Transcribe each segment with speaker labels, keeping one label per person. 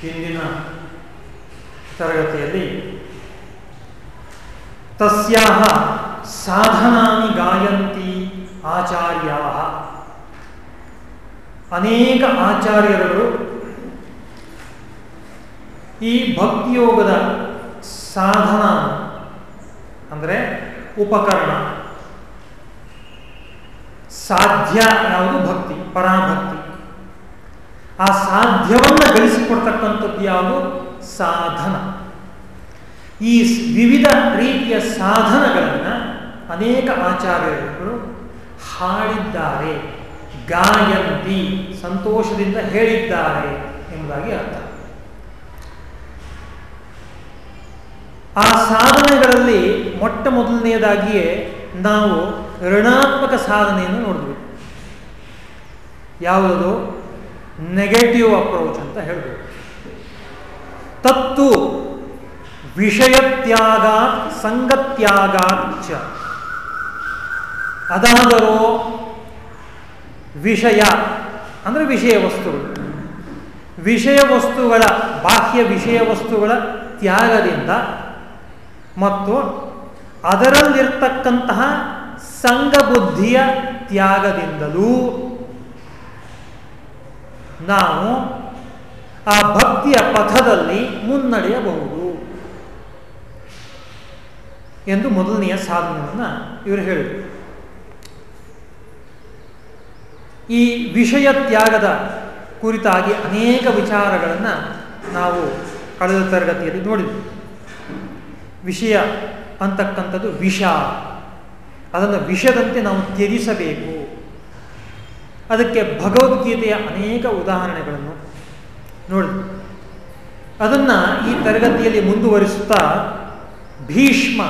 Speaker 1: ಹಿಂದಿನ ತರಗತಿಯಲ್ಲಿ. ತಸ್ಯಾಹ ಸಾಧನಾನಿ ಗಾಯಂತಿ ಆಚಾರ್ಯ ಅನೇಕ ಆಚಾರ್ಯರು ಈ ಭಕ್ತಿಯೋಗದ ಸಾಧನ ಅಂದರೆ ಉಪಕರಣ. ಸಾಧ್ಯ ಯಾವುದು ಭಕ್ತಿ, ಪರಾಭಕ್ತಿ. ಆ ಸಾಧ್ಯವನ್ನು ಗಳಿಸಿಕೊಡ್ತಕ್ಕಂಥದ್ದು ಯಾವುದು? ಸಾಧನ. ಈ ವಿವಿಧ ರೀತಿಯ ಸಾಧನಗಳನ್ನು ಅನೇಕ ಆಚಾರ್ಯರು ಹಾಡಿದ್ದಾರೆ. ಗಾಯಂತಿ, ಸಂತೋಷದಿಂದ ಹೇಳಿದ್ದಾರೆ ಎಂಬುದಾಗಿ ಅರ್ಥ. ಆ ಸಾಧನೆಗಳಲ್ಲಿ ಮೊಟ್ಟ ಮೊದಲನೆಯದಾಗಿಯೇ ನಾವು ಋಣಾತ್ಮಕ ಸಾಧನೆಯನ್ನು ನೋಡಬೇಕು ಯಾವುದದು ನೆಗೆಟಿವ್ ಅಪ್ರೋಚ್ ಅಂತ ಹೇಳ್ಬೋದು ತತ್ತು ವಿಷಯತ್ಯಾಗ ಚ. ಅದಾದರೂ ವಿಷಯ, ಅಂದರೆ ವಿಷಯ ವಸ್ತುಗಳು. ವಿಷಯ ವಸ್ತುಗಳ, ಬಾಹ್ಯ ವಿಷಯ ವಸ್ತುಗಳ ತ್ಯಾಗದಿಂದ ಮತ್ತು ಅದರಲ್ಲಿರ್ತಕ್ಕಂತಹ ಸಂಘಬುದ್ಧಿಯ ತ್ಯಾಗದಿಂದಲೂ ನಾವು ಆ ಭಕ್ತಿಯ ಪಥದಲ್ಲಿ ಮುನ್ನಡೆಯಬಹುದು ಎಂದು ಮೊದಲನೆಯ ಸಾಧನವನ್ನು ಇವರು ಹೇಳಿದರು. ಈ ವಿಷಯ ತ್ಯಾಗದ ಕುರಿತಾಗಿ ಅನೇಕ ವಿಚಾರಗಳನ್ನು ನಾವು ಕಳೆದ ತರಗತಿಯಲ್ಲಿ ನೋಡಿದ್ವಿ. ವಿಷಯ ಅಂತಕ್ಕಂಥದ್ದು ವಿಷ. ಅದನ್ನು ವಿಷದಂತೆ ನಾವು ತ್ಯಜಿಸಬೇಕು. ಅದಕ್ಕೆ ಭಗವದ್ಗೀತೆಯ ಅನೇಕ ಉದಾಹರಣೆಗಳನ್ನು ನೋಡಿ. ಅದನ್ನು ಈ ತರಗತಿಯಲ್ಲಿ ಮುಂದುವರಿಸುತ್ತಾ ಭೀಷ್ಮ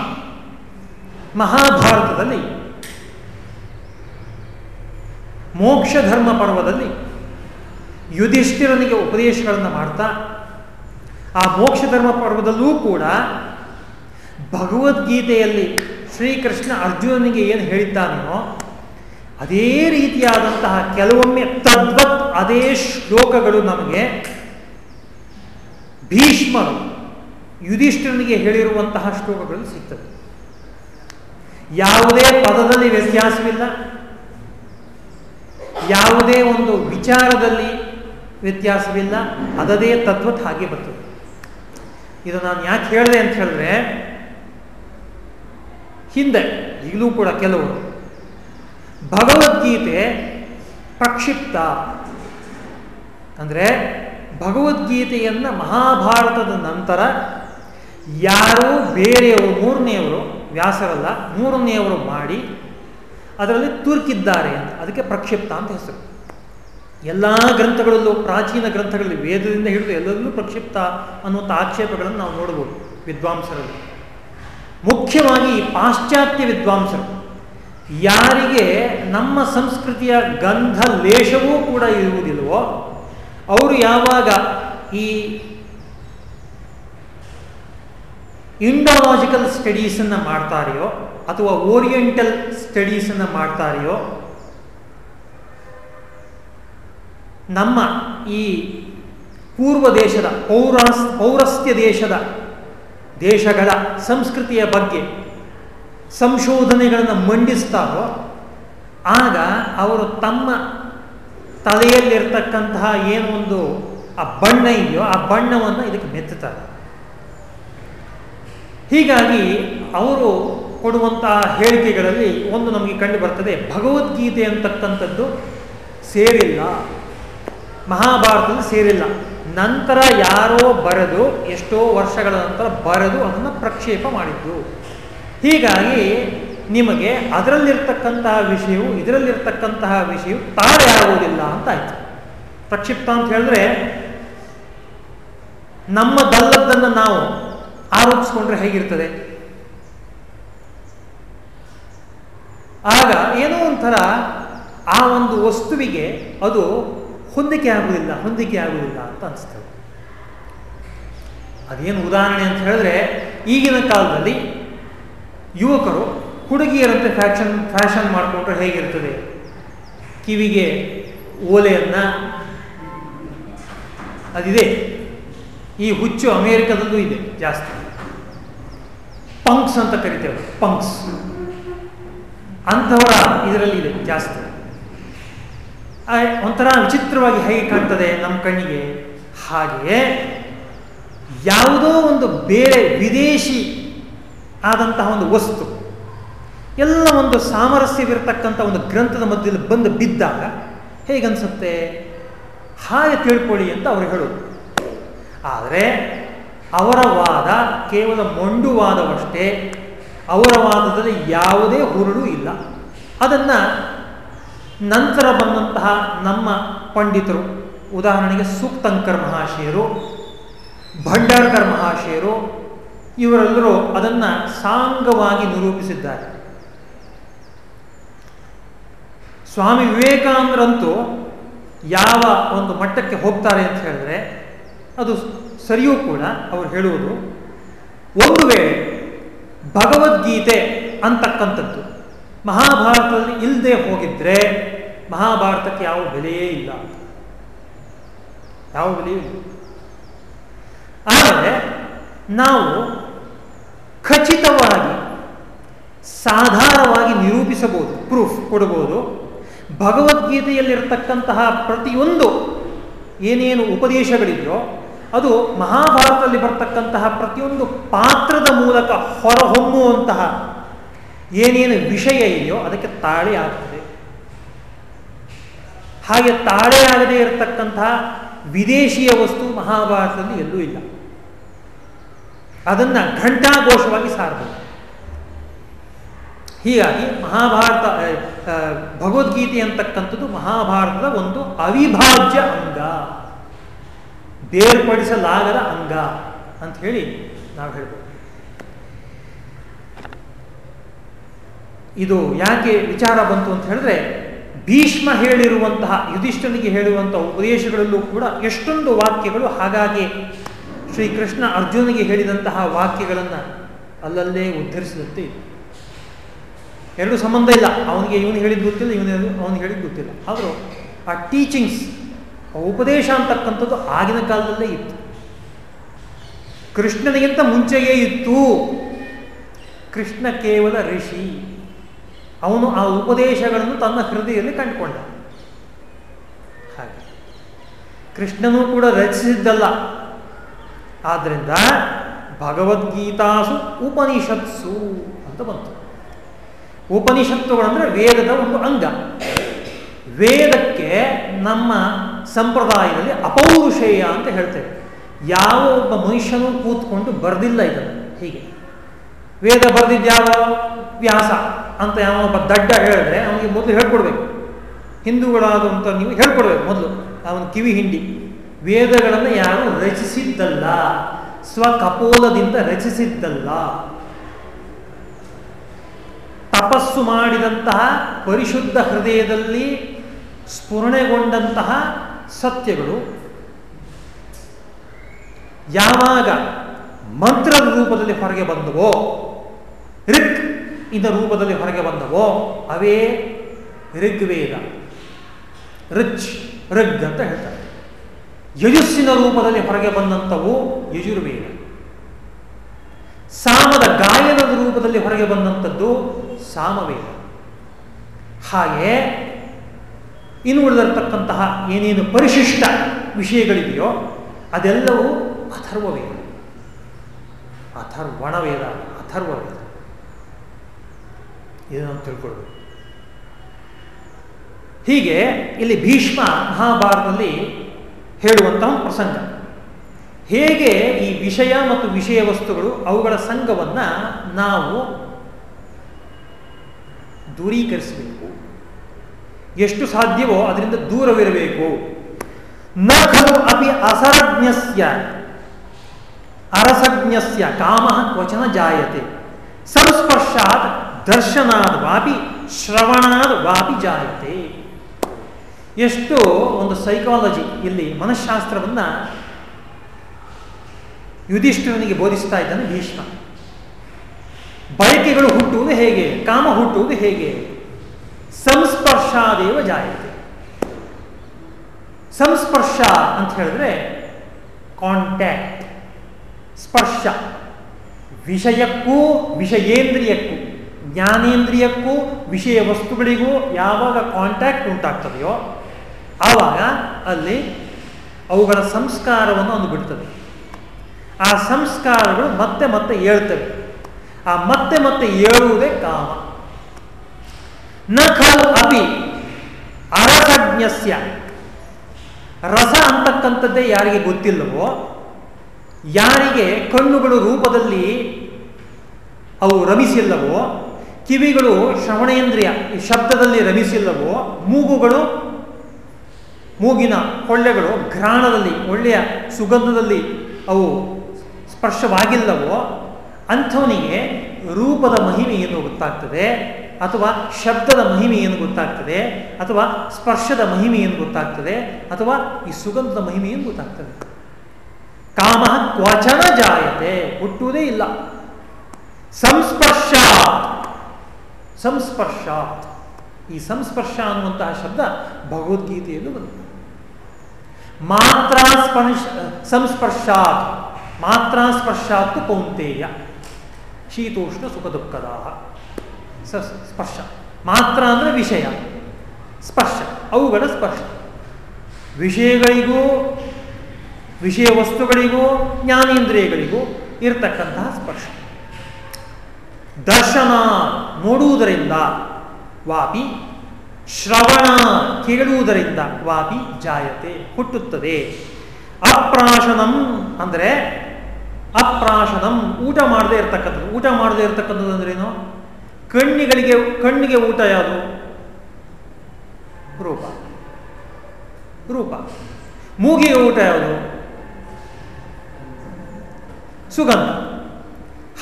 Speaker 1: ಮಹಾಭಾರತದಲ್ಲಿ, ಮೋಕ್ಷ ಧರ್ಮ ಪರ್ವದಲ್ಲಿ ಯುಧಿಷ್ಠಿರನಿಗೆ ಉಪದೇಶಗಳನ್ನು ಮಾಡ್ತಾ, ಆ ಮೋಕ್ಷ ಧರ್ಮ ಪರ್ವದಲ್ಲೂ ಕೂಡ ಭಗವದ್ಗೀತೆಯಲ್ಲಿ ಶ್ರೀಕೃಷ್ಣ ಅರ್ಜುನನಿಗೆ ಏನು ಹೇಳಿದ್ದಾನೋ ಅದೇ ರೀತಿಯಾದಂತಹ ಕೆಲವೊಮ್ಮೆ ತದ್ವತ್ ಅದೇ ಶ್ಲೋಕಗಳು ನಮಗೆ ಭೀಷ್ಮರು ಯುಧಿಷ್ಠಿರನಿಗೆ ಹೇಳಿರುವಂತಹ ಶ್ಲೋಕಗಳು ಸಿಗ್ತದೆ. ಯಾವುದೇ ಪದದಲ್ಲಿ ವ್ಯತ್ಯಾಸವಿಲ್ಲ. ಯಾವುದೇ ಒಂದು ವಿಚಾರದಲ್ಲಿ ವ್ಯತ್ಯಾಸವಿಲ್ಲ. ಅದದೇ ತದ್ವತ್ ಹಾಗೆ ಬರ್ತದೆ. ಇದು ನಾನು ಯಾಕೆ ಹೇಳಿದೆ ಅಂತ ಹೇಳಿದ್ರೆ, ಹಿಂದೆ ಈಗಲೂ ಕೂಡ ಕೆಲವರು ಭಗವದ್ಗೀತೆ ಪ್ರಕ್ಷಿಪ್ತ. ಅಂದರೆ ಭಗವದ್ಗೀತೆಯನ್ನು ಮಹಾಭಾರತದ ನಂತರ ಯಾರು ಬೇರೆಯವರು, ಮೂರನೆಯವರು, ವ್ಯಾಸರಲ್ಲ, ಮೂರನೆಯವರು ಮಾಡಿ ಅದರಲ್ಲಿ ತುರ್ಕಿದ್ದಾರೆ ಅಂತ. ಅದಕ್ಕೆ ಪ್ರಕ್ಷಿಪ್ತ ಅಂತ ಹೆಸರು. ಎಲ್ಲ ಗ್ರಂಥಗಳಲ್ಲೂ, ಪ್ರಾಚೀನ ಗ್ರಂಥಗಳಲ್ಲಿ, ವೇದದಿಂದ ಹಿಡಿದು ಎಲ್ಲದಲ್ಲೂ ಪ್ರಕ್ಷಿಪ್ತ ಅನ್ನುವಂಥ ಆಕ್ಷೇಪಗಳನ್ನು ನಾವು ನೋಡ್ಬೋದು ವಿದ್ವಾಂಸರಲ್ಲಿ. ಮುಖ್ಯವಾಗಿ ಪಾಶ್ಚಾತ್ಯ ವಿದ್ವಾಂಸರು. ಯಾರಿಗೆ ನಮ್ಮ ಸಂಸ್ಕೃತಿಯ ಗಂಧ ಲೇಷವೂ ಕೂಡ ಇರುವುದಿಲ್ವೋ ಅವರು ಯಾವಾಗ ಈ ಇಂಡೋಲಾಜಿಕಲ್ ಸ್ಟಡೀಸನ್ನು ಮಾಡ್ತಾರೆಯೋ ಅಥವಾ ಓರಿಯೆಂಟಲ್ ಸ್ಟಡೀಸನ್ನು ಮಾಡ್ತಾರೆಯೋ, ನಮ್ಮ ಈ ಪೂರ್ವ ದೇಶದ ಪೌರಾಸ್, ಪೌರಸ್ತ್ಯ ದೇಶದ ದೇಶಗಳ ಸಂಸ್ಕೃತಿಯ ಬಗ್ಗೆ ಸಂಶೋಧನೆಗಳನ್ನು ಮಂಡಿಸ್ತಾರೋ, ಆಗ ಅವರು ತಮ್ಮ ತಲೆಯಲ್ಲಿರ್ತಕ್ಕಂತಹ ಏನು ಒಂದು ಆ ಬಣ್ಣ ಇದೆಯೋ, ಆ ಬಣ್ಣವನ್ನು ಇದಕ್ಕೆ ಮೆತ್ತುತ್ತಾರೆ. ಹೀಗಾಗಿ ಅವರು ಕೊಡುವಂತಹ ಹೇಳಿಕೆಗಳಲ್ಲಿ ಒಂದು ನಮಗೆ ಕಂಡು ಬರ್ತದೆ, ಭಗವದ್ಗೀತೆ ಅಂತಕ್ಕಂಥದ್ದು ಸೇರಿಲ್ಲ. ಮಹಾಭಾರತದಲ್ಲಿ ಸೇರಿಲ್ಲ. ನಂತರ ಯಾರೋ ಬರೆದು, ಎಷ್ಟೋ ವರ್ಷಗಳ ನಂತರ ಬರೆದು ಅದನ್ನು ಪ್ರಕ್ಷೇಪ ಮಾಡಿದ್ದು. ಹೀಗಾಗಿ ನಿಮಗೆ ಅದರಲ್ಲಿರ್ತಕ್ಕಂತಹ ವಿಷಯವು, ಇದರಲ್ಲಿರ್ತಕ್ಕಂತಹ ವಿಷಯವು ತಾಳೆ ಆಗುವುದಿಲ್ಲ ಅಂತ ಆಯ್ತು. ಪ್ರಕ್ಷಿಪ್ತ ಅಂತ ಹೇಳಿದ್ರೆ ನಮ್ಮದಲ್ಲದನ್ನು ನಾವು ಆರೋಪಿಸ್ಕೊಂಡ್ರೆ ಹೇಗಿರ್ತದೆ? ಆಗ ಏನೋ ಒಂಥರ ಆ ಒಂದು ವಸ್ತುವಿಗೆ ಅದು ಹೊಂದಿಕೆ ಆಗುವುದಿಲ್ಲ ಹೊಂದಿಕೆ ಆಗುವುದಿಲ್ಲ ಅಂತ ಅನಿಸ್ತದೆ. ಅದೇನು ಉದಾಹರಣೆ ಅಂತ ಹೇಳಿದ್ರೆ, ಈಗಿನ ಕಾಲದಲ್ಲಿ ಯುವಕರು ಹುಡುಗಿಯರಂತೆ ಫ್ಯಾಷನ್ ಫ್ಯಾಷನ್ ಮಾಡಿಕೊಂಡ್ರೆ ಹೇಗಿರ್ತದೆ? ಕಿವಿಗೆ ಓಲೆಯನ್ನು ಅದಿದೆ. ಈ ಹುಚ್ಚು ಅಮೇರಿಕದಲ್ಲೂ ಇದೆ, ಜಾಸ್ತಿ. ಪಂಕ್ಸ್ ಅಂತ ಕರಿತೇವೆ, ಪಂಕ್ಸ್. ಅಂಥವರ ಇದರಲ್ಲಿ ಇದೆ, ಜಾಸ್ತಿ. ಒಂಥರ ವಿಚಿತ್ರವಾಗಿ ಹೇಗೆ ಕಾಣ್ತದೆ ನಮ್ಮ ಕಣ್ಣಿಗೆ? ಹಾಗೆಯೇ ಯಾವುದೋ ಒಂದು ಬೇರೆ ವಿದೇಶಿ ಆದಂತಹ ಒಂದು ವಸ್ತು. ಎಲ್ಲ ಒಂದು ಸಾಮರಸ್ಯವಿರತಕ್ಕಂಥ ಒಂದು ಗ್ರಂಥದ ಮಧ್ಯದಲ್ಲಿ ಬಂದು ಬಿದ್ದಾಗ ಹೇಗನ್ಸುತ್ತೆ? ಹಾಗೆ ತಿಳ್ಕೊಳ್ಳಿ ಅಂತ ಅವರು ಹೇಳೋದು. ಆದರೆ ಅವರ ವಾದ ಕೇವಲ ಮೊಂಡು ವಾದವಷ್ಟೇ, ಅವರ ವಾದದಲ್ಲಿ ಯಾವುದೇ ಹುರುಳು ಇಲ್ಲ. ಅದನ್ನು ನಂತರ ಬಂದಂತಹ ನಮ್ಮ ಪಂಡಿತರು, ಉದಾಹರಣೆಗೆ ಸೂಕ್ತಂಕರ್ ಮಹಾಶಯರು, ಭಂಡಾರ್ಕರ್ ಮಹಾಶಯರು ಇವರೆಲ್ಲರೂ ಅದನ್ನು ಸಾಂಗವಾಗಿ ನಿರೂಪಿಸಿದ್ದಾರೆ. ಸ್ವಾಮಿ ವಿವೇಕಾನಂದರಂತೂ ಯಾವ ಒಂದು ಮಟ್ಟಕ್ಕೆ ಹೋಗ್ತಾರೆ ಅಂತ ಹೇಳಿದ್ರೆ, ಅದು ಸರಿಯೂ ಕೂಡ ಅವರು ಹೇಳುವುದು, ಒಂದು ವೇಳೆ ಭಗವದ್ಗೀತೆ ಅಂತಕ್ಕಂಥದ್ದು ಮಹಾಭಾರತದಲ್ಲಿ ಇಲ್ಲದೆ ಹೋಗಿದ್ರೆ ಮಹಾಭಾರತಕ್ಕೆ ಯಾವ ಬೆಲೆಯೇ ಇಲ್ಲ. ಯಾವ ಬೆಲೆಯೂ ಇಲ್ಲ. ಆದರೆ ನಾವು ಖಚಿತವಾಗಿ, ಸಾಧಾರವಾಗಿ ನಿರೂಪಿಸಬಹುದು ಪ್ರೂಫ್ ಕೊಡಬಹುದು. ಭಗವದ್ಗೀತೆಯಲ್ಲಿರತಕ್ಕಂತಹ ಪ್ರತಿಯೊಂದು ಏನೇನು ಉಪದೇಶಗಳಿದೆಯೋ ಅದು ಮಹಾಭಾರತದಲ್ಲಿ ಬರ್ತಕ್ಕಂತಹ ಪ್ರತಿಯೊಂದು ಪಾತ್ರದ ಮೂಲಕ ಹೊರಹೊಮ್ಮುವಂತಹ ಏನೇನು ವಿಷಯ ಇದೆಯೋ, ಅದಕ್ಕೆ ತಾಳೆ ಆಗ್ತದೆ. ಹಾಗೆ ತಾಳೆ ಇರತಕ್ಕಂತಹ ವಿದೇಶಿಯ ವಸ್ತು ಮಹಾಭಾರತದಲ್ಲಿ ಎಲ್ಲೂ ಇಲ್ಲ. ಅದನ್ನ ಘಂಟಾಘೋಷವಾಗಿ ಸಾರಬಹುದು ಹೀಗಾಗಿ ಮಹಾಭಾರತ ಭಗವದ್ಗೀತೆ ಅಂತಕ್ಕಂಥದ್ದು ಮಹಾಭಾರತದ ಒಂದು ಅವಿಭಾಜ್ಯ ಅಂಗ. ಬೇರ್ಪಡಿಸಲಾಗದ ಅಂಗ ಅಂತ ಹೇಳಿ ನಾವು ಹೇಳ್ಬೋದು. ಇದು ಯಾಕೆ ವಿಚಾರ ಬಂತು ಅಂತ ಹೇಳಿದ್ರೆ, ಭೀಷ್ಮ ಹೇಳಿರುವಂತಹ, ಯುಧಿಷ್ಠನಿಗೆ ಹೇಳುವಂತಹ ಉಪದೇಶಗಳಲ್ಲೂ ಕೂಡ ಎಷ್ಟೊಂದು ವಾಕ್ಯಗಳು ಹಾಗಾಗಿ ಶ್ರೀಕೃಷ್ಣ ಅರ್ಜುನಿಗೆ ಹೇಳಿದಂತಹ ವಾಕ್ಯಗಳನ್ನು ಅಲ್ಲಲ್ಲೇ ಉದ್ಧರಿಸಿದಂತೆ ಎರಡು ಸಂಬಂಧ ಇಲ್ಲ. ಅವನಿಗೆ ಇವನು ಹೇಳಿದ್ದು ಗೊತ್ತಿಲ್ಲ, ಇವನು ಅವನಿಗೆ ಹೇಳಿದ್ದು ಗೊತ್ತಿಲ್ಲ. ಆದರೂ ಆ ಟೀಚಿಂಗ್ಸ್ ಉಪದೇಶ ಅಂತಕ್ಕಂಥದ್ದು ಆಗಿನ ಕಾಲದಲ್ಲೇ ಇತ್ತು. ಕೃಷ್ಣನಿಗಿಂತ ಮುಂಚೆಯೇ ಇತ್ತು. ಕೃಷ್ಣ ಕೇವಲ ಋಷಿ. ಅವನು ಆ ಉಪದೇಶಗಳನ್ನು ತನ್ನ ಹೃದಯದಲ್ಲಿ ಕಂಡುಕೊಂಡ. ಹಾಗೆ. ಕೃಷ್ಣನೂ ಕೂಡ ರಚಿಸಿದ್ದಲ್ಲ. ಆದ್ದರಿಂದ ಭಗವದ್ಗೀತಾಸು ಉಪನಿಷತ್ಸು ಅಂತ ಬಂತು. ಉಪನಿಷತ್ತುಗಳಂದರೆ ವೇದದ ಒಂದು ಅಂಗ. ವೇದಕ್ಕೆ ನಮ್ಮ ಸಂಪ್ರದಾಯದಲ್ಲಿ ಅಪೌರುಷೇಯ ಅಂತ ಹೇಳ್ತೇವೆ. ಯಾವ ಒಬ್ಬ ಮನುಷ್ಯನೂ ಕೂತ್ಕೊಂಡು ಬರೆದಿಲ್ಲ ಇದನ್ನು. ಹೀಗೆ. ವೇದ ಬರೆದಿದ್ಯಾವ ವ್ಯಾಸ ಅಂತ ಯಾವ ಒಬ್ಬ ದಡ್ಡ ಹೇಳಿದ್ರೆ ಅವನಿಗೆ ಮೊದಲು ಹೇಳ್ಕೊಡ್ಬೇಕು. ಹಿಂದೂಗಳಾದಂಥ ನೀವು ಹೇಳ್ಕೊಡ್ಬೇಕು ಮೊದಲು. ಅವನ ಕಿವಿ ಹಿಂಡಿ. ವೇದಗಳನ್ನು ಯಾರು ರಚಿಸಿದ್ದಲ್ಲ, ಸ್ವಕಪೋಲದಿಂದ ರಚಿಸಿದ್ದಲ್ಲ. ತಪಸ್ಸು ಮಾಡಿದಂತಹ ಪರಿಶುದ್ಧ ಹೃದಯದಲ್ಲಿ ಸ್ಫುರಣೆಗೊಂಡಂತಹ ಸತ್ಯಗಳು. ಯಾವಾಗ ಮಂತ್ರದ ರೂಪದಲ್ಲಿ ಹೊರಗೆ ಬಂದವೋ, ಋಕ್ ಇದ ರೂಪದಲ್ಲಿ ಹೊರಗೆ ಬಂದವೋ, ಅವೇ ಋಗ್ವೇದ. ರಿಚ್ ಋಗ್ ಅಂತ ಹೇಳ್ತಾರೆ. ಯಜಸ್ಸಿನ ರೂಪದಲ್ಲಿ ಹೊರಗೆ ಬಂದಂಥವು ಯಜುರ್ವೇದ. ಸಾಮದ ಗಾಯನದ ರೂಪದಲ್ಲಿ ಹೊರಗೆ ಬಂದಂಥದ್ದು ಸಾಮವೇದ. ಹಾಗೆ ಇನ್ನು ಉಳಿದಿರತಕ್ಕಂತಹ ಏನೇನು ಪರಿಶಿಷ್ಟ ವಿಷಯಗಳಿದೆಯೋ ಅದೆಲ್ಲವೂ ಅಥರ್ವವೇದ. ಅಥರ್ವಣವೇದ, ಅಥರ್ವವೇದ. ಅಥರ್ವ ವೇದ ಇದನ್ನು ತಿಳ್ಕೊಳ್ಬೇಕು. ಹೀಗೆ ಇಲ್ಲಿ ಭೀಷ್ಮ ಮಹಾಭಾರತದಲ್ಲಿ ಹೇಳುವಂತಹ ಪ್ರಸಂಗ. ಹೇಗೆ ಈ ವಿಷಯ ಮತ್ತು ವಿಷಯ ವಸ್ತುಗಳು ಅವುಗಳ ಸಂಘವನ್ನು ನಾವು ದೂರೀಕರಿಸಬೇಕು? ಎಷ್ಟು ಸಾಧ್ಯವೋ ಅದರಿಂದ ದೂರವಿರಬೇಕು. ನ ಅಪಿ ಅಸರಜ್ಞಸ್ಯ. ಅರಸಜ್ಞಸ್ಯ. ಕಾಮ ವಚನ ಜಾಯತೆ. ಸಂಸ್ಪರ್ಶಾತ್ ದರ್ಶನಾದ್ ವಾಪಿ ಶ್ರವಣಾದ್ ವಾಪಿ ಜಾಯತೆ. ಎಷ್ಟು ಒಂದು ಸೈಕಾಲಜಿ ಇಲ್ಲಿ ಮನಃಶಾಸ್ತ್ರವನ್ನು ಯುಧಿಷ್ಠಿರನಿಗೆ ಬೋಧಿಸ್ತಾ ಇದ್ದಾನೆ ಭೀಷ್ಮ. ಬಯಕೆಗಳು ಹುಟ್ಟುವುದು ಹೇಗೆ? ಕಾಮ ಹುಟ್ಟುವುದು ಹೇಗೆ? ಸಂಸ್ಪರ್ಶಾದೇವ ಜಾಯತೆ. ಸಂಸ್ಪರ್ಶ ಅಂತ ಹೇಳಿದ್ರೆ ಕಾಂಟ್ಯಾಕ್ಟ್ ಸ್ಪರ್ಶ. ವಿಷಯಕ್ಕೂ, ವಿಷಯೇಂದ್ರಿಯಕ್ಕೂ, ಜ್ಞಾನೇಂದ್ರಿಯಕ್ಕೂ ವಿಷಯ ವಸ್ತುಗಳಿಗೂ ಯಾವಾಗ ಕಾಂಟ್ಯಾಕ್ಟ್ ಉಂಟಾಗ್ತದೆಯೋ ಆವಾಗ ಅಲ್ಲಿ ಅವುಗಳ ಸಂಸ್ಕಾರವನ್ನು ಒಂದು ಬಿಡ್ತದೆ. ಆ ಸಂಸ್ಕಾರಗಳು ಮತ್ತೆ ಮತ್ತೆ ಏಳ್ತವೆ. ಆ ಮತ್ತೆ ಮತ್ತೆ ಹೇಳುವುದೇ ಕಾಮ. ನ ಖಲು ಅಪಿ ಅರಸಜ್ಞಸ್ಯ. ರಸ ಅಂತಕ್ಕಂಥದ್ದೇ ಯಾರಿಗೆ ಗೊತ್ತಿಲ್ಲವೋ, ಯಾರಿಗೆ ಕಣ್ಣುಗಳು ರೂಪದಲ್ಲಿ ಅವು ರಮಿಸಿಲ್ಲವೋ, ಕಿವಿಗಳು ಶ್ರವಣೇಂದ್ರಿಯ ಶಬ್ದದಲ್ಲಿ ರಮಿಸಿಲ್ಲವೋ, ಮೂಗುಗಳು ಮೂಗಿನ ಕೊಳ್ಳೆಗಳು ಘ್ರಾಣದಲ್ಲಿ, ಒಳ್ಳೆಯ ಸುಗಂಧದಲ್ಲಿ ಅವು ಸ್ಪರ್ಶವಾಗಿಲ್ಲವೋ, ಅಂಥವನಿಗೆ ರೂಪದ ಮಹಿಮೆ ಏನು ಗೊತ್ತಾಗ್ತದೆ? ಅಥವಾ ಶಬ್ದದ ಮಹಿಮೆ ಏನು ಗೊತ್ತಾಗ್ತದೆ? ಅಥವಾ ಸ್ಪರ್ಶದ ಮಹಿಮೆ ಏನು ಗೊತ್ತಾಗ್ತದೆ? ಅಥವಾ ಈ ಸುಗಂಧದ ಮಹಿಮೆ ಏನು ಗೊತ್ತಾಗ್ತದೆ? ಕಾಮ ಕ್ವಚನ ಜಾಯತೆ, ಹುಟ್ಟುವುದೇ ಇಲ್ಲ. ಸಂಸ್ಪರ್ಶ. ಸಂಸ್ಪರ್ಶ. ಈ ಸಂಸ್ಪರ್ಶ ಅನ್ನುವಂತಹ ಶಬ್ದ ಭಗವದ್ಗೀತೆಯಲ್ಲೂ ಬಂದಿದೆ ಮಾತ್ರ ಸ್ಪರ್ಶ ಸಂಸ್ಪರ್ಶಾತ್ ಮಾತ್ರ ಸ್ಪರ್ಶಾತ್ ಕೌಂತೆಯ, ಶೀತೋಷ್ಣ ಸುಖ ದುಃಖದ ಸ್ಪರ್ಶ. ಮಾತ್ರ ಅಂದರೆ ವಿಷಯ. ಸ್ಪರ್ಶ. ಅವುಗಳ ಸ್ಪರ್ಶ. ವಿಷಯಗಳಿಗೂ, ವಿಷಯ ವಸ್ತುಗಳಿಗೂ, ಜ್ಞಾನೇಂದ್ರಿಯಗಳಿಗೂ ಇರತಕ್ಕಂತಹ ಸ್ಪರ್ಶ. ದರ್ಶನ ನೋಡುವುದರಿಂದ ವಾಪಿ ಶ್ರವಣ ಕೇಳುವುದರಿಂದ ವಾಪಿ ಜಾಯತೆ ಹುಟ್ಟುತ್ತದೆ. ಅಪ್ರಾಶನಂ ಅಂದರೆ ಅಪ್ರಾಶನಂ ಊಟ ಮಾಡದೇ ಇರತಕ್ಕಂಥದ್ದು. ಊಟ ಮಾಡದೇ ಇರತಕ್ಕಂಥದ್ದು ಅಂದ್ರೇನು ಕಣ್ಣಿಗಳಿಗೆ, ಕಣ್ಣಿಗೆ ಊಟ ಯಾವುದು? ರೂಪ. ರೂಪ. ಮೂಗಿಗೆ ಊಟ ಯಾವುದು? ಸುಗಂಧ.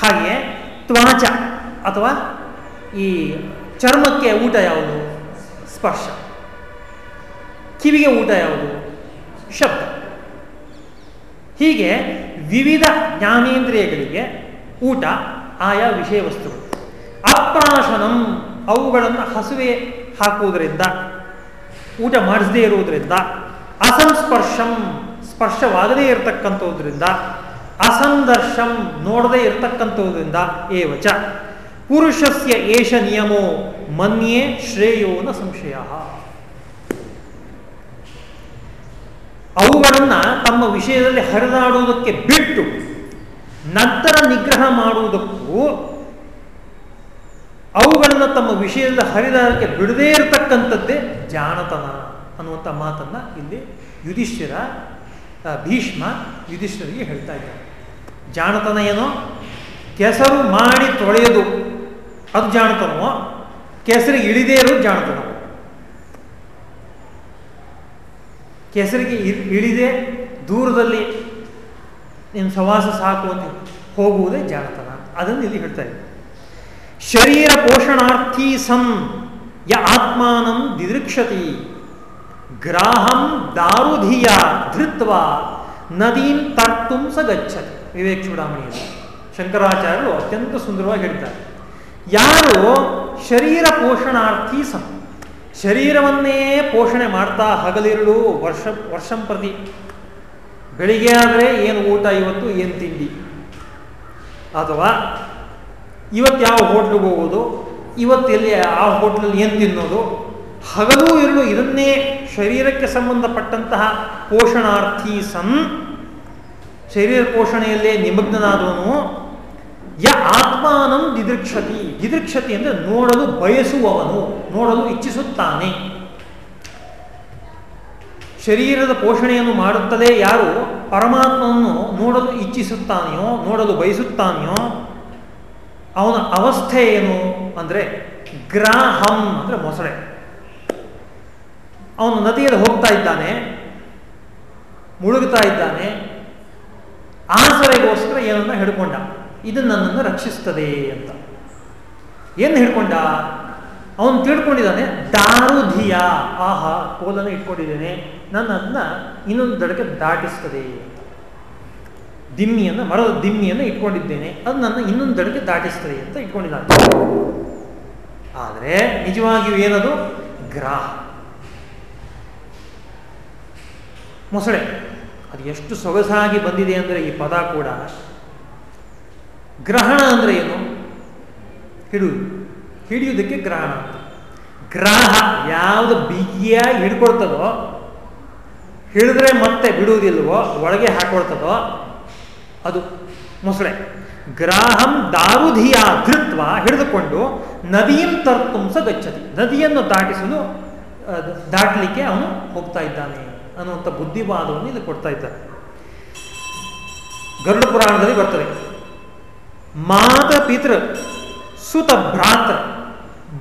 Speaker 1: ಹಾಗೆಯೇ ತ್ವಾಚ ಅಥವಾ ಈ ಚರ್ಮಕ್ಕೆ ಊಟ ಯಾವುದು? ಸ್ಪರ್ಶ. ಕಿವಿಗೆ ಊಟ ಯಾವುದು? ಶಬ್ದ. ಹೀಗೆ ವಿವಿಧ ಜ್ಞಾನೇಂದ್ರಿಯಗಳಿಗೆ ಊಟ, ಆಯಾ ವಿಷಯ ವಸ್ತುಗಳು. ಅಪ್ರಾಶನಂ, ಅವುಗಳನ್ನು ಹಸುವೆ ಹಾಕುವುದರಿಂದ, ಊಟ ಮಾಡಿಸದೇ ಇರುವುದರಿಂದ, ಅಸಂಸ್ಪರ್ಶಂ, ಸ್ಪರ್ಶವಾಗದೇ ಇರತಕ್ಕಂಥದ್ರಿಂದ ಅಸಂದರ್ಶಂ, ನೋಡದೇ ಇರತಕ್ಕಂಥದ್ರಿಂದ ಏವಚ. ಪುರುಷಸ್ಯ ಏಷ ನಿಯಮೋ ಮನ್ಯೇ ಶ್ರೇಯೋನ ಸಂಶಯ. ಅವುಗಳನ್ನು ತಮ್ಮ ವಿಷಯದಲ್ಲಿ ಹರಿದಾಡುವುದಕ್ಕೆ ಬಿಟ್ಟು ನಂತರ ನಿಗ್ರಹ ಮಾಡುವುದಕ್ಕೂ ಅವುಗಳನ್ನು ತಮ್ಮ ವಿಷಯದಲ್ಲಿ ಹರಿದಾಡಕ್ಕೆ ಬಿಡದೇ ಇರತಕ್ಕಂಥದ್ದೇ ಜಾಣತನ ಅನ್ನುವಂಥ ಮಾತನ್ನ ಇಲ್ಲಿ ಯುಧಿಷ್ಠಿರ ಭೀಷ್ಮ ಯುಧಿಷ್ಠರಿಗೆ ಹೇಳ್ತಾ ಇದ್ದಾರೆ. ಜಾಣತನ ಏನೋ ಕೆಸರು ಮಾಡಿ ತೊಳೆಯೋದು. ಅದು ಜಾಣತನೋ ಕೆಸರಿಗೆ ಇಳಿದೇ ಇರೋದು ಜಾಣತನ ಕೆಸರಿಗೆ ಇಳಿದೆ ದೂರದಲ್ಲಿ ನಿಮ್ಮ ಸವಾಸ ಸಾಕು ಅಂತ ಹೋಗುವುದೇ ಜಾಣತನ ಅದನ್ನು ಇಲ್ಲಿ ಹೇಳ್ತಾ ಶರೀರ ಪೋಷಣಾರ್ಥಿ ಸಂ ಯ ಆತ್ಮಾನಂ ದಿದೃಕ್ಷತಿ. ಗ್ರಾಹಂ ದಾರುಧಿಯ ಧೃತ್ವ ನದೀಂ ತರ್ತುಂ ಸ ಗಚ್ಚತಿ. ವಿವೇಕ್ ಚೂಡಾಮಣಿಯಲ್ಲಿ ಶಂಕರಾಚಾರ್ಯರು ಅತ್ಯಂತ ಸುಂದರವಾಗಿ ಹೇಳ್ತಾರೆ. ಯಾರು ಶರೀರ ಪೋಷಣಾರ್ಥಿ ಸಂ ಶರೀರವನ್ನೇ ಪೋಷಣೆ ಮಾಡ್ತಾ ಹಗಲಿರುಳು ವರ್ಷ, ವರ್ಷಂ ಪ್ರತಿ. ಬೆಳಿಗ್ಗೆ ಆದರೆ ಏನು ಊಟ, ಇವತ್ತು ಏನು ತಿಂಡಿ? ಅಥವಾ ಇವತ್ತು ಯಾವ ಹೋಟ್ಲಿಗೆ ಹೋಗೋದು? ಇವತ್ತು ಎಲ್ಲಿ ಆ ಹೋಟ್ಲಲ್ಲಿ ಏನು ತಿನ್ನೋದು? ಹಗಲು ಇರಲು ಇದನ್ನೇ ಶರೀರಕ್ಕೆ ಸಂಬಂಧಪಟ್ಟಂತಹ ಪೋಷಣಾರ್ಥಿ ಸನ್ ಶರೀರ ಪೋಷಣೆಯಲ್ಲೇ ನಿಮಗ್ನಾದವನು ಯ ಆತ್ಮಾನಂ ದಿದೃಕ್ಷತಿ ದಿದೃಕ್ಷತಿ ಅಂದರೆ ನೋಡಲು ಬಯಸುವವನು, ನೋಡಲು ಇಚ್ಛಿಸುತ್ತಾನೆ. ಶರೀರದ ಪೋಷಣೆಯನ್ನು ಮಾಡುತ್ತಲೇ ಯಾರು ಪರಮಾತ್ಮನನ್ನು ನೋಡಲು ಇಚ್ಛಿಸುತ್ತಾನೆಯೋ, ನೋಡಲು ಬಯಸುತ್ತಾನೆಯೋ, ಅವನ ಅವಸ್ಥೆ ಏನು ಅಂದರೆ ಗ್ರಾಹಂ ಅಂದರೆ ಮೊಸಳೆ. ಅವನು ನದಿಯಲ್ಲಿ ಹೋಗ್ತಾ ಇದ್ದಾನೆ ಮುಳುಗುತ್ತಾ ಇದ್ದಾನೆ, ಆಸರೆಗೋಸ್ಕರ ಏನನ್ನ ಹಿಡ್ಕೊಂಡ. ಇದು ನನ್ನನ್ನು ರಕ್ಷಿಸ್ತದೆ ಅಂತ. ಏನು ಹೇಳ್ಕೊಂಡ? ಅವನು ತಿಳ್ಕೊಂಡಿದ್ದಾನೆ, ದಾರುಧಿಯ, ಆಹಾ, ಕೋಲನ್ನು ಇಟ್ಕೊಂಡಿದ್ದೇನೆ ನನ್ನ ಅದನ್ನ ಇನ್ನೊಂದು ದಡಕ್ಕೆ ದಾಟಿಸ್ತದೆ. ದಿಮ್ಮಿಯನ್ನು, ಮರದ ದಿಮ್ಮಿಯನ್ನು ಇಟ್ಕೊಂಡಿದ್ದೇನೆ, ಅದು ನನ್ನ ಇನ್ನೊಂದು ದಡಕ್ಕೆ ದಾಟಿಸ್ತದೆ ಅಂತ ಇಟ್ಕೊಂಡಿದ್ದಾನೆ. ಆದರೆ ನಿಜವಾಗಿಯೂ ಏನದು? ಗ್ರಾಹ. ಮೊಸಳೆ, ಅದು ಎಷ್ಟು ಸೊಗಸಾಗಿ ಬಂದಿದೆ ಅಂದರೆ ಈ ಪದ ಕೂಡ ಗ್ರಹಣ ಅಂದರೆ ಏನು? ಹಿಡಿಯುವುದು ಹಿಡಿಯುವುದಕ್ಕೆ ಗ್ರಹಣ ಅಂತ. ಗ್ರಾಹ ಯಾವುದು ಬಿಗಿಯಾಗಿ ಹಿಡ್ಕೊಳ್ತದೋ, ಹಿಡಿದ್ರೆ ಮತ್ತೆ ಬಿಡುವುದಿಲ್ವೋ ಒಳಗೆ ಹಾಕೊಳ್ತದೋ, ಅದು ಮೊಸಳೆ. ಗ್ರಾಹಂ ದಾರುಧಿಯ ಧೃತ್ವ ಹಿಡಿದುಕೊಂಡು ನದಿಯನ್ನು ತರ್ತುಂಸ ಗಚ್ಚತಿ. ನದಿಯನ್ನು ದಾಟಿಸಲು ದಾಟಲಿಕ್ಕೆ ಅವನು ಹೋಗ್ತಾ ಇದ್ದಾನೆ ಅನ್ನುವಂಥ ಬುದ್ಧಿವಾದವನ್ನು ಇಲ್ಲಿ ಕೊಡ್ತಾ ಇದ್ದಾರೆ. ಗರುಡ ಪುರಾಣದಲ್ಲಿ ಬರ್ತದೆ. ಮಾತ ಪಿತೃ, ಸುತ ಭ್ರಾತೃ,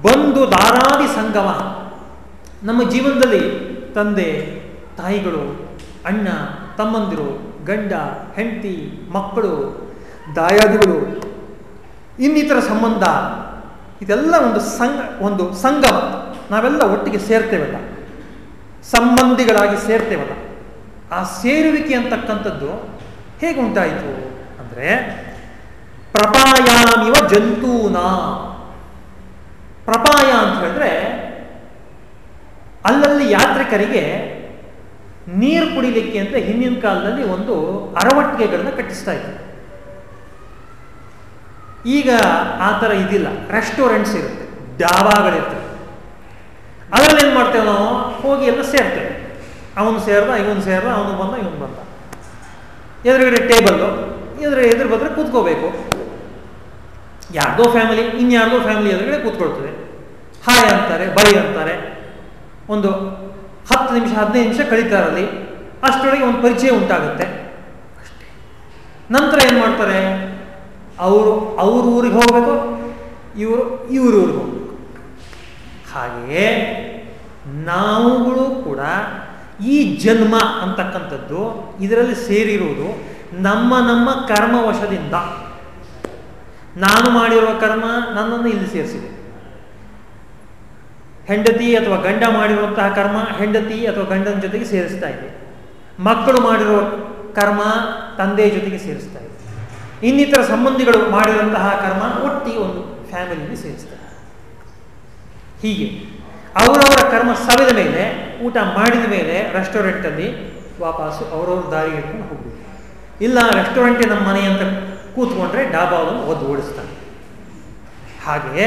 Speaker 1: ಬಂಧು ದಾರಾದಿ ಸಂಗಮ. ನಮ್ಮ ಜೀವನದಲ್ಲಿ ತಂದೆ, ತಾಯಿಗಳು, ಅಣ್ಣ, ತಮ್ಮಂದಿರು, ಗಂಡ, ಹೆಂಡತಿ, ಮಕ್ಕಳು, ದಾಯಾದಿಗಳು, ಇನ್ನಿತರ ಸಂಬಂಧ, ಇದೆಲ್ಲ ಒಂದು ಸಂಗ, ಒಂದು ಸಂಗಮ. ನಾವೆಲ್ಲ ಒಟ್ಟಿಗೆ ಸೇರ್ತೇವಲ್ಲ. ಸಂಬಂಧಿಗಳಾಗಿ ಸೇರ್ತೇವಲ್ಲ. ಆ ಸೇರುವಿಕೆ ಅಂತಕ್ಕಂಥದ್ದು ಹೇಗೆ ಉಂಟಾಯಿತು ಅಂದರೆ ಪ್ರಪಾಯಾಮಿವ ಜಂತೂನ. ಪ್ರಪಾಯ ಅಂತ ಹೇಳಿದ್ರೆ ಅಲ್ಲಲ್ಲಿ ಯಾತ್ರಿಕರಿಗೆ ನೀರು ಕುಡಿಲಿಕ್ಕೆ ಅಂತ ಹಿಂದಿನ ಕಾಲದಲ್ಲಿ ಒಂದು ಅರವಟ್ಟಿಗೆಗಳನ್ನ ಕಟ್ಟಿಸ್ತಾ ಇದ್ರು. ಈಗ ಆ ಥರ ಇದಿಲ್ಲ. ರೆಸ್ಟೋರೆಂಟ್ಸ್ ಇರುತ್ತೆ, ಡಾಬಾಗಳಿರ್ತವೆ. ಅದರಲ್ಲಿ ಏನು ಮಾಡ್ತೇವೆ ನಾವು? ಹೋಗಿ ಎಲ್ಲ ಸೇರ್ತೇವೆ. ಅವನು ಸೇರ್ದ, ಇವನು ಸೇರ್ದ, ಅವನು ಬಂದ, ಇವನು ಬಂದ. ಎದುರುಗಡೆ ಟೇಬಲ್ಲು, ಎದುರು ಎದುರು ಬಂದರೆ ಕೂತ್ಕೋಬೇಕು. ಯಾರ್ದೋ ಫ್ಯಾಮಿಲಿ ಇನ್ಯಾರ್ದೋ ಫ್ಯಾಮಿಲಿ ಎದುರುಗಡೆ ಕೂತ್ಕೊಳ್ತದೆ. ಹಾಯ್ ಅಂತಾರೆ, ಬೈ ಅಂತಾರೆ. ಒಂದು ಹತ್ತು ನಿಮಿಷ, ಹದಿನೈದು ನಿಮಿಷ ಕಳೀತಾರಲ್ಲಿ ಅಷ್ಟರೊಳಗೆ ಒಂದು ಪರಿಚಯ ಉಂಟಾಗುತ್ತೆ. ಅಷ್ಟೇ ನಂತರ ಏನು ಮಾಡ್ತಾರೆ? ಅವರು, ಅವ್ರ ಊರಿಗೆ ಹೋಗಬೇಕು, ಇವರು, ಇವ್ರ ಊರಿಗೆ ಹೋಗಬೇಕು. ಹಾಗೆಯೇ ನಾವುಗಳು ಕೂಡ ಈ ಜನ್ಮ ಅಂತಕ್ಕಂಥದ್ದು ಇದರಲ್ಲಿ ಸೇರಿರುವುದು ನಮ್ಮ ನಮ್ಮ ಕರ್ಮವಶದಿಂದ. ನಾನು ಮಾಡಿರುವ ಕರ್ಮ ನನ್ನನ್ನು ಇಲ್ಲಿ ಸೇರಿಸಿದೆ. ಹೆಂಡತಿ ಅಥವಾ ಗಂಡ ಮಾಡಿರುವಂತಹ ಕರ್ಮ ಹೆಂಡತಿ ಅಥವಾ ಗಂಡನ ಜೊತೆಗೆ ಸೇರಿಸ್ತಾ ಇದೆ. ಮಕ್ಕಳು ಮಾಡಿರುವ ಕರ್ಮ ತಂದೆಯ ಜೊತೆಗೆ ಸೇರಿಸ್ತಾ ಇದೆ. ಇನ್ನಿತರ ಸಂಬಂಧಿಗಳು ಮಾಡಿರುವಂತಹ ಕರ್ಮ ಒಟ್ಟಿಗೆ ಒಂದು ಫ್ಯಾಮಿಲಿಯಲ್ಲಿ ಸೇರಿಸ್ತಾರೆ. ಹೀಗೆ ಅವರವರ ಕರ್ಮ ಸವಿದ ಮೇಲೆ, ಊಟ ಮಾಡಿದ ಮೇಲೆ ರೆಸ್ಟೋರೆಂಟಲ್ಲಿ ವಾಪಸ್ಸು ಅವರವ್ರ ದಾರಿಗೆ ಹೋಗ್ಬೇಕು. ಇಲ್ಲ ರೆಸ್ಟೋರೆಂಟೇ ನಮ್ಮ ಮನೆ ಅಂತ ಕೂತ್ಕೊಂಡ್ರೆ ಡಾಬಾವನ್ನು ಒದ್ದು ಓಡಿಸ್ತಾನೆ. ಹಾಗೆ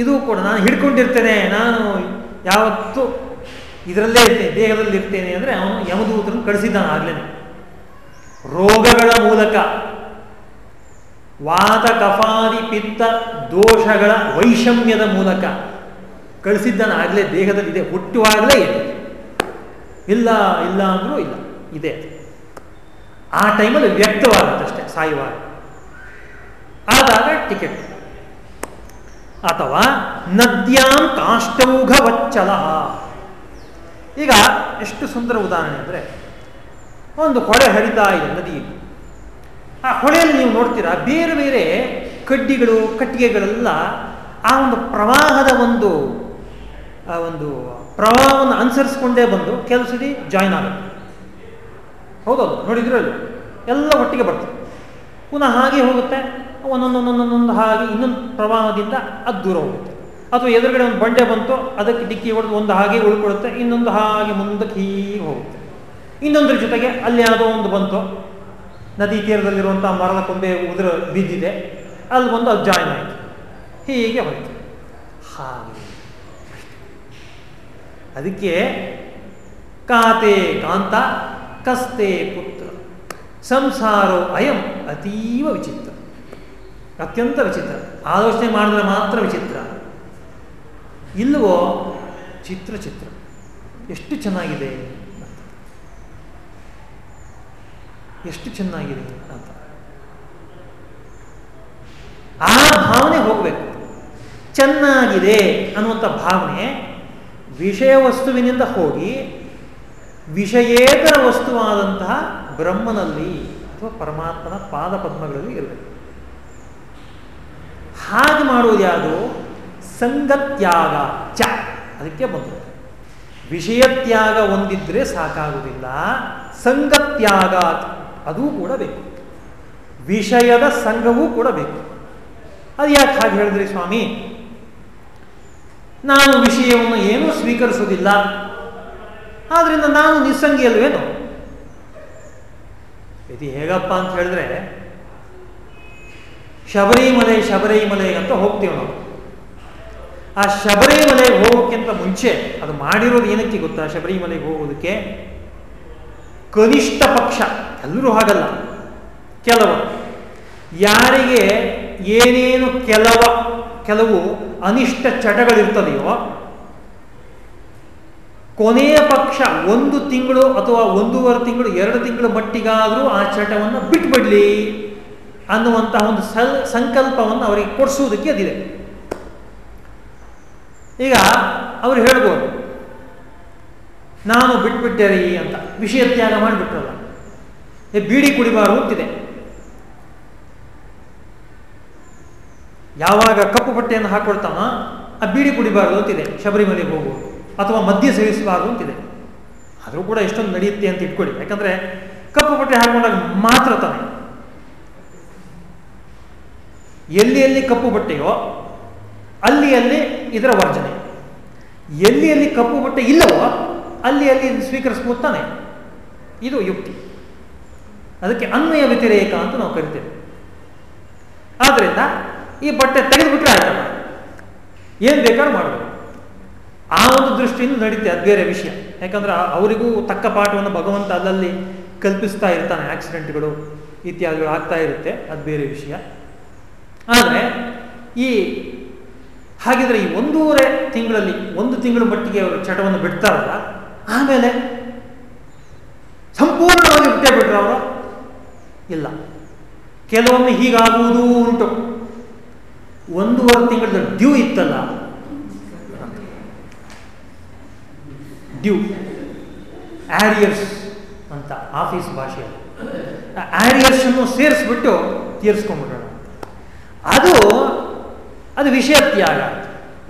Speaker 1: ಇದು ಕೂಡ ನಾನು ಹಿಡ್ಕೊಂಡಿರ್ತೇನೆ, ನಾನು ಯಾವತ್ತು ಇದರಲ್ಲೇ ಇರ್ತೇನೆ, ದೇಹದಲ್ಲಿ ಇರ್ತೇನೆ ಅಂದರೆ ಅವನು ಯಮದೂತರನ್ನು ಕಳಿಸಿದ್ದಾನೆ ಆಗ್ಲೇನೆ ರೋಗಗಳ ಮೂಲಕ. ವಾತ ಕಫಾದಿ ಪಿತ್ತ ದೋಷಗಳ ವೈಷಮ್ಯದ ಮೂಲಕ. ಕಳಿಸಿದ್ದಾನೆ ಆಗಲೇ, ದೇಹದಲ್ಲಿ ಇದೆ ಹುಟ್ಟುವಾಗಲೇ ಇದೆ. ಇಲ್ಲ ಇಲ್ಲ ಅಂದರೂ ಇಲ್ಲ, ಇದೆ. ಆ ಟೈಮಲ್ಲಿ ವ್ಯಕ್ತವಾಗುತ್ತಷ್ಟೇ ಸಾಯುವಾಗ. ಆದಾಗ ಟಿಕೆಟ್ ಅಥವಾ ನದ್ಯಾಂ ಕಾಷ್ಟೌಘವಚ್ಚಲ ಈಗ ಎಷ್ಟು ಸುಂದರ ಉದಾಹರಣೆ ಅಂದರೆ ಒಂದು ಹೊಳೆ ಹರಿತಾ ಇದೆ ನದಿ ಆ ಹೊಳೆಯಲ್ಲಿ ನೀವು ನೋಡ್ತೀರಾ ಬೇರೆ ಬೇರೆ ಕಡ್ಡಿಗಳು, ಕಟ್ಟಿಗೆಗಳೆಲ್ಲ ಆ ಒಂದು ಪ್ರವಾಹದ ಒಂದು, ಆ ಒಂದು ಪ್ರವಾಹವನ್ನು ಅನುಸರಿಸ್ಕೊಂಡೇ ಬಂದು ಕೆಲಸದಿ ಜಾಯ್ನ್ ಆಗುತ್ತೆ. ಹೌದೌದು, ನೋಡಿದ್ರಲ್ಲಿ? ಎಲ್ಲ ಒಟ್ಟಿಗೆ ಬರ್ತದೆ. ಪುನಃ ಹಾಗೆ ಹೋಗುತ್ತೆ. ಒಂದೊಂದೊಂದೊಂದೊಂದು ಹಾಗೆ ಇನ್ನೊಂದು ಪ್ರವಾಹದಿಂದ ಅದು ದೂರ ಹೋಗುತ್ತೆ. ಅಥವಾ ಎದುರುಗಡೆ ಒಂದು ಬಂಡೆ ಬಂತು, ಅದಕ್ಕೆ ಡಿಕ್ಕಿ ಹೊಡೆದು ಒಂದು ಹಾಗೆ ಉಳ್ಕೊಳ್ಳುತ್ತೆ, ಇನ್ನೊಂದು ಹಾಗೆ ಮುಂದಕ್ಕೆ ಹೀಗೆ ಹೋಗುತ್ತೆ. ಇನ್ನೊಂದ್ರ ಜೊತೆಗೆ ಅಲ್ಲಿ ಯಾವುದೋ ಒಂದು ಬಂತು, ನದಿ ತೀರದಲ್ಲಿರುವಂಥ ಮರದ ಕೊಂಬೆ ಉದುರ ಬಿದ್ದಿದೆ, ಅಲ್ಲಿ ಬಂದು ಅದು ಜಾಯಿನ್ ಆಯಿತು. ಹೀಗೆ ಹೋಯ್ತು. ಹಾಗೆ ಅದಕ್ಕೆ ಕಾತೆ ಕಾಂತ, ಕಸ್ತೆ ಪುತ್ರ, ಸಂಸಾರೋ ಅಯಂ ಅತೀವ ವಿಚಿತ್ರ. ಅತ್ಯಂತ ವಿಚಿತ್ರ. ಆಲೋಚನೆ ಮಾಡಿದ್ರೆ ಮಾತ್ರ ವಿಚಿತ್ರ. ಇಲ್ಲವೋ ಚಿತ್ರ ಚಿತ್ರ. ಎಷ್ಟು ಚೆನ್ನಾಗಿದೆ ಎಷ್ಟು ಚೆನ್ನಾಗಿದೆ ಅಂತ. ಆ ಭಾವನೆ ಹೋಗಬೇಕು. ಚೆನ್ನಾಗಿದೆ ಅನ್ನುವಂಥ ಭಾವನೆ ವಿಷಯ ವಸ್ತುವಿನಿಂದ ಹೋಗಿ ವಿಷಯೇತರ ವಸ್ತುವಾದಂತಹ ಬ್ರಹ್ಮನಲ್ಲಿ ಅಥವಾ ಪರಮಾತ್ಮನ ಪಾದಪದ್ಮಗಳಲ್ಲಿ ಇರಬೇಕು. ಹಾಗೆ ಮಾಡುವುದು ಯಾವುದು? ಸಂಗತ್ಯಾಗ, ಚ. ಅದಕ್ಕೆ ಬಂತು ವಿಷಯತ್ಯಾಗ ಒಂದಿದ್ರೆ ಸಾಕಾಗುವುದಿಲ್ಲ, ಸಂಗತ್ಯಾಗ ಅದೂ ಕೂಡ ಬೇಕು. ವಿಷಯದ ಸಂಘವೂ ಕೂಡ ಬೇಕು. ಅದು ಯಾಕೆ ಹಾಗೆ ಹೇಳಿದ್ರಿ ಸ್ವಾಮಿ? ನಾನು ವಿಷಯವನ್ನು ಏನೂ ಸ್ವೀಕರಿಸುವುದಿಲ್ಲ. ಆದ್ರಿಂದ ನಾನು ನಿಸ್ಸಂಗಿಯಲ್ವೇನು ಇದು ಹೇಗಪ್ಪ ಅಂತ ಹೇಳಿದ್ರೆ ಶಬರಿಮಲೆ ಶಬರಿಮಲೆ ಅಂತ ಹೋಗ್ತೀವಿ ನಾವು. ಆ ಶಬರಿಮಲೆಗೆ ಹೋಗೋಕ್ಕಿಂತ ಮುಂಚೆ ಅದು ಮಾಡಿರೋದು ಏನಕ್ಕೆ ಗೊತ್ತಾ? ಶಬರಿಮಲೆಗೆ ಹೋಗೋದಕ್ಕೆ ಕನಿಷ್ಠ ಪಕ್ಷ, ಎಲ್ಲರೂ ಹಾಗಲ್ಲ, ಕೆಲವು. ಯಾರಿಗೆ ಏನೇನು ಕೆಲವ, ಕೆಲವು ಅನಿಷ್ಟ ಚಟಗಳಿರ್ತದೆಯೋ, ಕೊನೆಯ ಪಕ್ಷ ಒಂದು ತಿಂಗಳು ಅಥವಾ ಒಂದೂವರೆ ತಿಂಗಳು, ಎರಡು ತಿಂಗಳು ಮಟ್ಟಿಗಾದರೂ ಆ ಚಟವನ್ನು ಬಿಟ್ಬಿಡ್ಲಿ. ಅನ್ನುವಂತಹ ಒಂದು ಸಲ್, ಸಂಕಲ್ಪವನ್ನು ಅವರಿಗೆ ಕೊಡಿಸುವುದಕ್ಕೆ ಅದಿದೆ. ಈಗ ಅವರು ಹೇಳ್ಬೋದು ನಾನು ಬಿಟ್ಬಿಟ್ಟೆ ರೀ ಅಂತ. ವಿಷಯ ತ್ಯಾಗ ಮಾಡಿಬಿಟ್ರಲ್ಲ. ಬೀಡಿ ಕುಡಿಬಾರು ಅಂತಿದೆ. ಯಾವಾಗ ಕಪ್ಪು ಬಟ್ಟೆಯನ್ನು ಹಾಕೊಳ್ತಾನ, ಆ ಬೀಡಿ ಕುಡಿಬಾರ್ದು ಅಂತಿದೆ. ಶಬರಿಮಲೆಗೆ ಹೋಗು ಅಥವಾ ಮದ್ಯ ಸೇವಿಸಬಾರ್ದು ಅಂತಿದೆ. ಆದರೂ ಕೂಡ ಎಷ್ಟೊಂದು ನಡೆಯುತ್ತೆ ಅಂತ ಇಟ್ಕೊಳ್ಳಿ. ಯಾಕಂದರೆ ಕಪ್ಪು ಬಟ್ಟೆ ಹಾಕೊಂಡಾಗ ಮಾತ್ರ ತಾನೆ. ಎಲ್ಲಿ ಎಲ್ಲಿ ಕಪ್ಪು ಬಟ್ಟೆಯೋ ಅಲ್ಲಿ ಅಲ್ಲಿ ಇದರ ವರ್ಜನೆ. ಎಲ್ಲಿ ಎಲ್ಲಿ ಕಪ್ಪು ಬಟ್ಟೆ ಇಲ್ಲವೋ ಅಲ್ಲಿ ಅಲ್ಲಿ ಸ್ವೀಕರಿಸ್ಬೋದು ಇದು ಯುಕ್ತಿ. ಅದಕ್ಕೆ ಅನ್ವಯ ವ್ಯತಿರೇಕ ಅಂತ ನಾವು ಕರಿತೇವೆ. ಆದ್ದರಿಂದ ಈ ಬಟ್ಟೆ ತೆಗೆದುಬಿಟ್ರೆ ಆಯ್ತಲ್ಲ. ಏನು ಬೇಕಾದ್ರೂ ಮಾಡಬೇಕು ಆ ಒಂದು ದೃಷ್ಟಿಯಿಂದ ನಡೀತೆ ಅದು ಬೇರೆ ವಿಷಯ. ಯಾಕಂದ್ರೆ ಅವರಿಗೂ ತಕ್ಕ ಪಾಠವನ್ನು ಭಗವಂತ ಅಲ್ಲಲ್ಲಿ ಕಲ್ಪಿಸ್ತಾ ಇರ್ತಾನೆ. ಆಕ್ಸಿಡೆಂಟ್ಗಳು ಇತ್ಯಾದಿಗಳು ಆಗ್ತಾ ಇರುತ್ತೆ. ಅದು ಬೇರೆ ವಿಷಯ. ಆದರೆ ಈ ಹಾಗಿದ್ರೆ ಈ ಒಂದೂವರೆ ತಿಂಗಳಲ್ಲಿ, ಒಂದು ತಿಂಗಳ ಮಟ್ಟಿಗೆ ಅವರು ಚಟವನ್ನು ಬಿಡ್ತಾರಲ್ಲ, ಆಮೇಲೆ ಸಂಪೂರ್ಣವಾಗಿ ಬಿಟ್ಟೇ ಬಿಟ್ರೆ ಅವರು? ಇಲ್ಲ. ಕೆಲವೊಮ್ಮೆ ಹೀಗಾಗುವುದು ಉಂಟು. ಒಂದೂವರೆ ತಿಂಗಳ ಡ್ಯೂ ಇತ್ತಲ್ಲ? ಡ್ಯೂ. ಆರಿಯರ್ಸ್ ಅಂತ ಆಫೀಸ್ ಭಾಷೆಯಲ್ಲಿ. ಆರಿಯರ್ಸ್ ಅನ್ನು ಸೇರಿಸ್ಬಿಟ್ಟು ತೀರಿಸ್ಕೊಂಡ್ಬಿಡೋಣ. ಅದು ಅದು ವಿಷಯ ತ್ಯಾಗ.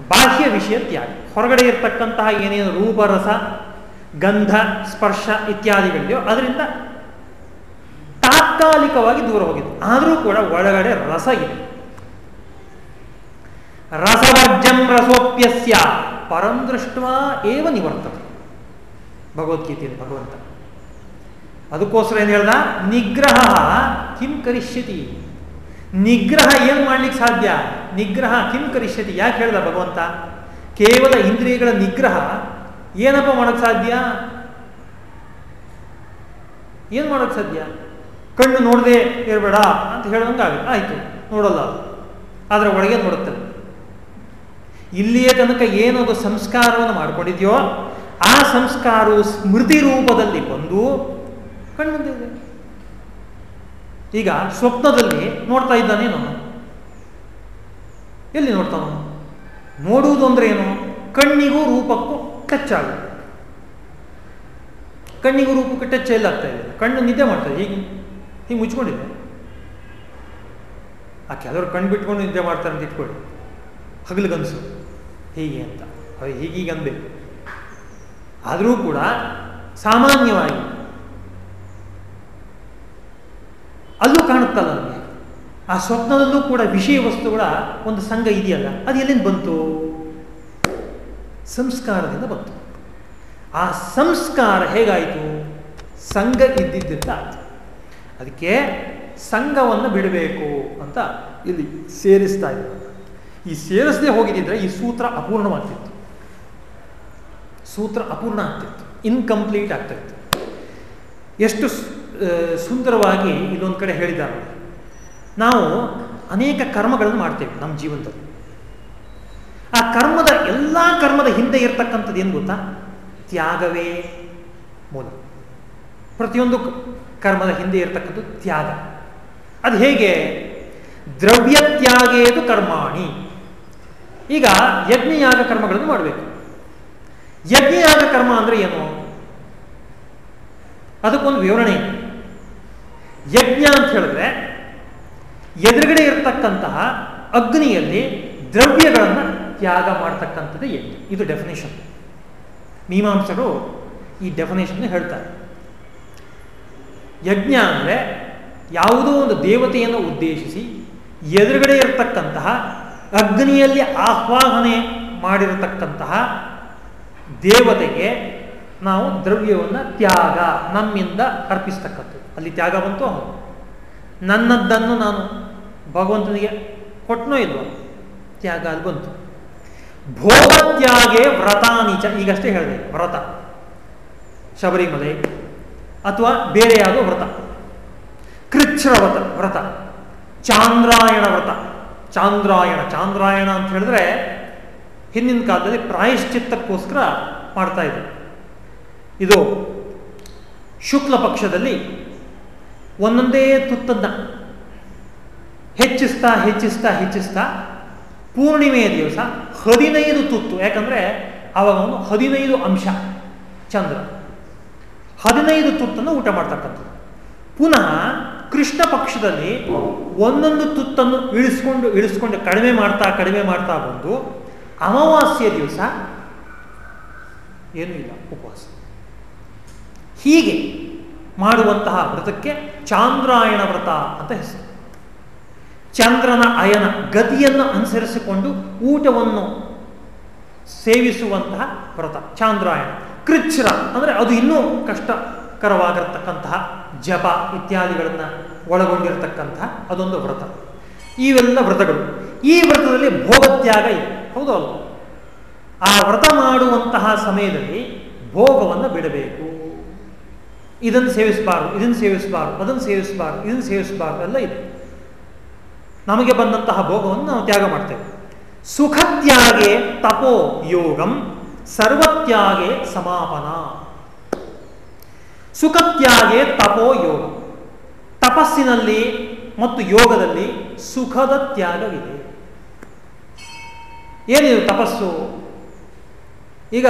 Speaker 1: ಬಾಹ್ಯ ವಿಷಯ ತ್ಯಾಗ. ಹೊರಗಡೆ ಇರತಕ್ಕಂತಹ ಏನೇನು ರೂಪರಸ ಗಂಧ, ಸ್ಪರ್ಶ ಇತ್ಯಾದಿಗಳಿದೆಯೋ ಅದರಿಂದ ತಾತ್ಕಾಲಿಕವಾಗಿ ದೂರ ಹೋಗಿದೆ ಆದರೂ ಕೂಡ ಒಳಗಡೆ ರಸ ಇದೆ. ರಸವರ್ಜಂ ರಸೋಪ್ಯಸ್ಯ. ಪರಂ ದೃಷ್ಟ ಏವ ಭಗವದ್ಗೀತೆಯಲ್ಲಿ ಭಗವಂತ. ಅದಕ್ಕೋಸ್ಕರ ಏನು ಹೇಳ್ದ? ನಿಗ್ರಹ ಕಿಂ ಕರಿಷ್ಯತಿ. ನಿಗ್ರಹ ಏನು ಮಾಡ್ಲಿಕ್ಕೆ ಸಾಧ್ಯ? ನಿಗ್ರಹ ಕಿಂ ಕರಿಷ್ಯತಿ? ಯಾಕೆ ಹೇಳ್ದ ಭಗವಂತ? ಕೇವಲ ಇಂದ್ರಿಯಗಳ ನಿಗ್ರಹ ಏನಪ್ಪ ಮಾಡೋಕ್ಕೆ ಸಾಧ್ಯ? ಏನು ಮಾಡೋಕ್ಕೆ ಸಾಧ್ಯ? ಕಣ್ಣು ನೋಡದೆ ಇರಬೇಡ ಅಂತ ಹೇಳೋಂಗಾಗುತ್ತೆ ಆಯ್ತು, ನೋಡಲ್ಲ ಅದರ ಒಳಗೆ ನೋಡುತ್ತೆ. ಇಲ್ಲಿಯ ತನಕ ಏನದು ಸಂಸ್ಕಾರವನ್ನು ಮಾಡಿಕೊಂಡಿದ್ಯೋ, ಆ ಸಂಸ್ಕಾರವು ಸ್ಮೃತಿ ರೂಪದಲ್ಲಿ ಬಂದು ಕಣ್ಣು ಇದೆ. ಈಗ ಸ್ವಪ್ನದಲ್ಲಿ ನೋಡ್ತಾ ಇದ್ದಾನೇನು ಎಲ್ಲಿ ನೋಡ್ತಾನ ನೋಡುವುದು ಅಂದ್ರೆ ಏನು? ಕಣ್ಣಿಗೂ ರೂಪಕ್ಕೂ ಟಚ್ ಆಗುತ್ತೆ ಕಣ್ಣಿಗೂ ರೂಪಕ್ಕೆ ಟಚ್ ಎಲ್ಲ ಆಗ್ತಾ ಇದೆ. ಕಣ್ಣು ನಿದ್ದೆ ಮಾಡ್ತಾ ಹೀಗೆ ಹೀಗೆ ಮುಚ್ಕೊಂಡಿದೆ. ಆ ಕೆಲವರು ಕಣ್ಣು ಬಿಟ್ಕೊಂಡು ನಿದ್ದೆ ಮಾಡ್ತಾರೆ ಅಂತ ಇಟ್ಕೊಳ್ಳಿ. ಹಗಲಿಗನ್ಸು. ಹೀಗೆ ಅಂತ. ಅವ್ರಿಗೆ ಹೀಗೀಗ ಅನ್ಬೇಕು ಆದರೂ ಕೂಡ ಸಾಮಾನ್ಯವಾಗಿ ಅಲ್ಲೂ ಕಾಣುತ್ತಲ್ಲ ನಮಗೆ ಆ ಸ್ವಪ್ನದಲ್ಲೂ ಕೂಡ ವಿಷಯ ವಸ್ತುಗಳ ಒಂದು ಸಂಘ ಇದೆಯಲ್ಲ, ಅದು ಎಲ್ಲಿಂದ ಬಂತು? ಸಂಸ್ಕಾರದಿಂದ ಬಂತು. ಆ ಸಂಸ್ಕಾರ ಹೇಗಾಯಿತು? ಸಂಘ ಇದ್ದಿದ್ದಿಲ್ಲ. ಅದಕ್ಕೆ ಸಂಘವನ್ನು ಬಿಡಬೇಕು ಅಂತ ಇಲ್ಲಿ ಸೇರಿಸ್ತಾ ಇದ್ದಾರೆ. ಈ ಸೇರಿಸದೆ ಹೋಗಿದ್ದಿದ್ರೆ ಈ ಸೂತ್ರ ಅಪೂರ್ಣವಾಗ್ತಿತ್ತು. ಸೂತ್ರ ಅಪೂರ್ಣ ಆಗ್ತಿತ್ತು. ಇನ್ಕಂಪ್ಲೀಟ್ ಆಗ್ತಾ ಇತ್ತು. ಎಷ್ಟು ಸುಂದರವಾಗಿ ಇಲ್ಲೊಂದು ಕಡೆ ಹೇಳಿದ್ದಾರೆ. ನಾವು ಅನೇಕ ಕರ್ಮಗಳನ್ನು ಮಾಡ್ತೇವೆ ನಮ್ಮ ಜೀವನದಲ್ಲಿ. ಆ ಕರ್ಮದ ಎಲ್ಲ ಕರ್ಮದ ಹಿಂದೆ ಇರತಕ್ಕಂಥದ್ದು ಏನು ಗೊತ್ತಾ? ತ್ಯಾಗವೇ ಮೂಲ. ಪ್ರತಿಯೊಂದು ಕರ್ಮದ ಹಿಂದೆ ಇರತಕ್ಕಂಥದ್ದು ತ್ಯಾಗ. ಅದು ಹೇಗೆ? ದ್ರವ್ಯ ತ್ಯಾಗೇದು ಕರ್ಮಾಣಿ. ಈಗ ಯಜ್ಞಯಾಗ ಕರ್ಮಗಳನ್ನು ಮಾಡಬೇಕು. ಯಜ್ಞಯಾಗ ಕರ್ಮ ಅಂದ್ರೆ ಏನು? ಅದಕ್ಕೊಂದು ವಿವರಣೆ. ಇದೆ ಯಜ್ಞ ಅಂತ ಹೇಳಿದ್ರೆ ಎದುರುಗಡೆ ಇರತಕ್ಕಂತಹ ಅಗ್ನಿಯಲ್ಲಿ ದ್ರವ್ಯಗಳನ್ನು ತ್ಯಾಗ ಮಾಡ್ತಕ್ಕಂಥದ್ದು ಯಜ್ಞ. ಇದು ಡೆಫಿನೇಷನ್ ಮೀಮಾಂಸರು ಈ ಡೆಫಿನೇಷನ್ ಹೇಳ್ತಾರೆ. ಯಜ್ಞ ಅಂದರೆ ಯಾವುದೋ ಒಂದು ದೇವತೆಯನ್ನು ಉದ್ದೇಶಿಸಿ ಎದುರುಗಡೆ ಇರತಕ್ಕಂತಹ ಅಗ್ನಿಯಲ್ಲಿ ಆಹ್ವಾನನೆ ಮಾಡಿರತಕ್ಕಂತಹ ದೇವತೆಗೆ ನಾವು ದ್ರವ್ಯವನ್ನು ತ್ಯಾಗ ನಮ್ಮಿಂದ ಅರ್ಪಿಸ್ತಕ್ಕಂಥದ್ದು. ಅಲ್ಲಿ ತ್ಯಾಗ ಬಂತು ಹೌದು ನನ್ನದ್ದನ್ನು ನಾನು ಭಗವಂತನಿಗೆ ಕೊಟ್ಟನೋ ಇಲ್ವೋ? ತ್ಯಾಗ ಅಲ್ಲಿ ಬಂತು. ಭೋಗತ್ಯಾಗೆ ವ್ರತಾನೀಚ ಈಗಷ್ಟೇ ಹೇಳಿದೆ, ವ್ರತ. ಶಬರಿಮಲೆ ಅಥವಾ ಬೇರೆ ಯಾವುದೋ ವ್ರತ. ಕೃಚ್ಛ್ರ ವ್ರತ ವ್ರತ. ಚಾಂದ್ರಾಯಣ ವ್ರತ. ಚಾಂದ್ರಾಯಣ ಚಾಂದ್ರಾಯಣ ಅಂತ ಹೇಳಿದ್ರೆ ಹಿಂದಿನ ಕಾಲದಲ್ಲಿ ಪ್ರಾಯಶ್ಚಿತ್ತಕ್ಕೋಸ್ಕರ ಮಾಡ್ತಾ ಇದ್ರು. ಇದು ಶುಕ್ಲ ಪಕ್ಷದಲ್ಲಿ ಒಂದೊಂದೇ ತುತ್ತನ್ನು ಹೆಚ್ಚಿಸ್ತಾ ಹೆಚ್ಚಿಸ್ತಾ ಹೆಚ್ಚಿಸ್ತಾ ಪೂರ್ಣಿಮೆಯ ದಿವಸ ಹದಿನೈದು ತುತ್ತು. ಯಾಕಂದ್ರೆ ಅವಾಗ ಒಂದು ಹದಿನೈದು ಅಂಶ ಚಂದ್ರ. ಹದಿನೈದು ತುತ್ತನ್ನು ಊಟ ಮಾಡ್ತಕ್ಕಂಥದ್ದು. ಪುನಃ ಕೃಷ್ಣ ಪಕ್ಷದಲ್ಲಿ ಒಂದೊಂದು ತುತ್ತನ್ನು ಇಳಿಸ್ಕೊಂಡು ಇಳಿಸ್ಕೊಂಡು ಕಡಿಮೆ ಮಾಡ್ತಾ ಕಡಿಮೆ ಮಾಡ್ತಾ ಬಂದು ಅಮಾವಾಸ್ಯ ದಿವಸ ಏನೂ ಇಲ್ಲ, ಉಪವಾಸ. ಹೀಗೆ ಮಾಡುವಂತಹ ವ್ರತಕ್ಕೆ ಚಾಂದ್ರಾಯಣ ವ್ರತ ಅಂತ ಹೆಸರು. ಚಂದ್ರನ ಅಯನ ಗತಿಯನ್ನು ಅನುಸರಿಸಿಕೊಂಡು ಊಟವನ್ನು ಸೇವಿಸುವಂತಹ ವ್ರತ, ಚಾಂದ್ರಾಯಣ. ಕೃಚ್ಛ್ರ ಅಂದರೆ ಅದು ಇನ್ನೂ ಕಷ್ಟಕರವಾಗಿರತಕ್ಕಂತಹ ಜಪ ಇತ್ಯಾದಿಗಳನ್ನು ಒಳಗೊಂಡಿರತಕ್ಕಂತಹ ಅದೊಂದು ವ್ರತ. ಇವೆಲ್ಲ ವ್ರತಗಳು. ಈ ವ್ರತದಲ್ಲಿ ಭೋಗತ್ಯಾಗ ಇದೆ. ಹೌದು ಅಲ್ಲ? ಆ ವ್ರತ ಮಾಡುವಂತಹ ಸಮಯದಲ್ಲಿ ಭೋಗವನ್ನು ಬಿಡಬೇಕು. ಇದನ್ನು ಸೇವಿಸಬಾರ್ದು ಇದನ್ನು ಸೇವಿಸಬಾರ್ದು, ಅದನ್ನು ಸೇವಿಸಬಾರ್ದು, ಇದನ್ನು ಸೇವಿಸಬಾರ್ದು ಎಲ್ಲ ಇದೆ. ನಮಗೆ ಬಂದಂತಹ ಭೋಗವನ್ನು ನಾವು ತ್ಯಾಗ ಮಾಡ್ತೇವೆ. ಸುಖತ್ಯಾಗೆ ತಪೋ ಯೋಗಂ, ಸರ್ವತ್ಯಾಗೆ ಸಮಾಪನ. ಸುಖತ್ಯಾಗೆ ತಪೋ ಯೋಗ. ತಪಸ್ಸಿನಲ್ಲಿ ಮತ್ತು ಯೋಗದಲ್ಲಿ ಸುಖದ ತ್ಯಾಗವಿದೆ. ಏನಿದು ತಪಸ್ಸು? ಈಗ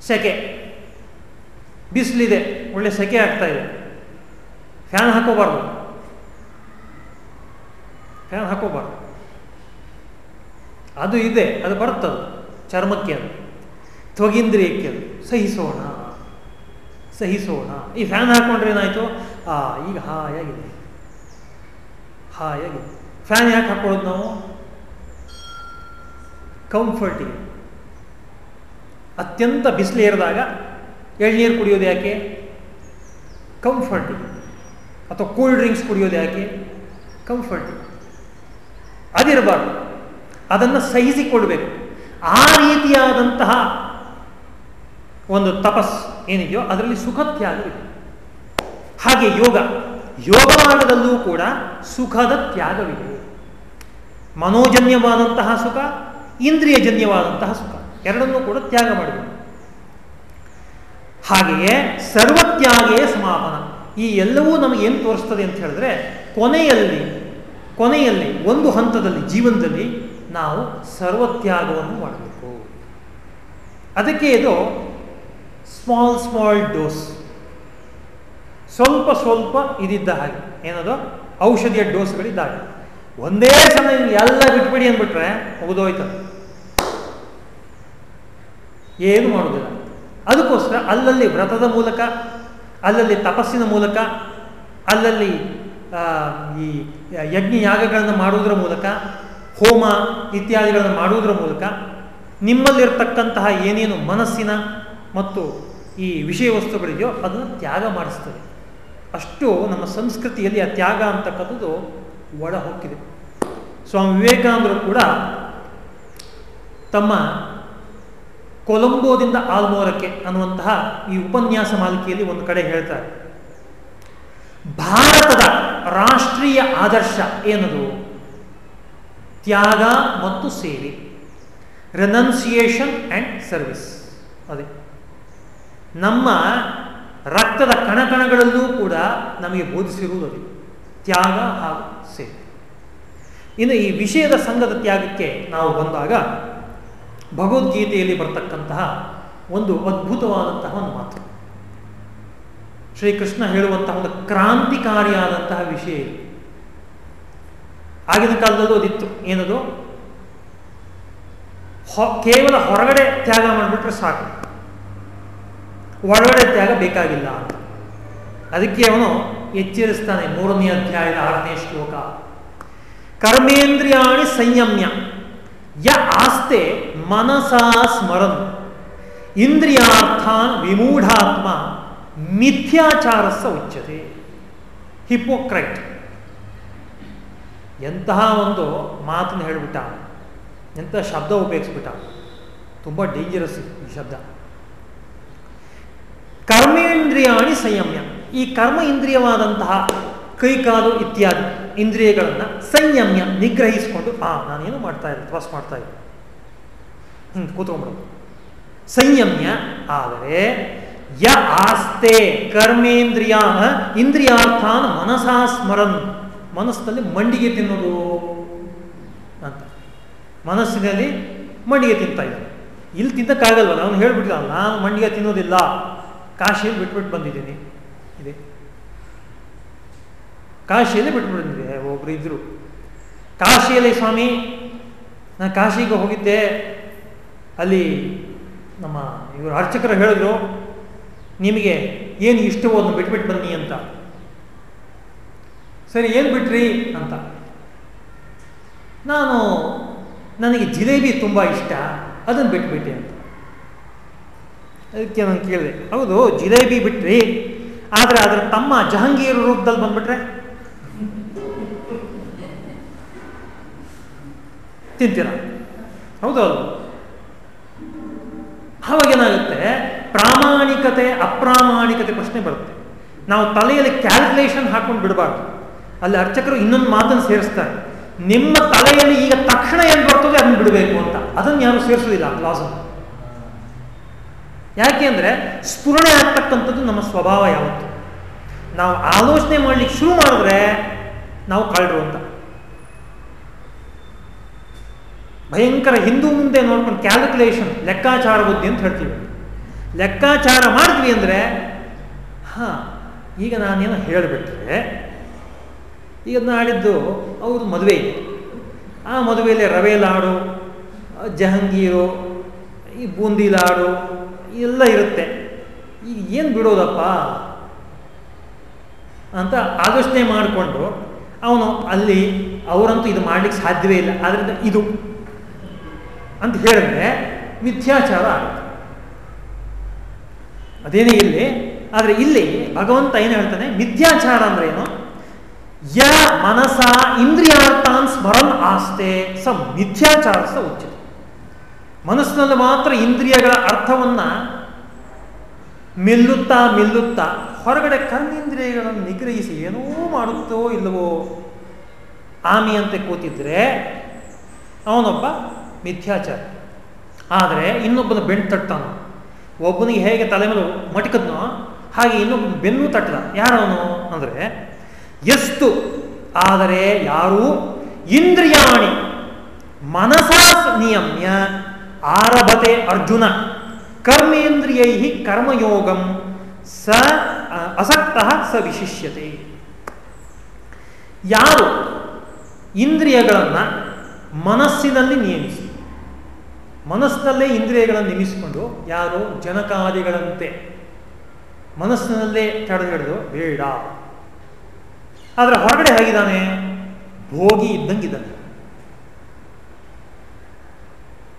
Speaker 1: ಸೆಕೆ. ಬಿಸಿಲಿದೆ, ಒಳ್ಳೆ ಸೆಕೆ ಆಗ್ತಾ ಇದೆ. ಫ್ಯಾನ್ ಹಾಕೋಬಾರ್ದು. ಫ್ಯಾನ್ ಹಾಕೋಬಾರ್ದು. ಅದು ಇದೆ, ಅದು ಬರ್ತದೆ ಚರ್ಮಕ್ಕೆ ಅದು, ತ್ವಗಿಂದ್ರಿಯಕ್ಕೆ ಅದು. ಸಹಿಸೋಣ ಸಹಿಸೋಣ. ಈ ಫ್ಯಾನ್ ಹಾಕೊಂಡ್ರೆ ಏನಾಯಿತು? ಆ, ಈಗ ಹಾಯಾಗಿದೆ. ಹಾಯಾಗಿದೆ. ಫ್ಯಾನ್ ಯಾಕೆ ಹಾಕೊಳ್ಳೋದು ನಾವು? ಕಂಫರ್ಟಿಗೆ ಅತ್ಯಂತ ಬಿಸಿಲು ಏರಿದಾಗ ಎಳ್ನೀರು ಕುಡಿಯೋದು ಯಾಕೆ? ಕಂಫರ್ಟ್ ಅಥವಾ ಕೂಲ್ ಡ್ರಿಂಕ್ಸ್ ಕುಡಿಯೋದು ಯಾಕೆ? ಕಂಫರ್ಟ್ ಅದಿರಬಾರ್ದು. ಅದನ್ನು ಸಹಿಸಿಕೊಳ್ಬೇಕು. ಆ ರೀತಿಯಾದಂತಹ ಒಂದು ತಪಸ್ ಏನಿದೆಯೋ ಅದರಲ್ಲಿ ಸುಖ ತ್ಯಾಗವಿದೆ ಹಾಗೆ ಯೋಗ. ಯೋಗ ಮಾರ್ಗದಲ್ಲೂ ಕೂಡ ಸುಖದ ತ್ಯಾಗವಿದೆ. ಮನೋಜನ್ಯವಾದಂತಹ ಸುಖ, ಇಂದ್ರಿಯಜನ್ಯವಾದಂತಹ ಸುಖ. ಎರಡನ್ನೂ ಕೂಡ ತ್ಯಾಗ ಮಾಡಬೇಕು. ಹಾಗೆಯೇ ಸರ್ವತ್ಯಾಗೆಯೇ ಸಮಾಪನ. ಈ ಎಲ್ಲವೂ ನಮಗೆ ಏನು ತೋರಿಸ್ತದೆ ಅಂತ ಹೇಳಿದ್ರೆ, ಕೊನೆಯಲ್ಲಿ ಕೊನೆಯಲ್ಲಿ ಒಂದು ಹಂತದಲ್ಲಿ, ಜೀವನದಲ್ಲಿ ನಾವು ಸರ್ವತ್ಯಾಗವನ್ನು ಮಾಡಬೇಕು. ಅದಕ್ಕೆ ಇದು ಸ್ಮಾಲ್ ಸ್ಮಾಲ್ ಡೋಸ್ ಸ್ವಲ್ಪ ಸ್ವಲ್ಪ ಇದಿದ್ದ ಹಾಗೆ. ಏನದು? ಔಷಧಿಯ ಡೋಸ್ಗಳಿದ್ದ ಹಾಗೆ ಒಂದೇ ಸಮಯ ಎಲ್ಲ ಬಿಟ್ಬಿಡಿ ಅಂದ್ಬಿಟ್ರೆ ಮುಗಿದೋಯ್ತದೆ. ಏನು ಮಾಡುವುದಿಲ್ಲ ಅದಕ್ಕೋಸ್ಕರ ಅಲ್ಲಲ್ಲಿ ವ್ರತದ ಮೂಲಕ, ಅಲ್ಲಲ್ಲಿ ತಪಸ್ಸಿನ ಮೂಲಕ, ಅಲ್ಲಲ್ಲಿ ಈ ಯಜ್ಞ ಯಾಗಗಳನ್ನು ಮಾಡುವುದರ ಮೂಲಕ, ಹೋಮ ಇತ್ಯಾದಿಗಳನ್ನು ಮಾಡುವುದರ ಮೂಲಕ ನಿಮ್ಮಲ್ಲಿರ್ತಕ್ಕಂತಹ ಏನೇನು ಮನಸ್ಸಿನ ಮತ್ತು ಈ ವಿಷಯ ವಸ್ತುಗಳಿದೆಯೋ ಅದನ್ನು ತ್ಯಾಗ ಮಾಡಿಸ್ತದೆ. ಅಷ್ಟು ನಮ್ಮ ಸಂಸ್ಕೃತಿಯಲ್ಲಿ ಆ ತ್ಯಾಗ ಅಂತಕ್ಕಂಥದ್ದು ಒಳ ಹೊಕ್ಕಿದೆ ಸ್ವಾಮಿ ವಿವೇಕಾನಂದರು ಕೂಡ ತಮ್ಮ ಕೊಲಂಬೋದಿಂದ ಆಲ್ಮೋರಕ್ಕೆ ಅನ್ನುವಂತಹ ಈ ಉಪನ್ಯಾಸ ಮಾಲಿಕೆಯಲ್ಲಿ ಒಂದು ಕಡೆ ಹೇಳ್ತಾರೆ. ಭಾರತದ ರಾಷ್ಟ್ರೀಯ ಆದರ್ಶ ಏನದು? ತ್ಯಾಗ ಮತ್ತು ಸೇವೆ ರೆನನ್ಸಿಯೇಷನ್ ಆ್ಯಂಡ್ ಸರ್ವಿಸ್ ಅದೇ. ನಮ್ಮ ರಕ್ತದ ಕಣಕಣಗಳಲ್ಲೂ ಕೂಡ ನಮಗೆ ಬೋಧಿಸಿರುವುದು ಅದೇ. ತ್ಯಾಗ ಹಾಗೂ ಸೇವೆ. ಇನ್ನು ಈ ವಿಷಯದ ಸಂಘದ ತ್ಯಾಗಕ್ಕೆ ನಾವು ಬಂದಾಗ ಭಗವದ್ಗೀತೆಯಲ್ಲಿ ಬರ್ತಕ್ಕಂತಹ ಒಂದು ಅದ್ಭುತವಾದಂತಹ ಒಂದು ಮಾತು. ಶ್ರೀಕೃಷ್ಣ ಹೇಳುವಂತಹ ಒಂದು ಕ್ರಾಂತಿಕಾರಿಯಾದಂತಹ ವಿಷಯ ಇದು. ಆಗಿನ ಕಾಲದಲ್ಲೂ ಅದಿತ್ತು. ಏನದು? ಕೇವಲ ಹೊರಗಡೆ ತ್ಯಾಗ ಮಾಡಿಬಿಟ್ರೆ ಸಾಕು. ಒಳಗಡೆ ತ್ಯಾಗ ಬೇಕಾಗಿಲ್ಲ ಅದಕ್ಕೆ ಅವನು ಎಚ್ಚರಿಸ್ತಾನೆ ಮೂರನೇ ಅಧ್ಯಾಯದ ಆರನೇ ಶ್ಲೋಕ. ಕರ್ಮೇಂದ್ರಿಯಾಣಿ ಸಂಯಮ್ಯ. ಯ ಆಸ್ತೆ ಮನಸಾ ಸ್ಮರನ್. ಇಂದ್ರಿಯಾರ್ಥಾನ್ ವಿಮೂಢಾತ್ಮ ಮಿಥ್ಯಾಚಾರಸ್ಸ ಉಚ್ಯತೆ. ಹಿಪೋಕ್ರೈಟ್ ಎಂತಹ ಒಂದು ಮಾತನ್ನು ಹೇಳಿಬಿಟ್ಟ, ಎಂಥ ಶಬ್ದ ಉಪಯೋಗಿಸ್ಬಿಟ್ಟ, ತುಂಬ ಡೇಂಜರಸ್ ಈ ಶಬ್ದ. ಕರ್ಮೇಂದ್ರಿಯಾಣಿ ಸಂಯಮ್ಯ. ಈ ಕರ್ಮ ಇಂದ್ರಿಯವಾದಂತಹ ಕೈಕಾಲು ಇತ್ಯಾದಿ. ಇಂದ್ರಿಯಗಳನ್ನು ಸಂಯಮ್ಯ ನಿಗ್ರಹಿಸಿಕೊಂಡು, ಆ ನಾನೇನು ಮಾಡ್ತಾ ಇದ್ದೆ? ತಪಾಸ್ ಮಾಡ್ತಾ ಇದ್ದೆ. ಹಿಂಗೆ ಕೂತ್ಕೊಂಡ್ಬಿಡೋದು ಸಂಯಮ್ಯ ಆದರೆ, ಯ ಆಸ್ತೆ ಕರ್ಮೇಂದ್ರಿಯ ಇಂದ್ರಿಯಾರ್ಥಾನ್ ಮನಸಾ ಸ್ಮರನ್. ಮನಸ್ಸಿನಲ್ಲಿ ಮಂಡಿಗೆ ತಿನ್ನೋದು ಅಂತ. ಮನಸ್ಸಿನಲ್ಲಿ ಮಂಡಿಗೆ ತಿಂತಾ ಇದ್ದಾನೆ. ಇಲ್ಲಿ ತಿಂತಕ್ಕಾಗಲ್ವಲ್ಲ ಅವನು ಹೇಳ್ಬಿಟ್ಟಿಲ್ಲ ನಾನು ಮಂಡಿಗೆ ತಿನ್ನೋದಿಲ್ಲ. ಕಾಶಿಯಲ್ಲಿ ಬಿಟ್ಬಿಟ್ಟು ಬಂದಿದ್ದೀನಿ. ಕಾಶಿಯಲ್ಲಿ ಬಿಟ್ಬಿಟ್ಟಿದ್ದೆ ಒಬ್ರು ಇದ್ರು. ಕಾಶಿಯಲ್ಲಿ ಸ್ವಾಮಿ, ನಾನು ಕಾಶಿಗೆ ಹೋಗಿದ್ದೆ. ಅಲ್ಲಿ ನಮ್ಮ ಇವರು ಅರ್ಚಕರು ಹೇಳಿದ್ರು, ನಿಮಗೆ ಏನು ಇಷ್ಟವೋ ಅದನ್ನು ಬಿಟ್ಬಿಟ್ಟು ಬನ್ನಿ ಅಂತ. ಸರಿ, ಏನು ಬಿಟ್ರಿ? ಅಂತ. ನಾನು ನನಗೆ ಜಿಲೇಬಿ ತುಂಬ ಇಷ್ಟ ಅದನ್ನು ಬಿಟ್ಬಿಟ್ಟೆ. ಅಂತ. ಅದಕ್ಕೆ ನಾನು ಕೇಳಿದೆ, ಹೌದು, ಜಿಲೇಬಿ ಬಿಟ್ರಿ, ಆದರೆ ಅದರ ತಮ್ಮ ಜಹಾಂಗೀರ್ ರೂಪದಲ್ಲಿ ಬಂದ್ಬಿಟ್ರೆ ತಿಂತೀರ? ಹೌದು ಅವಾಗ ಏನಾಗುತ್ತೆ? ಪ್ರಾಮಾಣಿಕತೆ, ಅಪ್ರಾಮಾಣಿಕತೆ ಪ್ರಶ್ನೆ ಬರುತ್ತೆ. ನಾವು ತಲೆಯಲ್ಲಿ ಕ್ಯಾಲ್ಕುಲೇಷನ್ ಹಾಕೊಂಡು ಬಿಡಬಾರ್ದು. ಅಲ್ಲಿ ಅರ್ಚಕರು ಇನ್ನೊಂದು ಮಾತನ್ನು ಸೇರಿಸ್ತಾರೆ. ನಿಮ್ಮ ತಲೆಯಲ್ಲಿ ಈಗ ತಕ್ಷಣ ಏನು ಬರ್ತದೆ ಅದನ್ನು ಬಿಡಬೇಕು ಅಂತ. ಅದನ್ನು ಯಾರು ಸೇರಿಸೋದಿಲ್ಲ ಲಾಸ್ ಯಾಕೆ ಅಂದರೆ ಸ್ಫುರಣೆ ಆಗ್ತಕ್ಕಂಥದ್ದು ನಮ್ಮ ಸ್ವಭಾವ ಯಾವತ್ತು? ನಾವು ಆಲೋಚನೆ ಮಾಡಲಿಕ್ಕೆ ಶುರು ಮಾಡಿದ್ರೆ ನಾವು ಕಳ್ಳರು ಅಂತ. ಭಯಂಕರ ಹಿಂದೂ ಮುಂದೆ ನೋಡ್ಕೊಂಡು ಕ್ಯಾಲ್ಕುಲೇಷನ್ ಲೆಕ್ಕಾಚಾರ ಬುದ್ಧಿ ಅಂತ ಹೇಳ್ತೀವಿ. ಲೆಕ್ಕಾಚಾರ ಮಾಡಿದ್ವಿ ಅಂದರೆ, ಹಾಂ, ಈಗ ನಾನೇನು ಹೇಳಿಬಿಟ್ರೆ, ಈಗ ನಾಡಿದ್ದು ಅವ್ರ ಮದುವೆ ಇದೆ. ಆ ಮದುವೆಯಲ್ಲಿ ರವೆ ಲಾಡು, ಜಹಂಗೀರು, ಈ ಬೂಂದಿ ಲಾಡು, ಎಲ್ಲ ಇರುತ್ತೆ. ಈಗ ಏನು ಬಿಡೋದಪ್ಪ? ಅಂತ ಆಲೋಚನೆ ಮಾಡಿಕೊಂಡು, ಅವನು ಅಲ್ಲಿ, ಅವರಂತೂ ಇದು ಮಾಡ್ಲಿಕ್ಕೆ ಸಾಧ್ಯವೇ ಇಲ್ಲ. ಆದ್ದರಿಂದ ಇದು. ಅಂತ ಹೇಳಿದ್ರೆ ಮಿಥ್ಯಾಚಾರ ಆಗುತ್ತೆ. ಅದೇನೇ ಇಲ್ಲಿ ಆದರೆ ಇಲ್ಲಿ ಭಗವಂತ ಏನು ಹೇಳ್ತಾನೆ? ಮಿಥ್ಯಾಚಾರ ಅಂದ್ರೆ ಏನು? ಯ ಮನಸ ಇಂದ್ರಿಯಾರ್ಥಾನ್ ಸ್ಮರನ್ ಆಸ್ತೆ ಸ ಮಿಥ್ಯಾಚಾರ ಸ ಉಚಿತ ಮನಸ್ಸಿನಲ್ಲಿ ಮಾತ್ರ ಇಂದ್ರಿಯಗಳ ಅರ್ಥವನ್ನ ಮಿಲ್ಲುತ್ತಾ ಮಿಲ್ಲುತ್ತಾ ಹೊರಗಡೆ ಕರ್ಮೇಂದ್ರಿಯಗಳನ್ನು ನಿಗ್ರಹಿಸಿ ಏನೋ ಮಾಡುತ್ತೋ ಇಲ್ಲವೋ ಆಮಿಯಂತೆ ಕೂತಿದ್ರೆ ಅವನೊಬ್ಬ ಮಿಥ್ಯಾಚಾರ. ಆದರೆ ಇನ್ನೊಬ್ಬನ ಬೆನ್ನು ತಟ್ಟಾನು ಒಬ್ಬನಿಗೆ ಹೇಗೆ ತಲೆ ಮೇಲೆ ಮಟಕದ್ನೋ ಹಾಗೆ ಇನ್ನೊಬ್ಬ ಬೆನ್ನು ತಟ್ಟದ ಯಾರವನು ಅಂದರೆ ಎಷ್ಟು ಆದರೆ ಯಾರು ಇಂದ್ರಿಯಾಣಿ. ಮನಸಾ ನಿಯಮ್ಯ, ಆರಭತೆ ಅರ್ಜುನ. ಕರ್ಮೇಂದ್ರಿಯೈ ಕರ್ಮಯೋಗಂ, ಸ ಅಸಕ್ತ ಸ ವಿಶಿಷ್ಯತೆ. ಯಾರು ಇಂದ್ರಿಯಗಳನ್ನು ಮನಸ್ಸಿನಲ್ಲಿ ನಿಯಮಿಸಿ? ಮನಸ್ಸಿನಲ್ಲೇ ಇಂದ್ರಿಯಗಳನ್ನು ನಿಲ್ಲಿಸಿಕೊಂಡು ಯಾರು ಜನಕಾದಿಗಳಂತೆ ಮನಸ್ಸಿನಲ್ಲೇ ತಡೆದು ಹಿಡಿದು, ಬೇಡ. ಆದರೆ ಹೊರಗಡೆ ಹೇಗಿದ್ದಾನೆ? ಭೋಗಿ ಇದ್ದಂಗಿದ್ದಾನೆ.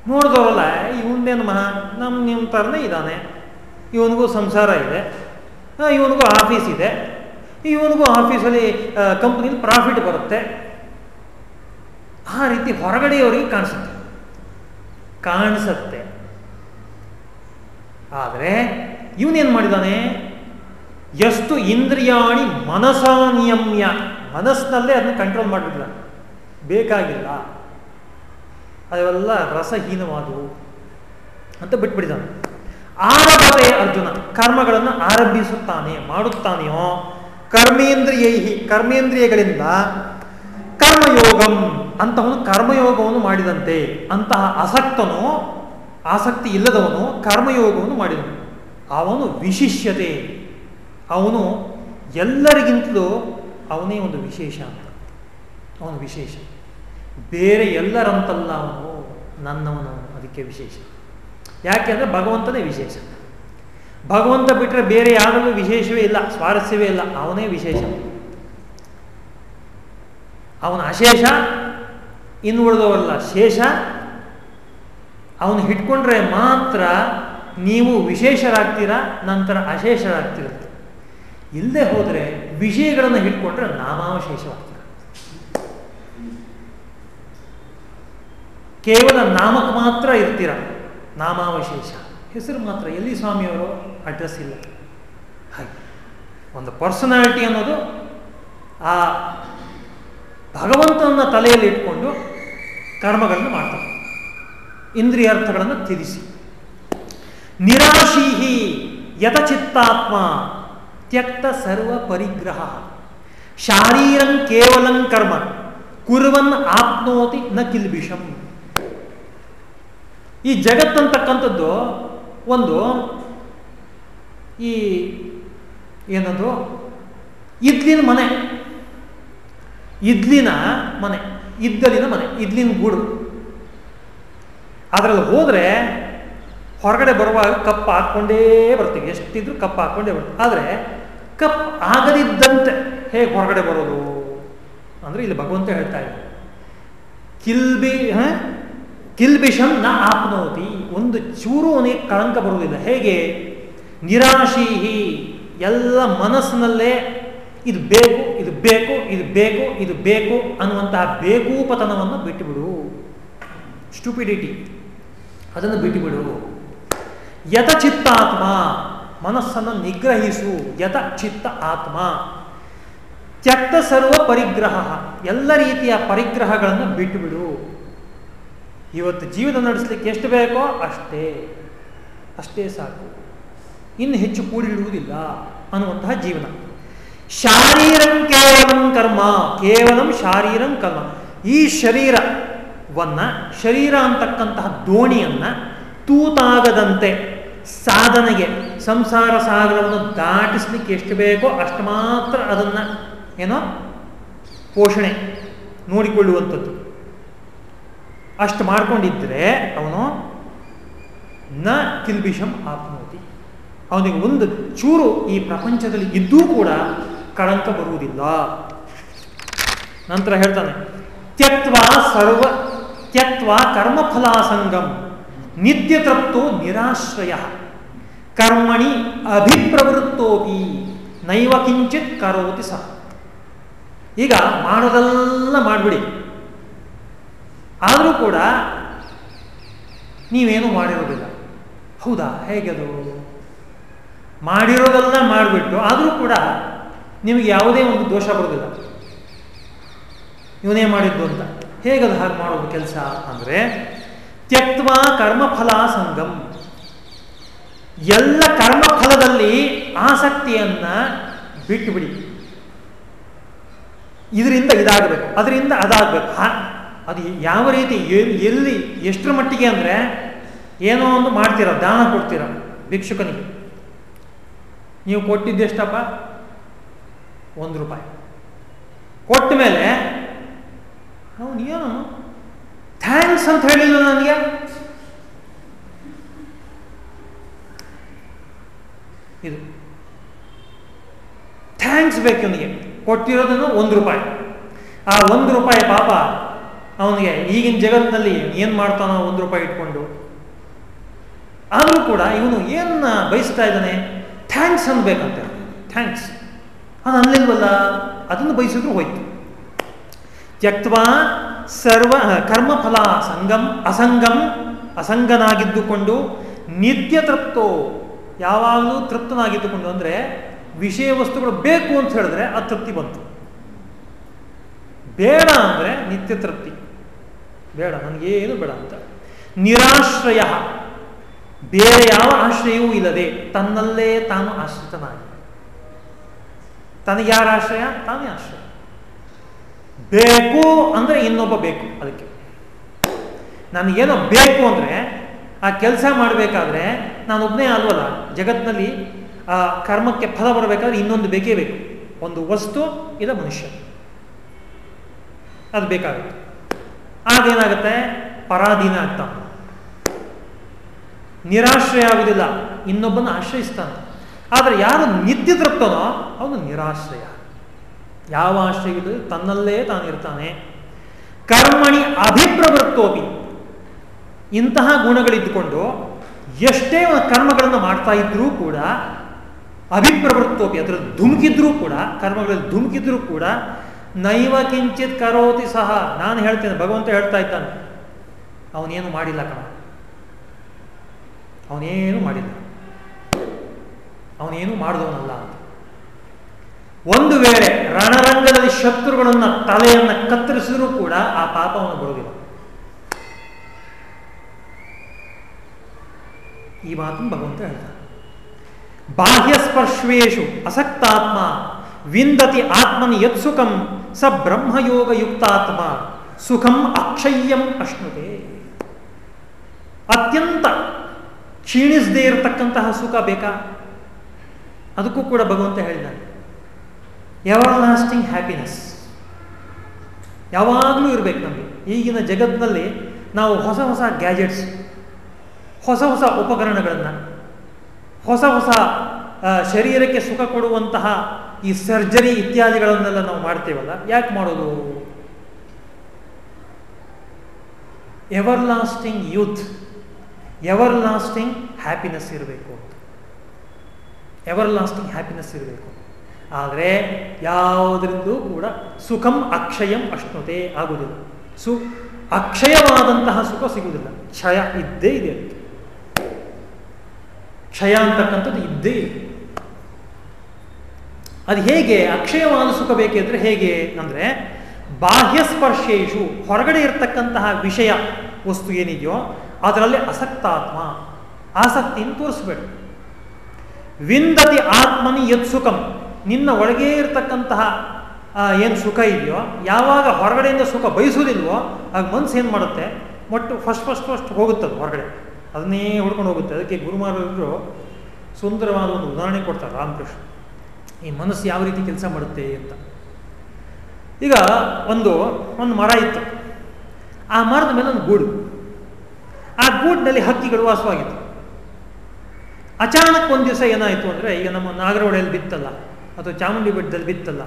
Speaker 1: ನೋಡಿದವರಲ್ಲ ಇವನ್ನೇನು ಮಹಾ ನಮ್ಮ ನಿಮ್ಮ ಥರನೇ ಇದ್ದಾನೆ. ಇವನಿಗೂ ಸಂಸಾರ ಇದೆ. ಇವನಿಗೂ ಆಫೀಸ್ ಇದೆ. ಇವನಿಗೂ ಆಫೀಸಲ್ಲಿ ಕಂಪ್ನಿಲಿ ಪ್ರಾಫಿಟ್ ಬರುತ್ತೆ. ಆ ರೀತಿ ಹೊರಗಡೆಯವರಿಗೆ ಕಾಣಿಸುತ್ತೆ. ಕಾಣಿಸುತ್ತೆ. ಆದರೆ ಇವನೇನು ಮಾಡಿದಾನೆ? ಎಷ್ಟು ಇಂದ್ರಿಯಾಣಿ ಮನಸಾನಿಯಮ್ಯ ಮನಸ್ಸಿನಲ್ಲೇ ಅದನ್ನು ಕಂಟ್ರೋಲ್ ಮಾಡಿಬಿಟ್ಟ ಬೇಕಾಗಿಲ್ಲ. ಅದೆಲ್ಲ ರಸಹೀನವಾದವು ಅಂತ ಬಿಟ್ಬಿಡಿದಾನೆ ಆರಭವೆ ಅರ್ಜುನ, ಕರ್ಮಗಳನ್ನು ಆರಂಭಿಸುತ್ತಾನೆ, ಮಾಡುತ್ತಾನೆಯೋ? ಕರ್ಮೇಂದ್ರಿಯ ಕರ್ಮೇಂದ್ರಿಯಗಳಿಂದ ಕರ್ಮಯೋಗಂ ಅಂತವನು ಕರ್ಮಯೋಗವನ್ನು ಮಾಡಿದಂತೆ. ಅಂತಹ ಆಸಕ್ತನು, ಆಸಕ್ತಿ ಇಲ್ಲದವನು ಕರ್ಮಯೋಗವನ್ನು ಮಾಡಿದನು. ಅವನು ವಿಶಿಷ್ಯತೆ. ಅವನು ಎಲ್ಲರಿಗಿಂತಲೂ ಅವನೇ ಒಂದು ವಿಶೇಷ ಅಂತ. ಅವನು ವಿಶೇಷ. ಬೇರೆ ಎಲ್ಲರಂತಲ್ಲ ಅವನು, ನನ್ನವನು ಅದಕ್ಕೆ ವಿಶೇಷ. ಯಾಕೆಂದರೆ ಭಗವಂತನೇ ವಿಶೇಷ. ಭಗವಂತ ಬಿಟ್ಟರೆ ಬೇರೆ ಯಾರಿಗೂ ವಿಶೇಷವೇ ಇಲ್ಲ, ಸ್ವಾರಸ್ಯವೇ ಇಲ್ಲ. ಅವನೇ ವಿಶೇಷ. ಅವನ ಅಶೇಷ ಇನ್ನು ಉಳಿದವರಲ್ಲ ಶೇಷ? ಅವನು ಹಿಡ್ಕೊಂಡ್ರೆ ಮಾತ್ರ ನೀವು ವಿಶೇಷರಾಗ್ತೀರಾ? ನಂತರ ಅಶೇಷರಾಗ್ತಿರುತ್ತೆ ಇಲ್ಲದೆ ಹೋದರೆ ವಿಷಯಗಳನ್ನು ಹಿಡ್ಕೊಂಡ್ರೆ ನಾಮಾವಶೇಷವಾಗ್ತೀರ? ಕೇವಲ ನಾಮಕ್ಕೆ ಮಾತ್ರ ಇರ್ತೀರ? ನಾಮಾವಶೇಷ. ಹೆಸರು ಮಾತ್ರ. ಎಲ್ಲಿ ಸ್ವಾಮಿಯವರು? ಅಡ್ರೆಸ್ ಇಲ್ಲ. ಹಾಗೆ. ಒಂದು ಪರ್ಸನಾಲಿಟಿ ಅನ್ನೋದು ಆ ಭಗವಂತನ ತಲೆಯಲ್ಲಿ ಇಟ್ಕೊಂಡು ಕರ್ಮಗಳನ್ನು ಮಾಡ್ತಾರೆ ಇಂದ್ರಿಯಾರ್ಥಗಳನ್ನು ತಿಳಿಸಿ ನಿರಾಶೀಹಿ ಯಥಚಿತ್ತಾತ್ಮ ತ್ಯಕ್ತ ಸರ್ವ ಪರಿಗ್ರಹ. ಶಾರೀರಂ ಕೇವಲಂ ಕರ್ಮ, ಕುರುವನ್ ಆಪ್ನೋತಿ ನ ಕಿಲ್ಬಿಷಂ. ಈ ಜಗತ್ತಂತಕ್ಕಂಥದ್ದು ಒಂದು ಈ ಏನದು? ಇದ್ಲಿನ ಮನೆ. ಇದ್ಲಿನ ಮನೆ, ಇದ್ದಲಿನ ಮನೆ, ಇದ್ಲಿನ ಗೂಡು. ಅದರಲ್ಲಿ ಹೋದರೆ ಹೊರಗಡೆ ಬರುವಾಗ ಕಪ್ ಹಾಕ್ಕೊಂಡೇ ಬರ್ತೀವಿ ಎಷ್ಟಿದ್ರು ಕಪ್ ಹಾಕ್ಕೊಂಡೇ ಬರ್ತೀವಿ ಆದರೆ ಕಪ್ ಆಗದಿದ್ದಂತೆ ಹೇಗೆ ಹೊರಗಡೆ ಬರೋದು? ಅಂದರೆ ಇಲ್ಲಿ ಭಗವಂತ ಹೇಳ್ತಾ ಇದ್ದಾರೆ ಕಿಲ್ಬಿ ಕಿಲ್ಬಿಷಂ ನ ಆಪ್ನೋತಿ. ಒಂದು ಚೂರು ಅವನಿಗೆ ಕಳಂಕ ಬರುವುದಿಲ್ಲ. ಹೇಗೆ? ನಿರಾಶೀಹಿ. ಎಲ್ಲ ಮನಸ್ಸಿನಲ್ಲೇ ಇದು ಬೇಕು ಇದು ಬೇಕು ಇದು ಬೇಕು ಇದು ಬೇಕು ಅನ್ನುವಂತಹ ಬೇಕೂಪತನವನ್ನು ಬಿಟ್ಟುಬಿಡು. ಸ್ಟುಪಿಡಿಟಿ ಅದನ್ನು ಬಿಟ್ಟುಬಿಡು. ಯಥ ಚಿತ್ತಾತ್ಮ ಮನಸ್ಸನ್ನು ನಿಗ್ರಹಿಸು. ಯಥ ಚಿತ್ತ ಆತ್ಮ ತ್ಯಕ್ತ ಸರ್ವ ಪರಿಗ್ರಹ. ಎಲ್ಲ ರೀತಿಯ ಪರಿಗ್ರಹಗಳನ್ನು ಬಿಟ್ಟುಬಿಡು. ಇವತ್ತು ಜೀವನ ನಡೆಸಲಿಕ್ಕೆ ಎಷ್ಟು ಬೇಕೋ ಅಷ್ಟೇ. ಅಷ್ಟೇ ಸಾಕು. ಇನ್ನು ಹೆಚ್ಚು ಕೂಡಿಡುವುದಿಲ್ಲ ಅನ್ನುವಂತಹ ಜೀವನ. ಶಾರೀರಂ ಕೇವಲಂ ಕರ್ಮ, ಕೇವಲಂ ಶಾರೀರಂ ಕರ್ಮ. ಈ ಶರೀರವನ್ನು, ಶರೀರ ಅಂತಕ್ಕಂತಹ ದೋಣಿಯನ್ನ ತೂತಾಗದಂತೆ ಸಾಧನೆಗೆ, ಸಂಸಾರ ಸಾಗರವನ್ನು ದಾಟಿಸ್ಲಿಕ್ಕೆ ಎಷ್ಟು ಬೇಕೋ ಅಷ್ಟು ಮಾತ್ರ ಅದನ್ನು ಏನೋ ಪೋಷಣೆ ನೋಡಿಕೊಳ್ಳುವಂಥದ್ದು. ಅಷ್ಟು ಮಾಡಿಕೊಂಡಿದ್ದರೆ ಅವನು ನ ಕಿಲ್ಬಿಷಂ ಆಪ್ನೋತಿ. ಅವನಿಗೆ ಒಂದು ಚೂರು ಈ ಪ್ರಪಂಚದಲ್ಲಿ ಇದ್ದೂ ಕೂಡ ಕಳಂಕ ಬರುವುದಿಲ್ಲ. ನಂತರ ಹೇಳ್ತಾನೆ ತ್ಯಕ್ವ ಸರ್ವ ತ್ಯಕ್ವ ಕರ್ಮಫಲಾಸಂಗಂ ನಿತ್ಯ ತೃಪ್ತೋ ನಿರಾಶ್ರಯ, ಕರ್ಮಣಿ ಅಭಿಪ್ರವೃತ್ತೋಪಿ, ನೈವ ಕಿಂಚಿತ್ ಕರೋತಿ ಸಹ. ಈಗ ಮಾಡೋದೆಲ್ಲ ಮಾಡಿಬಿಡಿ. ಆದರೂ ಕೂಡ ನೀವೇನು ಮಾಡಿರೋದಿಲ್ಲ. ಹೌದಾ? ಹೇಗೆ ಅದು? ಮಾಡಿರೋದೆಲ್ಲ ಮಾಡಿಬಿಟ್ಟು, ಆದರೂ ಕೂಡ ನಿಮಗೆ ಯಾವುದೇ ಒಂದು ದೋಷ ಬರೋದಿಲ್ಲ ಇವನೇ ಮಾಡಿದ್ದು ಅಂತ. ಹೇಗದು ಹಾಗೆ ಮಾಡೋದು ಕೆಲಸ ಅಂದರೆ ತ್ಯಕ್ತ ಕರ್ಮಫಲ ಸಂಗಮ್ ಎಲ್ಲ ಕರ್ಮಫಲದಲ್ಲಿ ಆಸಕ್ತಿಯನ್ನ ಬಿಟ್ಟುಬಿಡಿ. ಇದರಿಂದ ಇದಾಗಬೇಕು, ಅದರಿಂದ ಅದಾಗಬೇಕು. ಅದು ಯಾವ ರೀತಿ ಎಲ್ಲಿ, ಎಷ್ಟರ ಮಟ್ಟಿಗೆ ಅಂದರೆ, ಏನೋ ಒಂದು ಮಾಡ್ತೀರ, ದಾನ ಕೊಡ್ತೀರ ಭಿಕ್ಷುಕನಿಗೆ. ನೀವು ಕೊಟ್ಟಿದ್ದೆಷ್ಟಪ್ಪ ಒಂದು ರೂಪಾಯಿ. ಕೊಟ್ಟ ಮೇಲೆ, ಅವನು ಏನು? ಥ್ಯಾಂಕ್ಸ್ ಅಂತ ಹೇಳಿಲ್ಲ ನನಗೆ. ಇದು. ಥ್ಯಾಂಕ್ಸ್ ಬೇಕು ಅವನಿಗೆ ಕೊಟ್ಟಿರೋದನ್ನು ಒಂದು ರೂಪಾಯಿ. ಆ ಒಂದು ರೂಪಾಯಿ ಪಾಪ ಅವನಿಗೆ ಈಗಿನ ಜಗತ್ತಿನಲ್ಲಿ ಏನು ಮಾಡ್ತಾನೋ ಒಂದು ರೂಪಾಯಿ ಇಟ್ಕೊಂಡು. ಆದರೂ ಕೂಡ ಇವನು ಏನನ್ನ ಬಯಸ್ತಾ ಇದ್ದಾನೆ? ಥ್ಯಾಂಕ್ಸ್ ಅನ್ಬೇಕಂತೆ. ಥ್ಯಾಂಕ್ಸ್. ಅದು ಅನ್ಲಿಲ್ವಲ್ಲ? ಅದನ್ನು ಬಯಸಿದ್ರು ಹೋಯ್ತು. ತ್ಯಕ್ವಾ ಸರ್ವ ಕರ್ಮಫಲ ಸಂಗಂ, ಅಸಂಗಂ, ಅಸಂಗನಾಗಿದ್ದುಕೊಂಡು ನಿತ್ಯ ತೃಪ್ತೋ ಯಾವಾಗಲೂ ತೃಪ್ತನಾಗಿದ್ದುಕೊಂಡು ಅಂದರೆ ವಿಷಯ ವಸ್ತುಗಳು ಬೇಕು ಅಂತ ಹೇಳಿದ್ರೆ ಆ ತೃಪ್ತಿ ಬಂತು. ಬೇಡ ಅಂದರೆ ನಿತ್ಯ ತೃಪ್ತಿ. ಬೇಡ, ನನಗೇನು ಬೇಡ ಅಂತ. ನಿರಾಶ್ರಯ. ಬೇರೆ ಯಾವ ಆಶ್ರಯವೂ ಇಲ್ಲದೆ ತನ್ನಲ್ಲೇ ತಾನು ಆಶ್ರಿತನಾಗಿ. ತನಗೆ ಯಾರ ಆಶ್ರಯ? ತಾನೇ ಆಶ್ರಯ. ಬೇಕು ಅಂದರೆ ಇನ್ನೊಬ್ಬ ಬೇಕು ಅದಕ್ಕೆ. ನನಗೇನೋ ಬೇಕು ಅಂದರೆ, ಆ ಕೆಲಸ ಮಾಡಬೇಕಾದ್ರೆ ನಾನು ಒಬ್ಬನೇ ಅಲ್ವಲ್ಲ ಜಗತ್ತಿನಲ್ಲಿ ಆ ಕರ್ಮಕ್ಕೆ ಫಲ ಬರಬೇಕಾದ್ರೆ ಇನ್ನೊಂದು ಬೇಕೇ ಬೇಕು. ಒಂದು ವಸ್ತು ಇಲ್ಲ ಮನುಷ್ಯ. ಅದು ಬೇಕಾಗುತ್ತೆ. ಆಗೇನಾಗುತ್ತೆ ಪರಾಧೀನ ಆಗ್ತಾನೆ. ನಿರಾಶ್ರಯ ಆಗುವುದಿಲ್ಲ ಇನ್ನೊಬ್ಬನ ಆಶ್ರಯಿಸ್ತಾನೆ. ಆದರೆ ಯಾರು ನಿದ್ದೆ ತೃಪ್ತನೋ ಅವನು ನಿರಾಶ್ರಯ. ಯಾವ ಆಶ್ರಯವಿಲ್ಲ ತನ್ನಲ್ಲೇ ತಾನಿರ್ತಾನೆ ಕರ್ಮಣಿ ಅಭಿಪ್ರವೃತ್ತೋಪಿ. ಇಂತಹ ಗುಣಗಳಿದ್ದುಕೊಂಡು ಎಷ್ಟೇ ಕರ್ಮಗಳನ್ನು ಮಾಡ್ತಾ ಇದ್ರೂ ಕೂಡ ಅಭಿಪ್ರವೃತ್ತೋಪಿ, ಅದರಲ್ಲಿ ಧುಮುಕಿದ್ರೂ ಕೂಡ, ಕರ್ಮಗಳಲ್ಲಿ ಧುಮುಕಿದ್ರೂ ಕೂಡ ನೈವ ಕಿಂಚಿತ್ ಕರೋತಿ ಸಹ. ನಾನು ಹೇಳ್ತೇನೆ, ಭಗವಂತ ಹೇಳ್ತಾ ಇದ್ದಾನೆ. ಅವನೇನು ಮಾಡಿಲ್ಲ ಕಣ. ಅವನೇನು ಮಾಡಿಲ್ಲ. ಅವನೇನು ಮಾಡಿದವನಲ್ಲ ಅಂತ. ಒಂದು ವೇಳೆ ರಣರಂಗದಲ್ಲಿ ಶತ್ರುಗಳನ್ನ ತಲೆಯನ್ನ ಕತ್ತರಿಸಿದ್ರೂ ಕೂಡ ಆ ಪಾಪವನ್ನು ಬರುವುದಿಲ್ಲ ಈ ಮಾತನ್ನು ಭಗವಂತ ಹೇಳ್ತಾನೆ. ಬಾಹ್ಯ ಸ್ಪರ್ಶ್ವೇಶು ಅಸಕ್ತಾತ್ಮ ವಿಂದತಿ ಆತ್ಮನಿ ಯತ್ಸುಖಂ ಸ ಬ್ರಹ್ಮಯೋಗ ಯುಕ್ತಾತ್ಮ ಸುಖಂ ಅಕ್ಷಯ್ಯಂ ಅಶ್ನುತೆ. ಅತ್ಯಂತ ಕ್ಷೀಣಿಸದೇ ಇರತಕ್ಕಂತಹ ಸುಖ ಬೇಕಾ? ಅದಕ್ಕೂ ಕೂಡ ಭಗವಂತ ಹೇಳಿದ್ದಾನೆ ಎವರ್ ಲಾಸ್ಟಿಂಗ್ ಹ್ಯಾಪಿನೆಸ್ ಯಾವಾಗಲೂ ಇರಬೇಕು ನಮಗೆ. ಈಗಿನ ಜಗತ್ತಿನಲ್ಲಿ ನಾವು ಹೊಸ ಹೊಸ ಗ್ಯಾಜೆಟ್ಸ್ ಹೊಸ ಹೊಸ ಉಪಕರಣಗಳನ್ನು, ಹೊಸ ಹೊಸ ಶರೀರಕ್ಕೆ ಸುಖ ಕೊಡುವಂತಹ ಈ ಸರ್ಜರಿ ಇತ್ಯಾದಿಗಳನ್ನೆಲ್ಲ ನಾವು ಮಾಡ್ತೇವಲ್ಲ, ಯಾಕೆ ಮಾಡೋದು? Everlasting youth everlasting happiness ಇರಬೇಕು. ಎವರ್ ಲಾಸ್ಟಿಂಗ್ ಹ್ಯಾಪಿನೆಸ್ ಇರಬೇಕು. ಆದರೆ ಯಾವುದರಿಂದೂ ಕೂಡ ಸುಖಂ ಅಕ್ಷಯಂ ಅಶ್ನುತೆ ಆಗುವುದಿಲ್ಲ. ಸು, ಅಕ್ಷಯವಾದಂತಹ ಸುಖ ಸಿಗುವುದಿಲ್ಲ. ಕ್ಷಯ ಇದ್ದೇ ಇದೆ. ಅದಕ್ಕೆ ಕ್ಷಯ ಅಂತಕ್ಕಂಥದ್ದು ಇದ್ದೇ ಇದೆ. ಅದು ಹೇಗೆ? ಅಕ್ಷಯವಾದ ಸುಖ ಬೇಕಿದ್ರೆ ಹೇಗೆ ಅಂದರೆ ಬಾಹ್ಯ ಸ್ಪರ್ಶೇಶು, ಹೊರಗಡೆ ಇರತಕ್ಕಂತಹ ವಿಷಯ, ವಸ್ತು ಏನಿದೆಯೋ, ಅದರಲ್ಲಿ ಅಸಕ್ತಾತ್ಮ ಆಸಕ್ತಿಯನ್ನು ತೋರಿಸ್ಬೇಡ ವಿಂದತಿ ಆತ್ಮನಿ ಯತ್ ಸುಖಂ. ನಿನ್ನ ಒಳಗೇ ಇರತಕ್ಕಂತಹ ಏನು ಸುಖ ಇದೆಯೋ, ಯಾವಾಗ ಹೊರಗಡೆಯಿಂದ ಸುಖ ಬಯಸೋದಿಲ್ವೋ ಆಗ ಮನಸ್ಸು ಏನು ಮಾಡುತ್ತೆ? ಮೊಟ್ಟು ಫಸ್ಟ್ ಫಸ್ಟ್ ಫಸ್ಟ್ ಹೋಗುತ್ತದೆ ಹೊರಗಡೆ. ಅದನ್ನೇ ಹುಡ್ಕೊಂಡು ಹೋಗುತ್ತೆ. ಅದಕ್ಕೆ ಗುರುಮಾರರು ಸುಂದರವಾದ ಒಂದು ಉದಾಹರಣೆ ಕೊಡ್ತಾರೆ ರಾಮಕೃಷ್ಣ. ಈ ಮನಸ್ಸು ಯಾವ ರೀತಿ ಕೆಲಸ ಮಾಡುತ್ತೆ ಅಂತ. ಈಗ ಒಂದು ಒಂದು ಮರ ಇತ್ತು. ಆ ಮರದ ಮೇಲೆ ಒಂದು ಗೂಡು. ಆ ಗೂಡಿನಲ್ಲಿ ಹಕ್ಕಿಗಳು ವಾಸವಾಗಿತ್ತು. ಅಚಾನಕ್ ಒಂದು ದಿವಸ ಏನಾಯಿತು ಅಂದರೆ, ಈಗ ನಮ್ಮ ನಾಗರಹೊಳೆಯಲ್ಲಿ ಬಿತ್ತಲ್ಲ, ಅಥವಾ ಚಾಮುಂಡಿ ಬೆಟ್ಟದಲ್ಲಿ ಬಿತ್ತಲ್ಲ,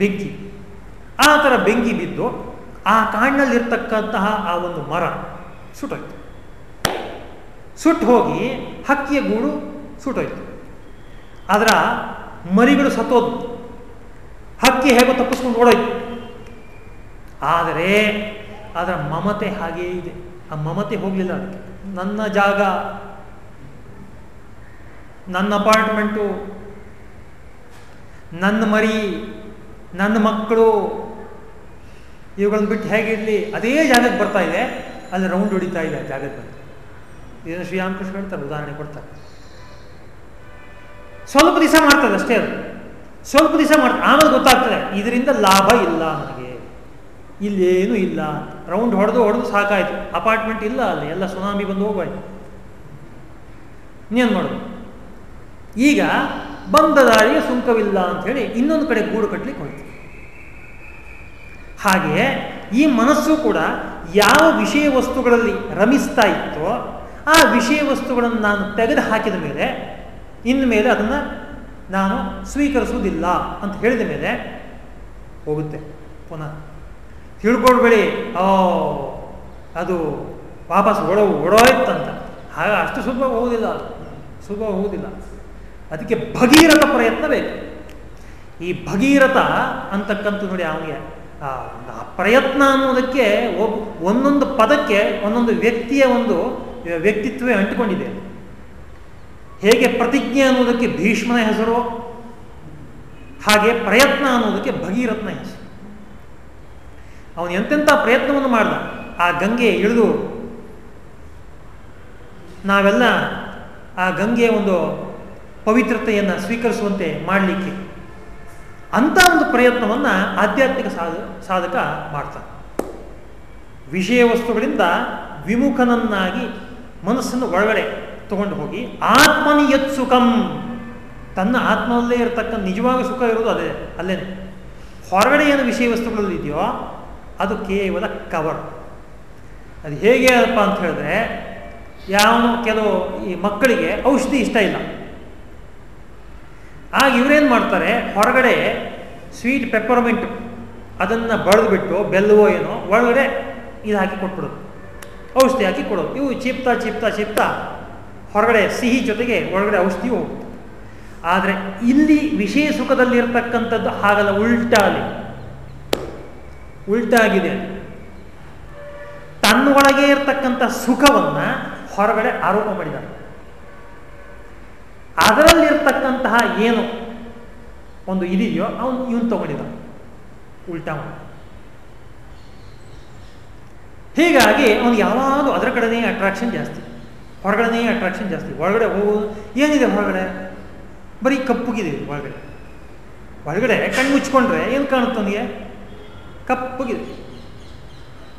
Speaker 1: ಬೆಂಕಿ. ಆ ಥರ ಬೆಂಕಿ ಬಿದ್ದು, ಆ ಕಾಡಿನಲ್ಲಿರ್ತಕ್ಕಂತಹ ಆ ಒಂದು ಮರ ಸುಟ್ಟೋಯ್ತು. ಸುಟ್ಟು ಹೋಗಿ ಹಕ್ಕಿಯ ಗೂಡು ಸುಟ್ಟೋಯ್ತು. ಅದರ ಮರಿಗಳು ಸತ್ತೋದು ಹಕ್ಕಿ ಹೇಗೋ ತಪ್ಪಿಸ್ಕೊಂಡು ಓಡೋಯ್ತು. ಆದರೆ ಅದರ ಮಮತೆ ಹಾಗೇ ಇದೆ. ಆ ಮಮತೆ ಹೋಗಲಿಲ್ಲ ಅದಕ್ಕೆ. ನನ್ನ ಜಾಗ ನನ್ನ ಅಪಾರ್ಟ್ಮೆಂಟು, ನನ್ನ ಮರಿ, ನನ್ನ ಮಕ್ಕಳು, ಇವುಗಳನ್ನ ಬಿಟ್ಟು ಹೇಗಿರಲಿ ಅದೇ ಜಾಗಕ್ಕೆ ಬರ್ತಾ ಇದೆ. ಅಲ್ಲಿ ರೌಂಡ್ ಹೊಡಿತಾ ಇದೆ ಜಾಗಕ್ಕೆ ಬಂದು. ಇದನ್ನು ಶ್ರೀರಾಮಕೃಷ್ಣ ಹೇಳ್ತಾರೆ, ಉದಾಹರಣೆ ಕೊಡ್ತಾರೆ. ಸ್ವಲ್ಪ ದಿವಸ ಮಾಡ್ತದೆ ಅಷ್ಟೇ ಅದು. ಸ್ವಲ್ಪ ದಿವಸ ಮಾಡ್ತದೆ ಆಮೇಲೆ ಗೊತ್ತಾಗ್ತದೆ, ಇದರಿಂದ ಲಾಭ ಇಲ್ಲ ನನಗೆ ಇಲ್ಲೇನೂ ಇಲ್ಲ. ರೌಂಡ್ ಹೊಡೆದು ಹೊಡೆದು ಸಾಕಾಯ್ತು. ಅಪಾರ್ಟ್ಮೆಂಟ್ ಇಲ್ಲ ಅಲ್ಲಿ. ಎಲ್ಲ ಸುನಾಮಿ ಬಂದು ಹೋಗೋಯ್ತು ಇನ್ನೇನು ಮಾಡೋದು? ಈಗ ಬಂದ ದಾರಿಗೆ ಸುಂಕವಿಲ್ಲ ಅಂತ ಹೇಳಿ ಇನ್ನೊಂದು ಕಡೆ ಗೂಡು ಕಟ್ಟಲಿಕ್ಕೆ ಹೋಯ್ತು. ಹಾಗೆಯೇ ಈ ಮನಸ್ಸು ಕೂಡ ಯಾವ ವಿಷಯ ವಸ್ತುಗಳಲ್ಲಿ ರಮಿಸ್ತಾ ಇತ್ತೋ ಆ ವಿಷಯ ವಸ್ತುಗಳನ್ನು ನಾನು ತೆಗೆದು ಹಾಕಿದ ಮೇಲೆ ಇನ್ನು ಮೇಲೆ ಅದನ್ನು ನಾನು ಸ್ವೀಕರಿಸುವುದಿಲ್ಲ ಅಂತ ಹೇಳಿದ ಮೇಲೆ ಹೋಗುತ್ತೆ ಪುನಃ. ತಿಳ್ಕೊಳ್ಬೇಡಿ, ಓ, ಅದು ವಾಪಸ್ ಓಡೋ ಓಡೋಯ್ತಂತ. ಹಾಗೆ ಅಷ್ಟು ಸುಲಭ ಹೋಗುವುದಿಲ್ಲ ಸುಲಭ ಹೋಗುವುದಿಲ್ಲ ಅದಕ್ಕೆ ಭಗೀರಥ ಪ್ರಯತ್ನ ಬೇಕು. ಈ ಭಗೀರಥ ಅಂತಕ್ಕಂಥ ನೋಡಿ ಅವನಿಗೆ, ಆ ಪ್ರಯತ್ನ ಅನ್ನೋದಕ್ಕೆ ಒಂದೊಂದು ಪದಕ್ಕೆ ಒಂದೊಂದು ವ್ಯಕ್ತಿಯ ಒಂದು ವ್ಯಕ್ತಿತ್ವೇ ಅಂಟಿಕೊಂಡಿದೆ. ಹೇಗೆ ಪ್ರತಿಜ್ಞೆ ಅನ್ನೋದಕ್ಕೆ ಭೀಷ್ಮನ ಹೆಸರು, ಹಾಗೆ ಪ್ರಯತ್ನ ಅನ್ನೋದಕ್ಕೆ ಭಗೀರಥನ ಹೆಸರು. ಅವನು ಎಂತೆಂಥ ಪ್ರಯತ್ನವನ್ನು ಮಾಡ್ದ? ಆ ಗಂಗೆ ಇಳಿದು ನಾವೆಲ್ಲ ಆ ಗಂಗೆಯ ಒಂದು ಪವಿತ್ರತೆಯನ್ನು ಸ್ವೀಕರಿಸುವಂತೆ ಮಾಡಲಿಕ್ಕೆ. ಅಂಥ ಒಂದು ಪ್ರಯತ್ನವನ್ನು ಆಧ್ಯಾತ್ಮಿಕ ಸಾಧ, ಸಾಧಕ ಮಾಡ್ತಾನೆ. ವಿಷಯ ವಸ್ತುಗಳಿಂದ ವಿಮುಖನನ್ನಾಗಿ ಮನಸ್ಸನ್ನು ಒಳಗಡೆ ತಗೊಂಡು ಹೋಗಿ, ಆತ್ಮನಿ ಯತ್ ಸುಖಂ. ತನ್ನ ಆತ್ಮದಲ್ಲೇ ಇರತಕ್ಕ ನಿಜವಾಗ ಸುಖ ಇರೋದು ಅದೇ, ಅಲ್ಲೇನೆ? ಹೊರಗಡೆ ಏನು ವಿಷಯ ವಸ್ತುಗಳಲ್ಲಿ ಇದೆಯೋ, ಅದು ಕೇವಲ ಕವರ್. ಅದು ಹೇಗೆ ಅಪ್ಪ ಅಂತ ಹೇಳಿದ್ರೆ ಯಾವ ಕೆಲವು ಈ ಮಕ್ಕಳಿಗೆ ಔಷಧಿ ಇಷ್ಟ ಇಲ್ಲ. ಆಗ ಇವರೇನು ಮಾಡ್ತಾರೆ? ಹೊರಗಡೆ ಸ್ವೀಟ್ ಪೆಪ್ಪರ್ಮೆಂಟ್ ಅದನ್ನು ಬಳದುಬಿಟ್ಟು ಬೆಲ್ಲವೋ ಏನೋ ಒಳಗಡೆ ಇದು ಹಾಕಿ ಕೊಟ್ಬಿಡೋದು. ಔಷಧಿ ಹಾಕಿ ಕೊಡೋದು. ಇವು ಚಿಪ್ತಾ ಚಿಪ್ತಾ ಚಿಪ್ತಾ ಹೊರಗಡೆ ಸಿಹಿ ಜೊತೆಗೆ ಒಳಗಡೆ ಔಷಧಿ ಹೋಗುತ್ತೆ ಆದರೆ ಇಲ್ಲಿ ವಿಷಯ ಸುಖದಲ್ಲಿರ್ತಕ್ಕಂಥದ್ದು ಹಾಗಲ್ಲ ಉಲ್ಟಾಲಿ ಉಲ್ಟಾಗಿದೆ ತನ್ನೊಳಗೆ ಇರತಕ್ಕಂಥ ಸುಖವನ್ನು ಹೊರಗಡೆ ಆರೋಪ ಮಾಡಿದ್ದಾರೆ. ಅದರಲ್ಲಿರ್ತಕ್ಕಂತಹ ಏನು ಒಂದು ಇದೆಯೋ ಅವನು ಇವನು ತಗೊಂಡಿದ್ದ ಉಲ್ಟಾ ಹೀಗಾಗಿ ಅವನು ಯಾವಾಗಲೂ ಅದರ ಕಡೆನೇ ಅಟ್ರಾಕ್ಷನ್ ಜಾಸ್ತಿ, ಹೊರಗಡೆನೇ ಅಟ್ರಾಕ್ಷನ್ ಜಾಸ್ತಿ. ಒಳಗಡೆ ಹೋಗೋದು ಏನಿದೆ ಹೊರಗಡೆ? ಬರೀ ಕಪ್ಪುಗಿದೆ ಒಳಗಡೆ. ಒಳಗಡೆ ಕಣ್ಣು ಮುಚ್ಕೊಂಡ್ರೆ ಏನು ಕಾಣುತ್ತೆ ಅವನಿಗೆ? ಕಪ್ಪುಗಿದೆ.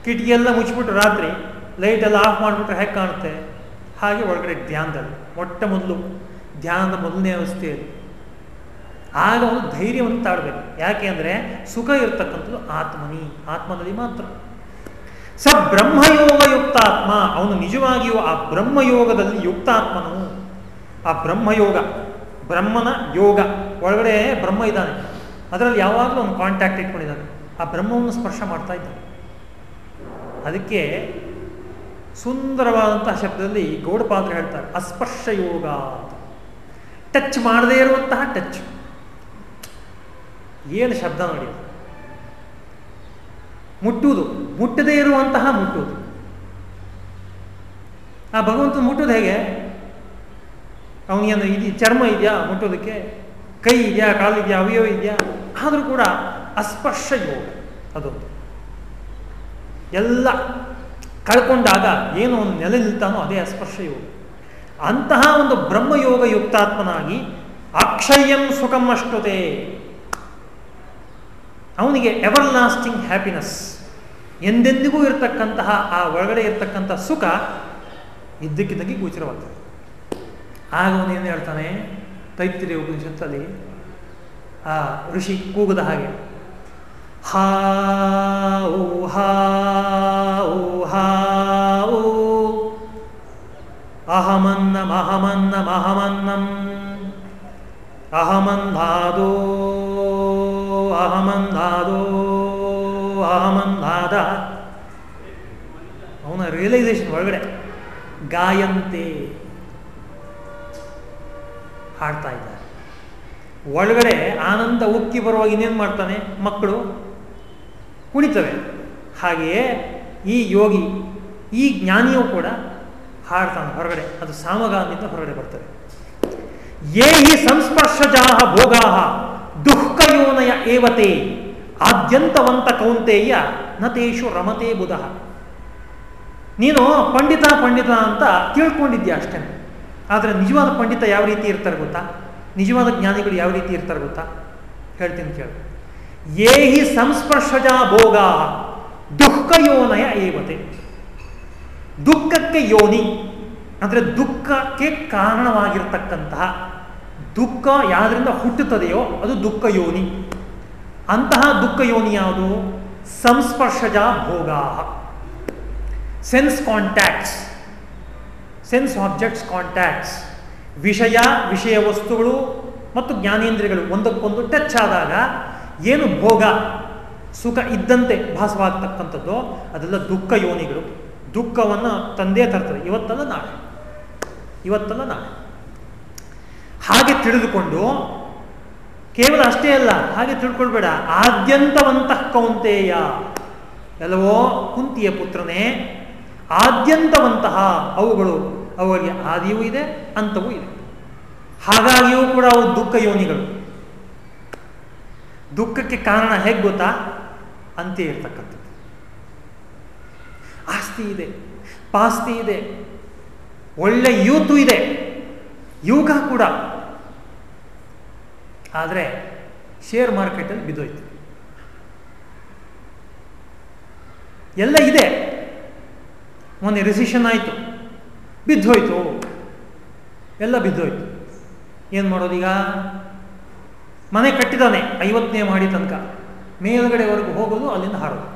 Speaker 1: ಕಿಟಕಿ ಎಲ್ಲ ಮುಚ್ಚಿಬಿಟ್ಟು ರಾತ್ರಿ ಲೈಟ್ ಎಲ್ಲ ಆಫ್ ಮಾಡಿಬಿಟ್ರೆ ಹೇಗೆ ಕಾಣುತ್ತೆ? ಹಾಗೆ ಒಳಗಡೆ ಧ್ಯಾನದಲ್ಲಿ, ಮೊಟ್ಟ ಮೊದಲು. ಧ್ಯಾನದ ಮೊದಲನೇ ಅವಸ್ಥೆ ಆಗ ಅವನು ಧೈರ್ಯವನ್ನು ತಾಡಬೇಕು ಯಾಕೆ ಅಂದರೆ ಸುಖ ಇರತಕ್ಕಂಥದ್ದು ಆತ್ಮನಿ ಆತ್ಮನಲ್ಲಿ ಮಾತ್ರ. ಸ ಬ್ರಹ್ಮಯೋಗ ಯುಕ್ತಾತ್ಮ. ಅವನು ನಿಜವಾಗಿಯೂ ಆ ಬ್ರಹ್ಮಯೋಗದಲ್ಲಿ ಯುಕ್ತಾತ್ಮನು. ಆ ಬ್ರಹ್ಮಯೋಗ, ಬ್ರಹ್ಮನ ಯೋಗ. ಒಳಗಡೆ ಬ್ರಹ್ಮ ಇದ್ದಾನೆ. ಅದರಲ್ಲಿ ಯಾವಾಗಲೂ ಒಂದು ಕಾಂಟ್ಯಾಕ್ಟ್ ಇಟ್ಕೊಂಡಿದ್ದಾನೆ. ಆ ಬ್ರಹ್ಮವನ್ನು ಸ್ಪರ್ಶ ಮಾಡ್ತಾ ಇದ್ದಾನೆ. ಅದಕ್ಕೆ ಸುಂದರವಾದಂತಹ ಶಬ್ದದಲ್ಲಿ ಗೌಡಪಾತ್ರ ಹೇಳ್ತಾರೆ, ಅಸ್ಪರ್ಶ ಯೋಗ ಅಂತ. ಟಚ್ ಮಾಡದೇ ಇರುವಂತಹ ಟಚ್. ಏನು ಶಬ್ದ ನೋಡಿ. ಮುಟ್ಟುವುದು, ಮುಟ್ಟದೇ ಇರುವಂತಹ ಮುಟ್ಟುವುದು. ಆ ಭಗವಂತ ಮುಟ್ಟೋದು ಹೇಗೆ? ಅವನಿಗೆ ಇದು, ಚರ್ಮ ಇದೆಯಾ ಮುಟ್ಟೋದಕ್ಕೆ ಕೈ ಇದೆಯಾ, ಕಾಲು ಇದೆಯಾ, ಅವಯವ ಇದೆಯಾ? ಆದರೂ ಕೂಡ ಅಸ್ಪರ್ಶ ಯೋಗ ಅದೊಂದು. ಎಲ್ಲ ಕಳ್ಕೊಂಡಾಗ ಏನು ಒಂದು ನೆಲೆ ನಿಲ್ತಾನೋ ಅದೇ ಅಸ್ಪರ್ಶ ಯೋಗ. ಅಂತಹ ಒಂದು ಬ್ರಹ್ಮಯೋಗ ಯುಕ್ತಾತ್ಮನಾಗಿ ಅಕ್ಷಯಂ ಸುಖಂ ಅಷ್ಟುತೆ. ಅವನಿಗೆ ಎವರ್ ಲಾಸ್ಟಿಂಗ್ ಹ್ಯಾಪಿನೆಸ್ ಎಂದೆಂದಿಗೂ ಇರತಕ್ಕಂತಹ ಆ ಒಳಗಡೆ ಇರತಕ್ಕಂಥ ಸುಖ ಇದ್ದಕ್ಕಿದ್ದಂಗೆ ಗೋಚರವಾಗ್ತದೆ. ಆಗ ಅವನು ಏನು ಹೇಳ್ತಾನೆ? ತೈತ್ರಿ ಉಪನಿಷತ್ತಲ್ಲಿ ಆ ಋಷಿ ಕೂಗದ ಹಾಗೆ ಹಾ ಓ ಹಾ ಓ ಹಾ ಓ ಅಹಮನ್ನಂ ಮಹಮನ್ನ ಅಹಮನ್ನಂ ಅಹಮನ್ನಾದೋ ಅಹಮನ್ನಾದೋ ಅಹಮನ್ನಾದ ಅವನ ರಿಯಲೈಸೇಷನ್ ಒಳಗಡೆ ಗಾಯಂತೆ ಹಾಡ್ತಾ ಇದ್ದಾರೆ. ಒಳಗಡೆ ಆನಂದ ಉಕ್ಕಿ ಬರುವಾಗ ಇನ್ನೇನು ಮಾಡ್ತಾನೆ? ಮಕ್ಕಳು ಕುಣಿತವೆ. ಹಾಗೆಯೇ ಈ ಯೋಗಿ, ಈ ಜ್ಞಾನಿಯೂ ಕೂಡ ಹಾಡ್ತಾನೆ ಹೊರಗಡೆ. ಅದು ಸಾಮಗಾನದಿಂದ ಹೊರಗಡೆ ಬರ್ತದೆ. ಯೇ ಹಿ ಸಂಸ್ಪರ್ಶಜಾ ಭೋಗಾ ದುಃಖಯೋನಯ ಏವತೆ ಆದ್ಯಂತವಂತ ಕೌಂತೆಯ ನತೇಶು ರಮತೆ ಬುಧ. ನೀನು ಪಂಡಿತ ಪಂಡಿತ ಅಂತ ತಿಳ್ಕೊಂಡಿದ್ಯಾ ಅಷ್ಟೇ. ಆದರೆ ನಿಜವಾದ ಪಂಡಿತ ಯಾವ ರೀತಿ ಇರ್ತಾರೆ ಗೊತ್ತಾ? ನಿಜವಾದ ಜ್ಞಾನಿಗಳು ಯಾವ ರೀತಿ ಇರ್ತಾರೆ ಗೊತ್ತಾ? ಹೇಳ್ತೀನಿ ಕೇಳಿ. ಏ ಹಿ ಸಂಸ್ಪರ್ಶಜಾ ಭೋಗ ದುಃಖಯೋನಯ ಏವತೆ. ದುಃಖಕ್ಕೆ ಯೋನಿ, ಅಂದರೆ ದುಃಖಕ್ಕೆ ಕಾರಣವಾಗಿರ್ತಕ್ಕಂತಹ ದುಃಖ ಯಾವುದರಿಂದ ಹುಟ್ಟುತ್ತದೆಯೋ ಅದು ದುಃಖ ಯೋನಿ. ಅಂತಹ ದುಃಖ ಯೋನಿ ಯಾವುದು? ಸಂಸ್ಪರ್ಶಜ ಭೋಗ sense contacts sense objects contacts ವಿಷಯ ವಿಷಯ ವಸ್ತುಗಳು ಮತ್ತು ಜ್ಞಾನೇಂದ್ರಿಯಗಳು ಒಂದಕ್ಕೊಂದು ಟಚ್ ಆದಾಗ ಏನು ಭೋಗ? ಸುಖ ಇದ್ದಂತೆ ಭಾಸವಾಗ್ತಕ್ಕಂಥದ್ದು, ಅದೆಲ್ಲ ದುಃಖ ಯೋನಿಗಳು. ದುಃಖವನ್ನು ತಂದೇ ತರ್ತದೆ ಇವತ್ತಲ್ಲ ನಾಳೆ. ಇವತ್ತಲ್ಲ ನಾಳೆ. ಹಾಗೆ ತಿಳಿದುಕೊಂಡು ಕೇವಲ ಅಷ್ಟೇ ಅಲ್ಲ, ಹಾಗೆ ತಿಳ್ಕೊಳ್ಬೇಡ. ಆದ್ಯಂತವಂತ ಕೌಂತೆಯ. ಎಲ್ಲವೋ ಕುಂತಿಯ ಪುತ್ರನೇ, ಆದ್ಯಂತವಂತಹ ಅವುಗಳು ಅವರಿಗೆ ಆದಿಯೂ ಇದೆ, ಅಂತವೂ ಇದೆ. ಹಾಗಾಗಿಯೂ ಕೂಡ ಅವು ದುಃಖ ಯೋನಿಗಳು. ದುಃಖಕ್ಕೆ ಕಾರಣ ಹೇಗೆ ಗೊತ್ತಾ? ಅಂತ್ಯ ಇರ್ತಕ್ಕಂಥದ್ದು. ಆಸ್ತಿ ಇದೆ, ಪಾಸ್ತಿ ಇದೆ, ಒಳ್ಳೆ ಯೂತು ಇದೆ, ಯುಗ ಕೂಡ. ಆದರೆ ಶೇರ್ ಮಾರ್ಕೆಟಲ್ಲಿ ಬಿದ್ದೋಯ್ತು. ಎಲ್ಲ ಇದೆ. ಮೊನ್ನೆ ರಿಸಿಷನ್ ಆಯಿತು, ಬಿದ್ದೋಯ್ತು, ಎಲ್ಲ ಬಿದ್ದೋಯ್ತು. ಏನು ಮಾಡೋದೀಗ ಮನೆ ಕಟ್ಟಿದಾನೆ ಐವತ್ತನೇ ಮಾಡಿ ತನಕ. ಮೇಲುಗಡೆವರೆಗೂ ಹೋಗೋದು, ಅಲ್ಲಿಂದ ಹಾರೋದು.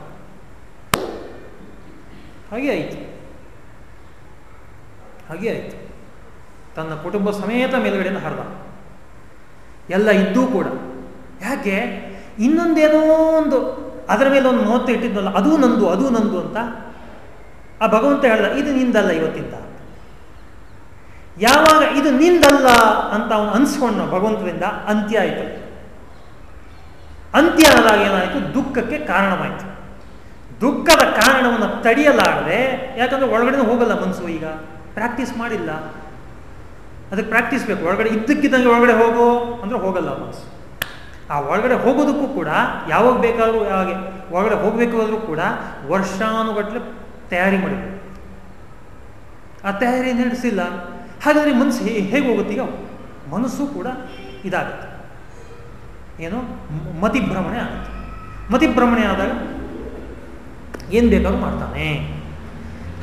Speaker 1: ಹಾಗೆ ಆಯಿತು. ಹಾಗೆ ಆಯಿತು. ತನ್ನ ಕುಟುಂಬ ಸಮೇತ ಮೇಲುಗಡೆಯಿಂದ ಹರಿದ. ಎಲ್ಲ ಇದ್ದೂ ಕೂಡ. ಯಾಕೆ? ಇನ್ನೊಂದೇನೋ ಒಂದು ಅದರ ಮೇಲೆ ಒಂದು ಮೂವತ್ತು ಇಟ್ಟಿದ್ನಲ್ಲ, ಅದು ನಂದು ಅದು ನಂದು ಅಂತ ಆ ಭಗವಂತ ಹೇಳ್ದ, ಇದು ನಿಂದಲ್ಲ ಇವತ್ತಿಂದ. ಯಾವಾಗ ಇದು ನಿಂದಲ್ಲ ಅಂತ ಅವನು ಅನ್ಸ್ಕೊಂಡ ಭಗವಂತರಿಂದ ಅಂತ್ಯ ಆಯಿತು. ಅಂತ್ಯ ಆದಾಗ ಏನಾಯಿತು? ದುಃಖಕ್ಕೆ ಕಾರಣವಾಯಿತು. ದುಃಖದ ಕಾರಣವನ್ನು ತಡೆಯಲಾರದೆ, ಯಾಕಂದ್ರೆ ಒಳಗಡೆ ಹೋಗಲ್ಲ ಮನಸ್ಸು ಈಗ. ಪ್ರಾಕ್ಟೀಸ್ ಮಾಡಿಲ್ಲ. ಅದಕ್ಕೆ ಪ್ರಾಕ್ಟೀಸ್ ಬೇಕು. ಒಳಗಡೆ ಇದ್ದಕ್ಕಿದ್ದಂಗೆ ಒಳಗಡೆ ಹೋಗೋ ಅಂದ್ರೆ ಹೋಗಲ್ಲ ಮನಸ್ಸು ಆ ಒಳಗಡೆ ಹೋಗೋದಕ್ಕೂ ಕೂಡ, ಯಾವಾಗ ಬೇಕಾದರೂ ಹಾಗೆ, ಒಳಗಡೆ ಹೋಗಬೇಕಾದ್ರೂ ಕೂಡ ವರ್ಷಾನುಗಟ್ಟಲೆ ತಯಾರಿ ಮಾಡಬೇಕು ಆ ತಯಾರಿ ನಡೆಸಿಲ್ಲ. ಹಾಗಾದರೆ ಮನಸ್ಸು ಹೇಗೆ ಹೋಗುತ್ತೆ ಈಗ? ಮನಸ್ಸು ಕೂಡ ಇದಾಗುತ್ತೆ. ಏನು? ಮತಿಭ್ರಮಣೆ ಆಗುತ್ತೆ. ಮತಿಭ್ರಮಣೆ ಆದಾಗ ಏನು ಬೇಕಾದ್ರೂ ಮಾಡ್ತಾನೆ.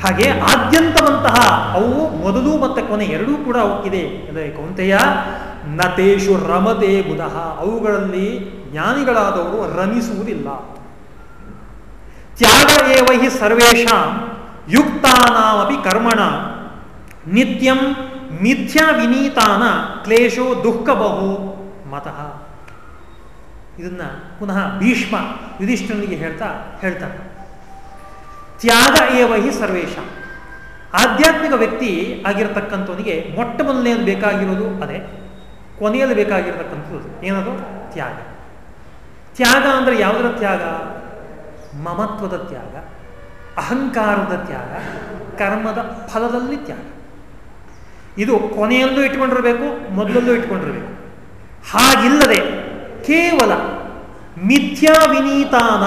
Speaker 1: ಹಾಗೆ ಆದ್ಯಂತವಂತಹ ಅವು ಮೊದಲು ಮತ್ತು ಕೊನೆ ಎರಡೂ ಕೂಡ ಅವಕ್ಕಿದೆ ಅಂದರೆ ಕೌಂತೆಯ ನತೇಶು ರಮತೆ ಬುಧಃ. ಅವುಗಳಲ್ಲಿ ಜ್ಞಾನಿಗಳಾದವರು ರಮಿಸುವುದಿಲ್ಲ. ತ್ಯಾಗ ಏವ ಹಿ ಸರ್ವೇಷಾಂ ಯುಕ್ತಾನಾಮಪಿ ಕರ್ಮಣ. ನಿತ್ಯಂ ಮಿಥ್ಯಾ ವಿನೀತಾನ ಕ್ಲೇಶೋ ದುಃಖ ಬಹು ಮತಃ. ಇದನ್ನ ಪುನಃ ಭೀಷ್ಮ ಯುಧಿಷ್ಠನಿಗೆ ಹೇಳ್ತಾ ಹೇಳ್ತಾನೆ. ತ್ಯಾಗ ಏವಹಿ ಸರ್ವೇಶ. ಆಧ್ಯಾತ್ಮಿಕ ವ್ಯಕ್ತಿ ಆಗಿರತಕ್ಕಂಥವನಿಗೆ ಮೊಟ್ಟ ಮೊದಲನೇದು ಬೇಕಾಗಿರೋದು ಅದೇ, ಕೊನೆಯಲ್ಲಿ ಬೇಕಾಗಿರತಕ್ಕಂಥದ್ದು ಏನದು? ತ್ಯಾಗ. ತ್ಯಾಗ ಅಂದರೆ ಯಾವುದರ ತ್ಯಾಗ? ಮಮತ್ವದ ತ್ಯಾಗ, ಅಹಂಕಾರದ ತ್ಯಾಗ, ಕರ್ಮದ ಫಲದಲ್ಲಿ ತ್ಯಾಗ. ಇದು ಕೊನೆಯಲ್ಲೂ ಇಟ್ಕೊಂಡಿರಬೇಕು, ಮೊದಲಲ್ಲೂ ಇಟ್ಕೊಂಡಿರಬೇಕು. ಹಾಗಿಲ್ಲದೆ ಕೇವಲ ಮಿಥ್ಯಾ ವಿನೀತಾನ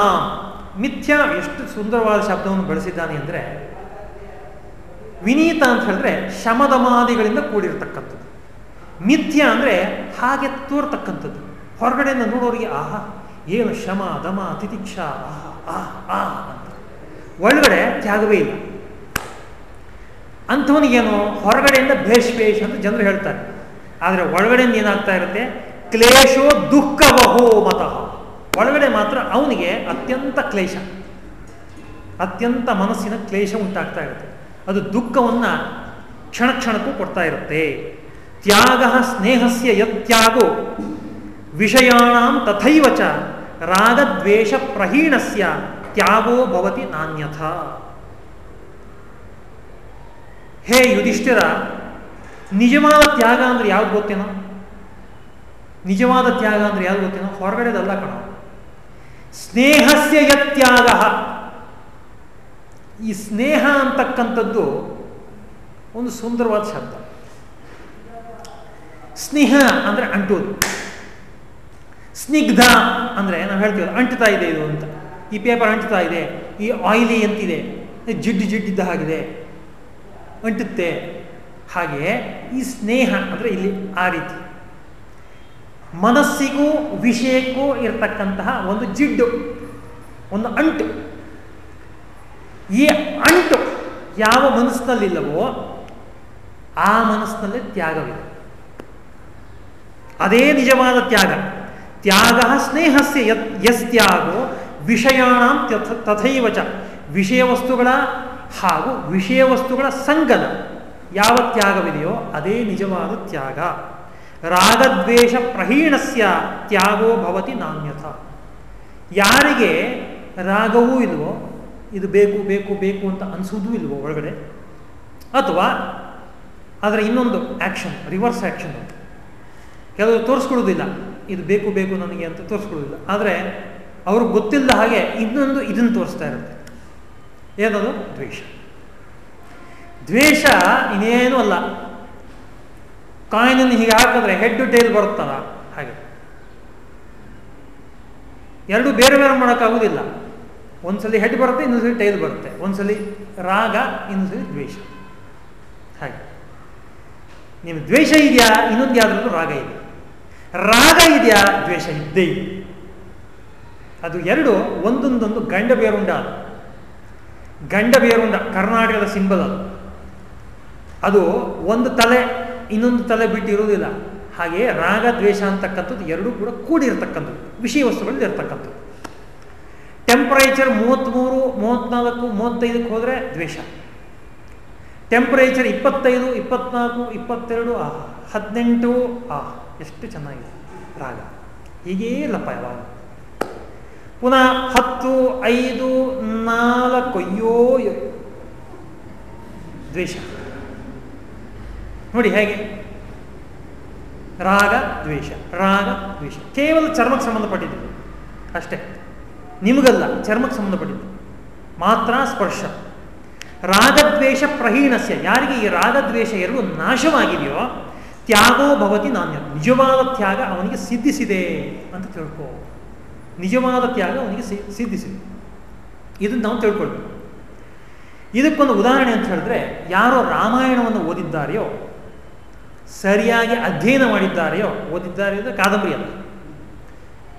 Speaker 1: ಮಿಥ್ಯಾ ಎಷ್ಟು ಸುಂದರವಾದ ಶಬ್ದವನ್ನು ಬಳಸಿದ್ದಾನೆ ಅಂದರೆ ವಿನೀತ ಅಂತ ಹೇಳಿದ್ರೆ ಶಮದಮಾದಿಗಳಿಂದ ಕೂಡಿರ್ತಕ್ಕಂಥದ್ದು. ಮಿಥ್ಯ ಅಂದರೆ ಹಾಗೆ ತೋರ್ತಕ್ಕಂಥದ್ದು. ಹೊರಗಡೆಯಿಂದ ನೋಡೋರಿಗೆ ಆಹಾ, ಏನು ಶಮ, ದಮ, ತಿತಿಕ್ಷ, ಆಹಾ ಆಹ್ ಆ ಅಂತ. ಒಳಗಡೆ ತ್ಯಾಗವೇ ಇಲ್ಲ. ಅಂಥವನಿಗೇನು ಹೊರಗಡೆಯಿಂದ ಭೇಷ್ ಭೇಷ್ ಅಂತ ಜನರು ಹೇಳ್ತಾರೆ. ಆದರೆ ಒಳಗಡೆಯಿಂದ ಏನಾಗ್ತಾ ಇರುತ್ತೆ? ಕ್ಲೇಶೋ ದುಃಖವಹೋ ಮತಃ. ಒಳಗಡೆ ಮಾತ್ರ ಅವನಿಗೆ ಅತ್ಯಂತ ಕ್ಲೇಶ. ಅತ್ಯಂತ ಮನಸ್ಸಿನ ಕ್ಲೇಶ ಉಂಟಾಗ್ತಾ ಇರುತ್ತೆ. ಅದು ದುಃಖವನ್ನು ಕ್ಷಣ ಕ್ಷಣಕ್ಕೂ ಕೊಡ್ತಾ ಇರುತ್ತೆ. ತ್ಯಾಗ ಸ್ನೇಹಸ್ಯ ಯತ್ಯಾಗೋ ವಿಷಯಾಣಾಂ ತಥೈವ ಚ ರಾಗದ್ವೇಷ ಪ್ರಹೀಣಸ್ಯ. ತ್ಯಾಗೋ ಭವತಿ ನಾಣ್ಯಥ ಹೇ ಯುಧಿಷ್ಠಿರ, ನಿಜವಾದ ತ್ಯಾಗ ಅಂದ್ರೆ ಯಾವ್ದು ಗೊತ್ತೇನೋ? ನಿಜವಾದ ತ್ಯಾಗ ಅಂದ್ರೆ ಯಾವ್ದು ಗೊತ್ತೇನೋ? ಹೊರಗಡೆದಲ್ಲ ಕಣ. ಸ್ನೇಹಸ್ಯ ಯತ್ಯಾಗ. ಈ ಸ್ನೇಹ ಅಂತಕ್ಕಂಥದ್ದು ಒಂದು ಸುಂದರವಾದ ಶಬ್ದ. ಸ್ನೇಹ ಅಂದರೆ ಅಂಟೋದು. ಸ್ನಿಗ್ಧ ಅಂದರೆ ನಾವು ಹೇಳ್ತೀವಿ ಅಂಟ್ತಾ ಇದೆ ಇದು ಅಂತ. ಈ ಪೇಪರ್ ಅಂಟ್ತಾ ಇದೆ, ಈ ಆಯಿಲಿ ಅಂತಿದೆ ಜಿಡ್ಡು ಜಿಡ್ಡಿದ್ದ ಹಾಗಿದೆ, ಅಂಟುತ್ತೆ. ಹಾಗೆ ಈ ಸ್ನೇಹ ಅಂದರೆ ಇಲ್ಲಿ ಆ ರೀತಿ. ಮನಸ್ಸಿಗೂ ವಿಷಯಕ್ಕೂ ಇರತಕ್ಕಂತಹ ಒಂದು ಜಿಡ್ಡು, ಒಂದು ಅಂಟು. ಈ ಅಂಟು ಯಾವ ಮನಸ್ಸಿನಲ್ಲಿಲ್ಲವೋ ಆ ಮನಸ್ಸಿನಲ್ಲಿ ತ್ಯಾಗವಿದೆ. ಅದೇ ನಿಜವಾದ ತ್ಯಾಗ. ತ್ಯಾಗ ಸ್ನೇಹಸ್ಯ ಯತ್, ಯಸ್ ತ್ಯಾಗೋ ವಿಷಯಾಣ ತಥೈವಚ. ವಿಷಯ ವಸ್ತುಗಳ ಹಾಗೂ ವಿಷಯ ವಸ್ತುಗಳ ಸಂಗದ ಯಾವ ತ್ಯಾಗವಿದೆಯೋ ಅದೇ ನಿಜವಾದ ತ್ಯಾಗ. ರಾಗದ್ವೇಷ ಪ್ರಹೀಣಸ್ಯ ತ್ಯಾಗೋ ಭವತಿ ನಾಣ್ಯಥ. ಯಾರಿಗೆ ರಾಗವೂ ಇಲ್ವೋ, ಇದು ಬೇಕು ಬೇಕು ಬೇಕು ಅಂತ ಅನಿಸೋದೂ ಇಲ್ವೋ ಒಳಗಡೆ, ಅಥವಾ ಅದರ ಇನ್ನೊಂದು ಆ್ಯಕ್ಷನ್ ರಿವರ್ಸ್ ಆ್ಯಕ್ಷನ್ ಕೆಲವರು ತೋರಿಸ್ಕೊಡೋದಿಲ್ಲ ಇದು ಬೇಕು ಬೇಕು ನನಗೆ ಅಂತ ತೋರಿಸ್ಕೊಡೋದಿಲ್ಲ ಆದರೆ ಅವ್ರಿಗೆ ಗೊತ್ತಿಲ್ಲದ ಹಾಗೆ ಇನ್ನೊಂದು ಇದನ್ನು ತೋರಿಸ್ತಾ ಇರುತ್ತೆ. ಏನದು? ದ್ವೇಷ. ದ್ವೇಷ ಇನ್ನೇನೂ ಅಲ್ಲ. ಕಾಯಿನನ್ನು ಹೀಗೆ ಹಾಕಿದ್ರೆ ಹೆಡ್ ಟೇಲ್ ಬರುತ್ತಲ್ಲ? ಹಾಗೆ. ಎರಡು ಬೇರೆ ಬೇರೆ ಮಾಡೋಕ್ಕಾಗೋದಿಲ್ಲ. ಒಂದ್ಸಲಿ ಹೆಡ್ ಬರುತ್ತೆ, ಇನ್ನೊಂದ್ಸಲಿ ಟೈಲ್ ಬರುತ್ತೆ. ಒಂದ್ಸಲಿ ರಾಗ, ಇನ್ನೊಂದ್ಸಲಿ ದ್ವೇಷ. ಹಾಗೆ. ನಿಮ್ಮ ದ್ವೇಷ ಇದೆಯಾ? ಇನ್ನೊಂದು ಯಾವುದಾದ್ರೂ ರಾಗ ಇದೆ. ರಾಗ ಇದೆಯಾ? ದ್ವೇಷ ಇದ್ದೇ ಇದೆ ಅದು ಎರಡು ಒಂದೊಂದೊಂದು ಗಂಡ ಬೇರುಂಡ ಅದು. ಗಂಡ ಬೇರುಂಡ, ಕರ್ನಾಟಕದ ಸಿಂಬಲ್ ಅದು. ಅದು ಒಂದು ತಲೆ ಇನ್ನೊಂದು ತಲೆ ಬಿಟ್ಟು ಇರುವುದಿಲ್ಲ. ಹಾಗೆ ರಾಗ, ದ್ವೇಷ ಅಂತಕ್ಕಂಥದ್ದು ಎರಡೂ ಕೂಡ ಕೂಡಿರ್ತಕ್ಕಂಥದ್ದು, ವಿಷಯ ವಸ್ತುಗಳಲ್ಲಿ ಇರ್ತಕ್ಕಂಥದ್ದು. ಟೆಂಪರೇಚರ್ ಮೂವತ್ತ್ಮೂರು ಮೂವತ್ತ್ನಾಲ್ಕು ಮೂವತ್ತೈದಕ್ಕೆ ಹೋದರೆ ದ್ವೇಷ. ಟೆಂಪರೇಚರ್ ಇಪ್ಪತ್ತೈದು, ಇಪ್ಪತ್ನಾಲ್ಕು, ಇಪ್ಪತ್ತೆರಡು, ಆ, ಹದಿನೆಂಟು, ಆ, ಎಷ್ಟು ಚೆನ್ನಾಗಿದೆ ರಾಗ. ಹೀಗೇ ಲಪ್ಪ ಯಾವಾಗ. ಪುನಃ ಹತ್ತು, ಐದು, ನಾಲ್ಕು ಅಯ್ಯೋ. ದ್ವೇಷ. ನೋಡಿ ಹೇಗೆ? ರಾಗ, ದ್ವೇಷ ರಾಗ, ದ್ವೇಷ. ಕೇವಲ ಚರ್ಮಕ್ಕೆ ಸಂಬಂಧಪಟ್ಟಿದ್ದು. ಅಷ್ಟೇ. ನಿಮಗಲ್ಲ, ಚರ್ಮಕ್ಕೆ ಸಂಬಂಧಪಟ್ಟಿದ್ದು. ಮಾತ್ರ ಸ್ಪರ್ಶ. ರಾಗದ್ವೇಷ ಪ್ರಹೀಣಸ್ಯ ಯಾರಿಗೆ ಈ ರಾಗದ್ವೇಷ ಎರಡು ನಾಶವಾಗಿದೆಯೋ, ತ್ಯಾಗೋ ಭವತಿ ನಾಣ್ಯ ನಿಜವಾದ ತ್ಯಾಗ ಅವನಿಗೆ ಸಿದ್ಧಿಸಿದೆ ಅಂತ ತಿಳ್ಕೋ. ನಿಜವಾದ ತ್ಯಾಗ ಅವನಿಗೆ ಸಿದ್ಧಿಸಿದೆ. ಇದನ್ನು ನಾವು ತಿಳ್ಕೊಳ್ಬೇಕು. ಇದಕ್ಕೊಂದು ಉದಾಹರಣೆ ಅಂತ ಹೇಳಿದ್ರೆ, ಯಾರೋ ರಾಮಾಯಣವನ್ನು ಓದಿದ್ದಾರೆಯೋ ಸರಿಯಾಗಿ ಅಧ್ಯಯನ ಮಾಡಿದ್ದಾರೆಯೋ ಓದಿದ್ದಾರೆ ಅಂದರೆ ಕಾದಂಬರಿ ಅಲ್ಲ.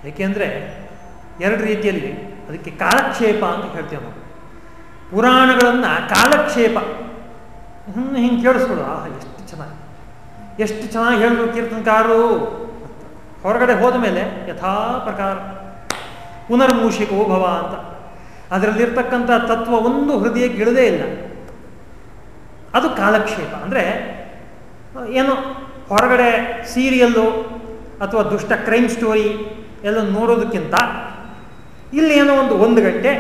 Speaker 1: ಏಕೆಂದರೆ ಎರಡು ರೀತಿಯಲ್ಲಿ ಅದಕ್ಕೆ ಕಾಲಕ್ಷೇಪ ಅಂತ ಹೇಳ್ತೇವೆ ನಾವು. ಪುರಾಣಗಳನ್ನು ಕಾಲಕ್ಷೇಪ. ಹಿಂಗೆ ಕೇಳಿಸ್ಕೊಡು. ಆಹಾ, ಎಷ್ಟು ಚೆನ್ನಾಗಿ. ಎಷ್ಟು ಚೆನ್ನಾಗಿ ಹೇಳಿದ್ರು ಕೀರ್ತನಕಾರರು ಹೊರಗಡೆ ಹೋದ ಮೇಲೆ ಯಥಾ ಪ್ರಕಾರ ಪುನರ್ಮೂಷಿಕೋ ಭವ ಅಂತ. ಅದರಲ್ಲಿರ್ತಕ್ಕಂಥ ತತ್ವ ಒಂದು ಹೃದಯಕ್ಕೆ ಇಳದೇ ಇಲ್ಲ. ಅದು ಕಾಲಕ್ಷೇಪ. ಅಂದರೆ ಏನು ಹೊರಗಡೆ ಸೀರಿಯಲ್ಲು ಅಥವಾ ದುಷ್ಟ ಕ್ರೈಮ್ ಸ್ಟೋರಿ ಎಲ್ಲ ನೋಡೋದಕ್ಕಿಂತ ಇಲ್ಲಿ ಏನೋ ಒಂದು ಒಂದು ಗಂಟೆ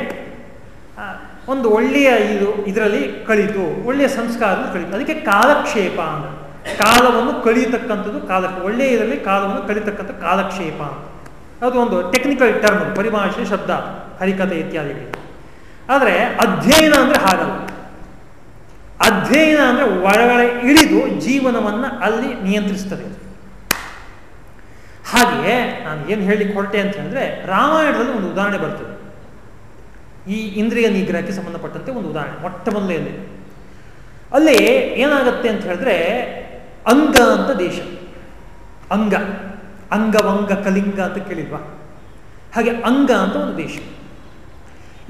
Speaker 1: ಒಂದು ಒಳ್ಳೆಯ ಇದು, ಇದರಲ್ಲಿ ಕಳೀತು, ಒಳ್ಳೆಯ ಸಂಸ್ಕಾರ ಕಳೀತು. ಅದಕ್ಕೆ ಕಾಲಕ್ಷೇಪ ಅಂತ. ಕಾಲವನ್ನು ಕಳೀತಕ್ಕಂಥದ್ದು ಕಾಲ ಒಳ್ಳೆಯ ಇದರಲ್ಲಿ ಕಾಲವನ್ನು ಕಳೀತಕ್ಕಂಥ ಕಾಲಕ್ಷೇಪ ಅಂತ. ಅದು ಒಂದು ಟೆಕ್ನಿಕಲ್ ಟರ್ಮ್ ಪರಿಭಾಷೆ, ಶಬ್ದ ಹರಿಕತೆ ಇತ್ಯಾದಿಗಳು. ಆದರೆ ಅಧ್ಯಯನ ಅಂದರೆ ಹಾಗಲ್ಲ. ಅಧ್ಯಯನ ಅಂದರೆ ಒಳಗಡೆ ಇಳಿದು ಜೀವನವನ್ನು ಅಲ್ಲಿ ನಿಯಂತ್ರಿಸ್ತದೆ ಹಾಗೆಯೇ ನಾನು ಏನು ಹೇಳಲಿಕ್ಕೆ ಹೊರಟೆ ಅಂತ ಹೇಳಿದ್ರೆ ರಾಮಾಯಣದಲ್ಲಿ ಒಂದು ಉದಾಹರಣೆ ಬರ್ತದೆ. ಈ ಇಂದ್ರಿಯ ನಿಗ್ರಹಕ್ಕೆ ಸಂಬಂಧಪಟ್ಟಂತೆ ಒಂದು ಉದಾಹರಣೆ, ಮೊಟ್ಟ ಮೊದಲೆಯಲ್ಲಿ ಅಲ್ಲಿ ಏನಾಗುತ್ತೆ ಅಂತ ಹೇಳಿದ್ರೆ ಅಂಗ ಅಂತ ದೇಶ. ಅಂಗ. ಅಂಗವಂಗ ಕಲಿಂಗ ಅಂತ ಕೇಳಿಲ್ವಾ? ಹಾಗೆ ಅಂಗ ಅಂತ ಒಂದು ದೇಶ.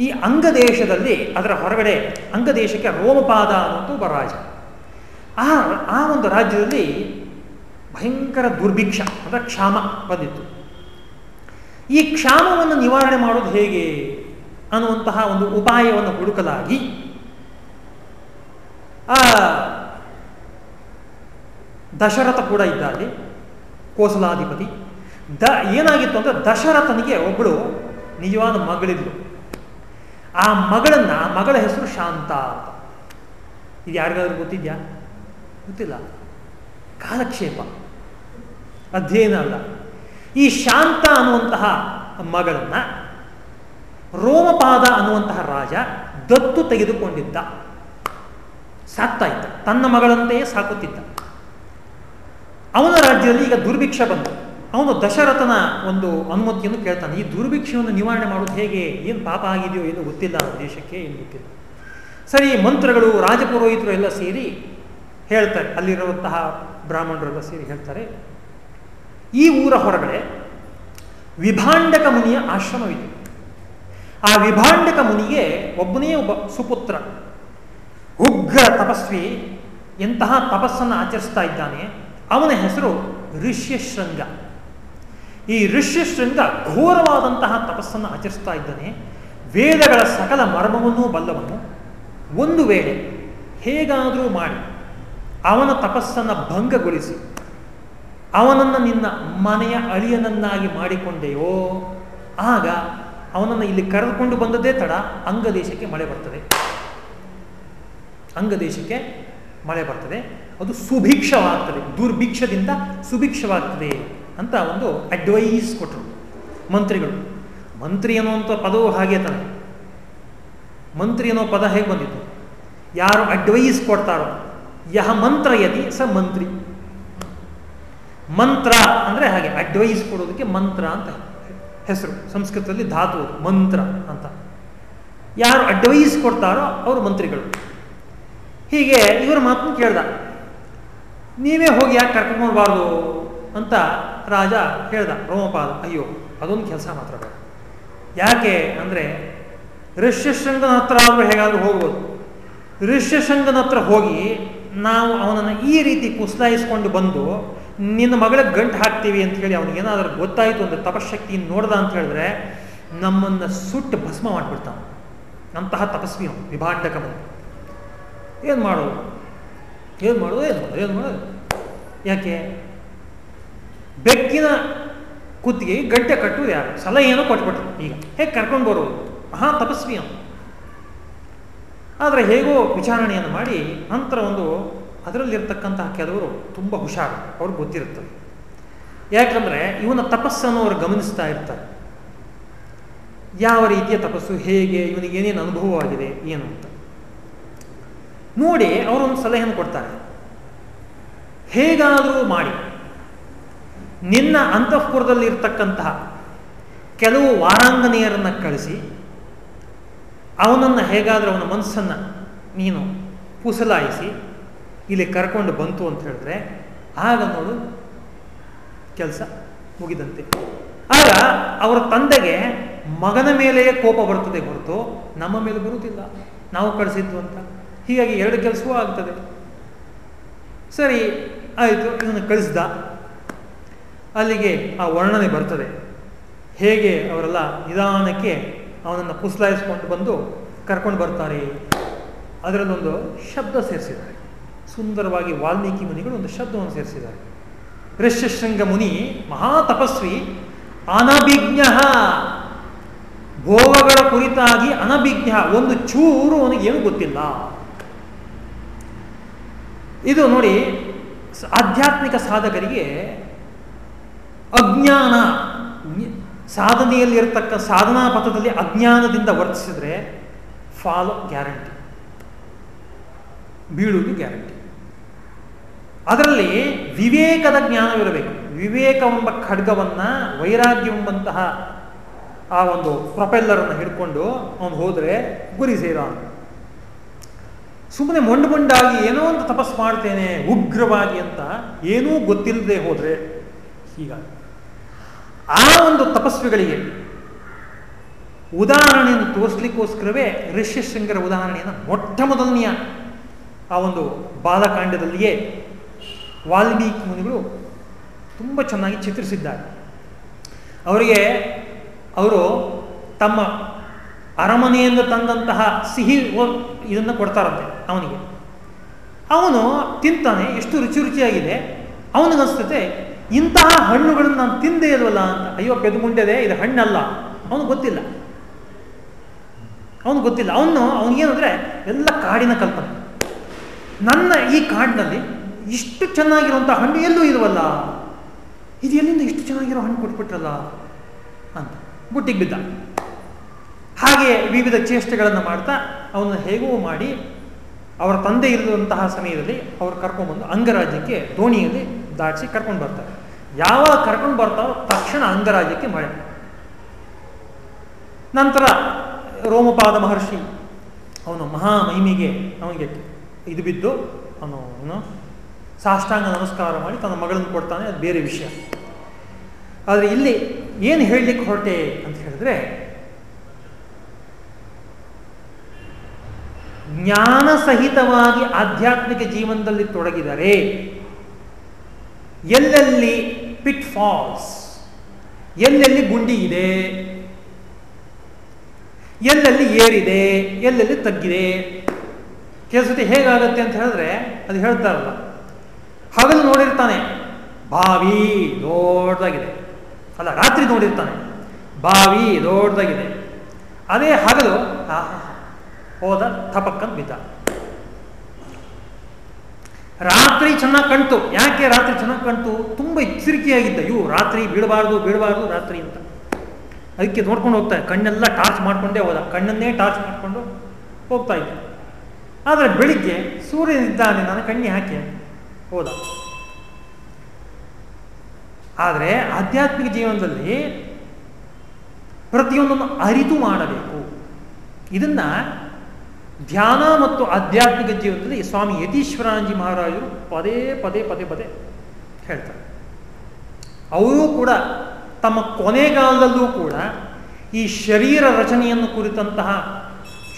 Speaker 1: ಈ ಅಂಗದೇಶದಲ್ಲಿ, ಅದರ ಹೊರಗಡೆ ಅಂಗದೇಶಕ್ಕೆ ರೋಮಪಾದ ಅನ್ನೋದು ಒಬ್ಬ ರಾಜ. ಆ ಆ ಒಂದು ರಾಜ್ಯದಲ್ಲಿ ಭಯಂಕರ ದುರ್ಭಿಕ್ಷ, ಅಂದರೆ ಕ್ಷಾಮ ಬಂದಿತ್ತು. ಈ ಕ್ಷಾಮವನ್ನು ನಿವಾರಣೆ ಮಾಡೋದು ಹೇಗೆ ಅನ್ನುವಂತಹ ಒಂದು ಉಪಾಯವನ್ನು ಹುಡುಕಲಾಗಿ, ಆ, ದಶರಥ ಕೂಡ ಇದ್ದ ಕೋಸಲಾಧಿಪತಿ. ದ, ಏನಾಗಿತ್ತು ಅಂದರೆ ದಶರಥನಿಗೆ ಒಬ್ಬಳು ನಿಜವಾದ ಮಗಳಿದ್ಲು. ಆ ಮಗಳನ್ನು ಮಗಳ ಹೆಸರು ಶಾಂತ ಅಂತ. ಇದು ಯಾರಿಗಾದ್ರೂ ಗೊತ್ತಿದ್ಯಾ? ಗೊತ್ತಿಲ್ಲ. ಕಾಲಕ್ಷೇಪ. ಅಧ್ಯಯನ ಅಲ್ಲ. ಈ ಶಾಂತ ಅನ್ನುವಂತಹ ಮಗಳನ್ನ, ರೋಮಪಾದ ಅನ್ನುವಂತಹ ರಾಜ ದತ್ತು ತೆಗೆದುಕೊಂಡಿದ್ದ. ಸಾಕ್ತಾ ಇದ್ದ. ತನ್ನ ಮಗಳಂತೆಯೇ ಸಾಕುತ್ತಿದ್ದ. ಅವನ ರಾಜ್ಯದಲ್ಲಿ ಈಗ ದುರ್ಭಿಕ್ಷ ಬಂತು. ಅವನು ದಶರಥನ ಒಂದು ಅನುಮತಿಯನ್ನು ಕೇಳ್ತಾನೆ. ಈ ದುರ್ಭಿಕ್ಷವನ್ನು ನಿವಾರಣೆ ಮಾಡೋದು ಹೇಗೆ? ಏನು ಪಾಪ ಆಗಿದೆಯೋ ಏನು ಗೊತ್ತಿಲ್ಲ ದೇಶಕ್ಕೆ, ಏನು ಗೊತ್ತಿಲ್ಲ. ಸರಿ, ಮಂತ್ರಗಳು, ರಾಜಪುರೋಹಿತರು ಎಲ್ಲ ಸೇರಿ ಹೇಳ್ತಾರೆ. ಅಲ್ಲಿರುವಂತಹ ಬ್ರಾಹ್ಮಣರೆಲ್ಲ ಸೇರಿ ಹೇಳ್ತಾರೆ. ಈ ಊರ ಹೊರಗಡೆ ವಿಭಾಂಡಕ ಮುನಿಯ ಆಶ್ರಮವಿದೆ. ಆ ವಿಭಾಂಡಕ ಮುನಿಗೆ ಒಬ್ಬನೇ ಒಬ್ಬ ಸುಪುತ್ರ. ಉಗ್ರ ತಪಸ್ವಿ ಎಂತಹ ತಪಸ್ಸನ್ನು ಆಚರಿಸ್ತಾ ಇದ್ದಾನೆ. ಅವನ ಹೆಸರು ಋಷ್ಯಶೃಂಗ. ಈ ಋಷ್ಯಶೃಂಗ ಘೋರವಾದಂತಹ ತಪಸ್ಸನ್ನು ಆಚರಿಸ್ತಾ ಇದ್ದಾನೆ. ವೇದಗಳ ಸಕಲ ಮರ್ಮವನ್ನೂ ಬಲ್ಲವನು. ಒಂದು ವೇಳೆ ಹೇಗಾದರೂ ಮಾಡಿ ಅವನ ತಪಸ್ಸನ್ನು ಭಂಗಗೊಳಿಸಿ, ಅವನನ್ನು ನಿನ್ನ ಮನೆಯ ಅಳಿಯನನ್ನಾಗಿ ಮಾಡಿಕೊಂಡೆಯೋ, ಆಗ ಅವನನ್ನು ಇಲ್ಲಿ ಕರೆದುಕೊಂಡು ಬಂದದ್ದೇ ತಡ, ಅಂಗದೇಶಕ್ಕೆ ಮಳೆ ಬರ್ತದೆ. ಅಂಗದೇಶಕ್ಕೆ ಮಳೆ ಬರ್ತದೆ. ಅದು ಸುಭಿಕ್ಷವಾಗ್ತದೆ, ದುರ್ಭಿಕ್ಷದಿಂದ ಸುಭಿಕ್ಷವಾಗ್ತದೆ. ಅಂತ ಒಂದು ಅಡ್ವೈಸ್ ಕೊಟ್ಟರು ಮಂತ್ರಿಗಳು. ಮಂತ್ರಿ ಅನ್ನುವಂಥ ಪದವು ಹಾಗೆ ತಾನೆ. ಮಂತ್ರಿ ಅನ್ನೋ ಪದ ಹೇಗೆ ಬಂದಿತ್ತು? ಯಾರು ಅಡ್ವೈಸ್ ಕೊಡ್ತಾರೋ, ಯಹ ಮಂತ್ರ ಯದಿ ಸ ಮಂತ್ರಿ. ಮಂತ್ರ ಅಂದರೆ ಹಾಗೆ ಅಡ್ವೈಸ್ ಕೊಡೋದಕ್ಕೆ ಮಂತ್ರ ಅಂತ ಹೆಸರು. ಸಂಸ್ಕೃತದಲ್ಲಿ ಧಾತು ಮಂತ್ರ ಅಂತ. ಯಾರು ಅಡ್ವೈಸ್ ಕೊಡ್ತಾರೋ ಅವರು ಮಂತ್ರಿಗಳು. ಹೀಗೆ ಇವರ ಮಾತನ್ನು ಕೇಳ್ದ. ನೀವೇ ಹೋಗಿ ಯಾಕೆ ಕರ್ಕೊಂಡ್ಬಾರ್ದು ಅಂತ ರಾಜ ಹೇಳ್ದ ರೋಮಪಾದ ಅಯ್ಯೋ, ಅದೊಂದು ಕೆಲಸ ಮಾತ್ರ ಬೇಡ. ಯಾಕೆ ಅಂದರೆ ಋಷ್ಯಶೃಂಗನ ಹತ್ರ ಆದರೂ ಹೇಗಾದರೂ ಹೋಗ್ಬೋದು. ಋಷ್ಯಶೃಂಗನ ಹತ್ರ ಹೋಗಿ ನಾವು ಅವನನ್ನು ಈ ರೀತಿ ಕುಸಲಾಯಿಸ್ಕೊಂಡು ಬಂದು, ನಿನ್ನ ಮಗಳ ಗಂಟು ಹಾಕ್ತೀವಿ ಅಂತ ಹೇಳಿ ಅವನಿಗೇನಾದ್ರೂ ಗೊತ್ತಾಯಿತು ಅಂದರೆ ತಪಶಕ್ತಿಯನ್ನು ನೋಡ್ದ ಅಂತ ಹೇಳಿದ್ರೆ, ನಮ್ಮನ್ನು ಸುಟ್ಟು ಭಸ್ಮ ಮಾಡಿಬಿಡ್ತಾನೆ. ಅಂತಹ ತಪಸ್ವಿ ಅವನು ವಿಭಾಂಡಕ ಬಂದು ಏನು ಮಾಡೋದು? ಏನು ಮಾಡೋದು? ಏನು ಮಾಡೋದು? ಏನು ಮಾಡೋದು? ಯಾಕೆ? ಬೆಕ್ಕಿನ ಕುತ್ತಿಗೆ ಗಂಟೆ ಕಟ್ಟುವುದು ಯಾರು? ಸಲಹೆಯನ್ನು ಕೊಟ್ಬಿಟ್ರು. ಈಗ ಹೇಗೆ ಕರ್ಕೊಂಡು ಬರೋದು? ಮಹಾ ತಪಸ್ವಿ ಅವನು. ಆದರೆ ಹೇಗೋ ವಿಚಾರಣೆಯನ್ನು ಮಾಡಿ ನಂತರ ಒಂದು ಅದರಲ್ಲಿರ್ತಕ್ಕಂತಹ ಕೆಲವರು ತುಂಬ ಹುಷಾರು. ಅವ್ರಿಗೆ ಗೊತ್ತಿರುತ್ತದೆ ಯಾಕಂದರೆ ಇವನ ತಪಸ್ಸನ್ನು ಅವರು ಗಮನಿಸ್ತಾ ಇರ್ತಾರೆ. ಯಾವ ರೀತಿಯ ತಪಸ್ಸು, ಹೇಗೆ, ಇವನಿಗೆ ಏನೇನು ಅನುಭವವಾಗಿದೆ, ಏನು ಅಂತ. ನೋಡಿ ಅವರೊಂದು ಸಲಹೆಯನ್ನು ಕೊಡ್ತಾರೆ. ಹೇಗಾದರೂ ಮಾಡಿ. ನಿನ್ನ ಅಂತಃಪುರದಲ್ಲಿ ಇರ್ತಕ್ಕಂತಹ ಕೆಲವು ವಾರಾಂಗನೆಯರನ್ನು ಕಳಿಸಿ, ಅವನನ್ನು ಹೇಗಾದರೂ ಅವನ ಮನಸ್ಸನ್ನು ನೀನು ಪುಸಲಾಯಿಸಿ ಇಲ್ಲಿ ಕರ್ಕೊಂಡು ಬಂತು ಅಂತ ಹೇಳಿದ್ರೆ, ಆಗ ನೋಡು, ಕೆಲಸ ಮುಗಿದಂತೆ. ಆಗ ಅವರ ತಂದೆಗೆ ಮಗನ ಮೇಲೆಯೇ ಕೋಪ ಬರ್ತದೆ ಹೊರತು ನಮ್ಮ ಮೇಲೆ ಬರುವುದಿಲ್ಲ. ನಾವು ಕಳಿಸಿದ್ದು ಅಂತ. ಹೀಗಾಗಿ ಎರಡು ಕೆಲಸವೂ ಆಗ್ತದೆ. ಸರಿ, ಆಯಿತು, ಇದನ್ನು ಕಳಿಸ್ದ. ಅಲ್ಲಿಗೆ ಆ ವರ್ಣನೆ ಬರ್ತದೆ. ಹೇಗೆ ಅವರೆಲ್ಲ ನಿಧಾನಕ್ಕೆ ಅವನನ್ನು ಪುಸ್ಲಾಯಿಸ್ಕೊಂಡು ಬಂದು ಕರ್ಕೊಂಡು ಬರ್ತಾರೆ. ಅದರಲ್ಲೊಂದು ಶಬ್ದ ಸೇರಿಸಿದ್ದಾರೆ. ಸುಂದರವಾಗಿ ವಾಲ್ಮೀಕಿ ಮುನಿಗಳು ಒಂದು ಶಬ್ದವನ್ನು ಸೇರಿಸಿದ್ದಾರೆ. ಋಷ್ಯಶೃಂಗ ಮುನಿ ಮಹಾ ತಪಸ್ವಿ ಅನಭಿಜ್ಞ. ಭೋಗಗಳ ಕುರಿತಾಗಿ ಅನಭಿಜ್ಞ. ಒಂದು ಚೂರು ಅವನಿಗೆ ಏನು ಗೊತ್ತಿಲ್ಲ. ಇದು ನೋಡಿ ಆಧ್ಯಾತ್ಮಿಕ ಸಾಧಕರಿಗೆ ಅಜ್ಞಾನ. ಸಾಧನೆಯಲ್ಲಿ ಇರತಕ್ಕ ಸಾಧನಾ ಪಥದಲ್ಲಿ ಅಜ್ಞಾನದಿಂದ ವರ್ತಿಸಿದ್ರೆ ಫಾಲೋ ಗ್ಯಾರಂಟಿ ಬೀಳುವುದು ಗ್ಯಾರಂಟಿ ಅದರಲ್ಲಿ ವಿವೇಕದ ಜ್ಞಾನವಿರಬೇಕು. ವಿವೇಕವೆಂಬ ಖಡ್ಗವನ್ನ, ವೈರಾಗ್ಯವೆಂಬಂತಹ ಆ ಒಂದು ಪ್ರೊಪೆಲ್ಲರನ್ನು ಹಿಡ್ಕೊಂಡು ಅವನು ಹೋದರೆ ಗುರಿ ಸೇರೋ ಸುಮ್ಮನೆ ಮೊಂಡು ಮೊಂಡಾಗಿ ಏನೋ ಒಂದು ತಪಸ್ಸು ಮಾಡ್ತೇನೆ, ಉಗ್ರವಾಗಿ ಅಂತ ಏನೂ ಗೊತ್ತಿಲ್ಲದೆ ಹೋದರೆ ಹೀಗಾಗಿ ಆ ಒಂದು ತಪಸ್ವಿಗಳಿಗೆ ಉದಾಹರಣೆಯನ್ನು ತೋರಿಸ್ಲಿಕ್ಕೋಸ್ಕರವೇ ಋಷ್ಯಶೃಂಗರ ಉದಾಹರಣೆಯನ್ನು ಮೊಟ್ಟ ಮೊದಲನೆಯ ಆ ಒಂದು ಬಾಲಕಾಂಡದಲ್ಲಿಯೇ ವಾಲ್ಮೀಕಿ ಮುನಿಗಳು ತುಂಬ ಚೆನ್ನಾಗಿ ಚಿತ್ರಿಸಿದ್ದಾರೆ. ಅವರಿಗೆ ಅವರು ತಮ್ಮ ಅರಮನೆಯಿಂದ ತಂದಂತಹ ಸಿಹಿ ಇದನ್ನು ಕೊಡ್ತಾರಂತೆ ಅವನಿಗೆ. ಅವನು ತಿಂತಾನೆ, ಎಷ್ಟು ರುಚಿ ರುಚಿಯಾಗಿದೆ ಅವನಿಗನ್ಸ್ತತೆ ಇಂತಹ ಹಣ್ಣುಗಳನ್ನು ನಾನು ತಿಂದೇ ಇಲ್ವಲ್ಲ? ಅಂತ ಅಯ್ಯೋ, ಪೆದ್ಗುಂಡೆದೆ, ಇದು ಹಣ್ಣಲ್ಲ. ಅವನು ಗೊತ್ತಿಲ್ಲ. ಅವನು ಗೊತ್ತಿಲ್ಲ. ಅವನು, ಅವನಿಗೇನಂದ್ರೆ, ಎಲ್ಲ ಕಾಡಿನ ಕಲ್ಪನೆ. ನನ್ನ ಈ ಕಾಡಿನಲ್ಲಿ ಇಷ್ಟು ಚೆನ್ನಾಗಿರುವಂಥ ಹಣ್ಣು ಎಲ್ಲೂ ಇರುವಲ್ಲ? ಇದು ಎಲ್ಲಿಂದ ಇಷ್ಟು ಚೆನ್ನಾಗಿರೋ ಹಣ್ಣು ಕೊಟ್ಬಿಟ್ರಲ್ಲ? ಅಂತ. ಬುಟ್ಟಿಗೆ ಬಿದ್ದ. ಹಾಗೆ ವಿವಿಧ ಚೇಷ್ಟೆಗಳನ್ನು ಮಾಡ್ತಾ ಅವನ್ನ ಹೇಗೂ ಮಾಡಿ, ಅವರ ತಂದೆ ಇರುವಂತಹ ಸಮಯದಲ್ಲಿ ಅವರು ಕರ್ಕೊಂಡ್ಬಂದು ಅಂಗರಾಜ್ಯಕ್ಕೆ ದೋಣಿಯಲ್ಲಿ ದಾಟಿಸಿ ಕರ್ಕೊಂಡು ಬರ್ತಾರೆ ಯಾವಾಗ ಕರ್ಕೊಂಡು ಬರ್ತಾರೋ ತಕ್ಷಣ ಅಂಗರಾಜ್ಯಕ್ಕೆ ಮಳೆ ನಂತರ ರೋಮಪಾದ ಮಹರ್ಷಿ ಅವನು ಮಹಾ ಮಹಿಮೆಗೆ ಅವನಿಗೆ ಇದು ಬಿದ್ದು ಅವನು ಸಾಷ್ಟಾಂಗ ನಮಸ್ಕಾರ ಮಾಡಿ ತನ್ನ ಮಗಳನ್ನು ಕೊಡ್ತಾನೆ, ಅದು ಬೇರೆ ವಿಷಯ. ಆದರೆ ಇಲ್ಲಿ ಏನು ಹೇಳಲಿಕ್ಕೆ ಹೊರಟೆ ಅಂತ ಹೇಳಿದ್ರೆ, ಜ್ಞಾನ ಸಹಿತವಾಗಿ ಆಧ್ಯಾತ್ಮಿಕ ಜೀವನದಲ್ಲಿ ತೊಡಗಿದರೆ ಎಲ್ಲೆಲ್ಲಿ ಪಿಟ್ ಫಾಲ್ಸ್ ಎಲ್ಲೆಲ್ಲಿ ಗುಂಡಿ ಇದೆ? ಎಲ್ಲೆಲ್ಲಿ ಏರಿದೆ? ಎಲ್ಲೆಲ್ಲಿ ತಗ್ಗಿದೆ? ಕೆಲಸತಿ ಹೇಗಾಗತ್ತೆ ಅಂತ ಹೇಳಿದ್ರೆ ಅದು ಹೇಳ್ತಾರಲ್ಲ. ಹಗಲು ನೋಡಿರ್ತಾನೆ. ಬಾವಿ ದೊಡ್ಡದಾಗಿದೆ. ಅಲ್ಲ, ರಾತ್ರಿ ನೋಡಿರ್ತಾನೆ. ಬಾವಿ ದೊಡ್ಡದಾಗಿದೆ. ಅದೇ ಹಗಲು ಹೋದ ಥಪಕ್ಕಂತ ಬಿದ್ದ. ರಾತ್ರಿ ಚೆನ್ನಾಗಿ ಕಣ್ತು ಯಾಕೆ ರಾತ್ರಿ ಚೆನ್ನಾಗಿ ಕಣ್ತು ತುಂಬ ಎಚ್ಚರಿಕೆಯಾಗಿದ್ದ. ಇವು ರಾತ್ರಿ ಬೀಳಬಾರ್ದು ಬೀಳಬಾರ್ದು, ರಾತ್ರಿ ಅಂತ. ಅದಕ್ಕೆ ನೋಡ್ಕೊಂಡು ಹೋಗ್ತಾ ಕಣ್ಣೆಲ್ಲ ಟಾರ್ಚ್ ಮಾಡಿಕೊಂಡೇ ಹೋದ. ಕಣ್ಣನ್ನೇ ಟಾರ್ಚ್ ಮಾಡಿಕೊಂಡು ಹೋಗ್ತಾ ಇದ್ದ. ಆದರೆ ಬೆಳಿಗ್ಗೆ ಸೂರ್ಯನಿದ್ದಾನೆ ನಾನು ಕಣ್ಣಿ ಹಾಕಿ ಹೋದ. ಆದರೆ ಆಧ್ಯಾತ್ಮಿಕ ಜೀವನದಲ್ಲಿ ಪ್ರತಿಯೊಂದನ್ನು ಅರಿತು ಮಾಡಬೇಕು. ಇದನ್ನ ಧ್ಯಾನ ಮತ್ತು ಆಧ್ಯಾತ್ಮಿಕ ಜೀವನದಲ್ಲಿ ಸ್ವಾಮಿ ಯತೀಶ್ವರಾನಂಜಿ ಮಹಾರಾಜರು ಪದೇ ಪದೇ ಪದೇ ಪದೇ ಹೇಳ್ತಾರೆ. ಅವರು ಕೂಡ ತಮ್ಮ ಕೊನೆಗಾಲದಲ್ಲೂ ಕೂಡ ಈ ಶರೀರ ರಚನೆಯನ್ನು ಕುರಿತಂತಹ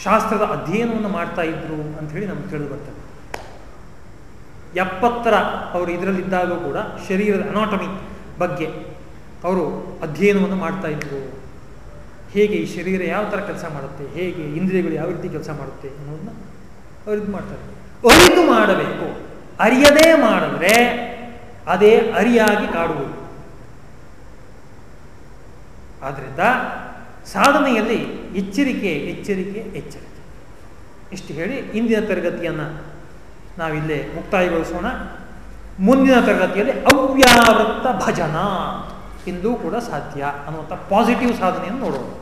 Speaker 1: ಶಾಸ್ತ್ರದ ಅಧ್ಯಯನವನ್ನು ಮಾಡ್ತಾ ಇದ್ರು ಅಂತ ಹೇಳಿ ನಮ್ಗೆ ತಿಳಿದು ಬರ್ತದೆ. ಎಪ್ಪತ್ತರ ಅವರು ಇದರಲ್ಲಿದ್ದಾಗಲೂ ಕೂಡ ಶರೀರದ ಅನಾಟಮಿ ಬಗ್ಗೆ ಅವರು ಅಧ್ಯಯನವನ್ನು ಮಾಡ್ತಾ ಇದ್ರು. ಹೇಗೆ ಈ ಶರೀರ ಯಾವ ಥರ ಕೆಲಸ ಮಾಡುತ್ತೆ, ಹೇಗೆ ಇಂದ್ರಿಯಗಳು ಯಾವ ರೀತಿ ಕೆಲಸ ಮಾಡುತ್ತೆ ಅನ್ನೋದನ್ನ ಅವ್ರು ಇದು ಮಾಡ್ತಾರೆ. ಅರಿತು ಮಾಡಬೇಕು. ಅರಿಯದೇ ಮಾಡಿದ್ರೆ ಅದೇ ಅರಿಯಾಗಿ ಕಾಡುವುದು. ಆದ್ದರಿಂದ ಸಾಧನೆಯಲ್ಲಿ ಎಚ್ಚರಿಕೆ ಎಚ್ಚರಿಕೆ ಎಚ್ಚರಿಕೆ. ಇಷ್ಟು ಹೇಳಿ ಇಂದಿನ ತರಗತಿಯನ್ನು ನಾವಿಲ್ಲೇ ಮುಕ್ತಾಯಗೊಳಿಸೋಣ. ಮುಂದಿನ ತರಗತಿಯಲ್ಲಿ ಅವ್ಯಾವೃತ್ತ ಭಜನ ಇಂದೂ ಕೂಡ ಸಾಧ್ಯ ಅನ್ನುವಂಥ ಪಾಸಿಟಿವ್ ಸಾಧನೆಯನ್ನು ನೋಡೋಣ.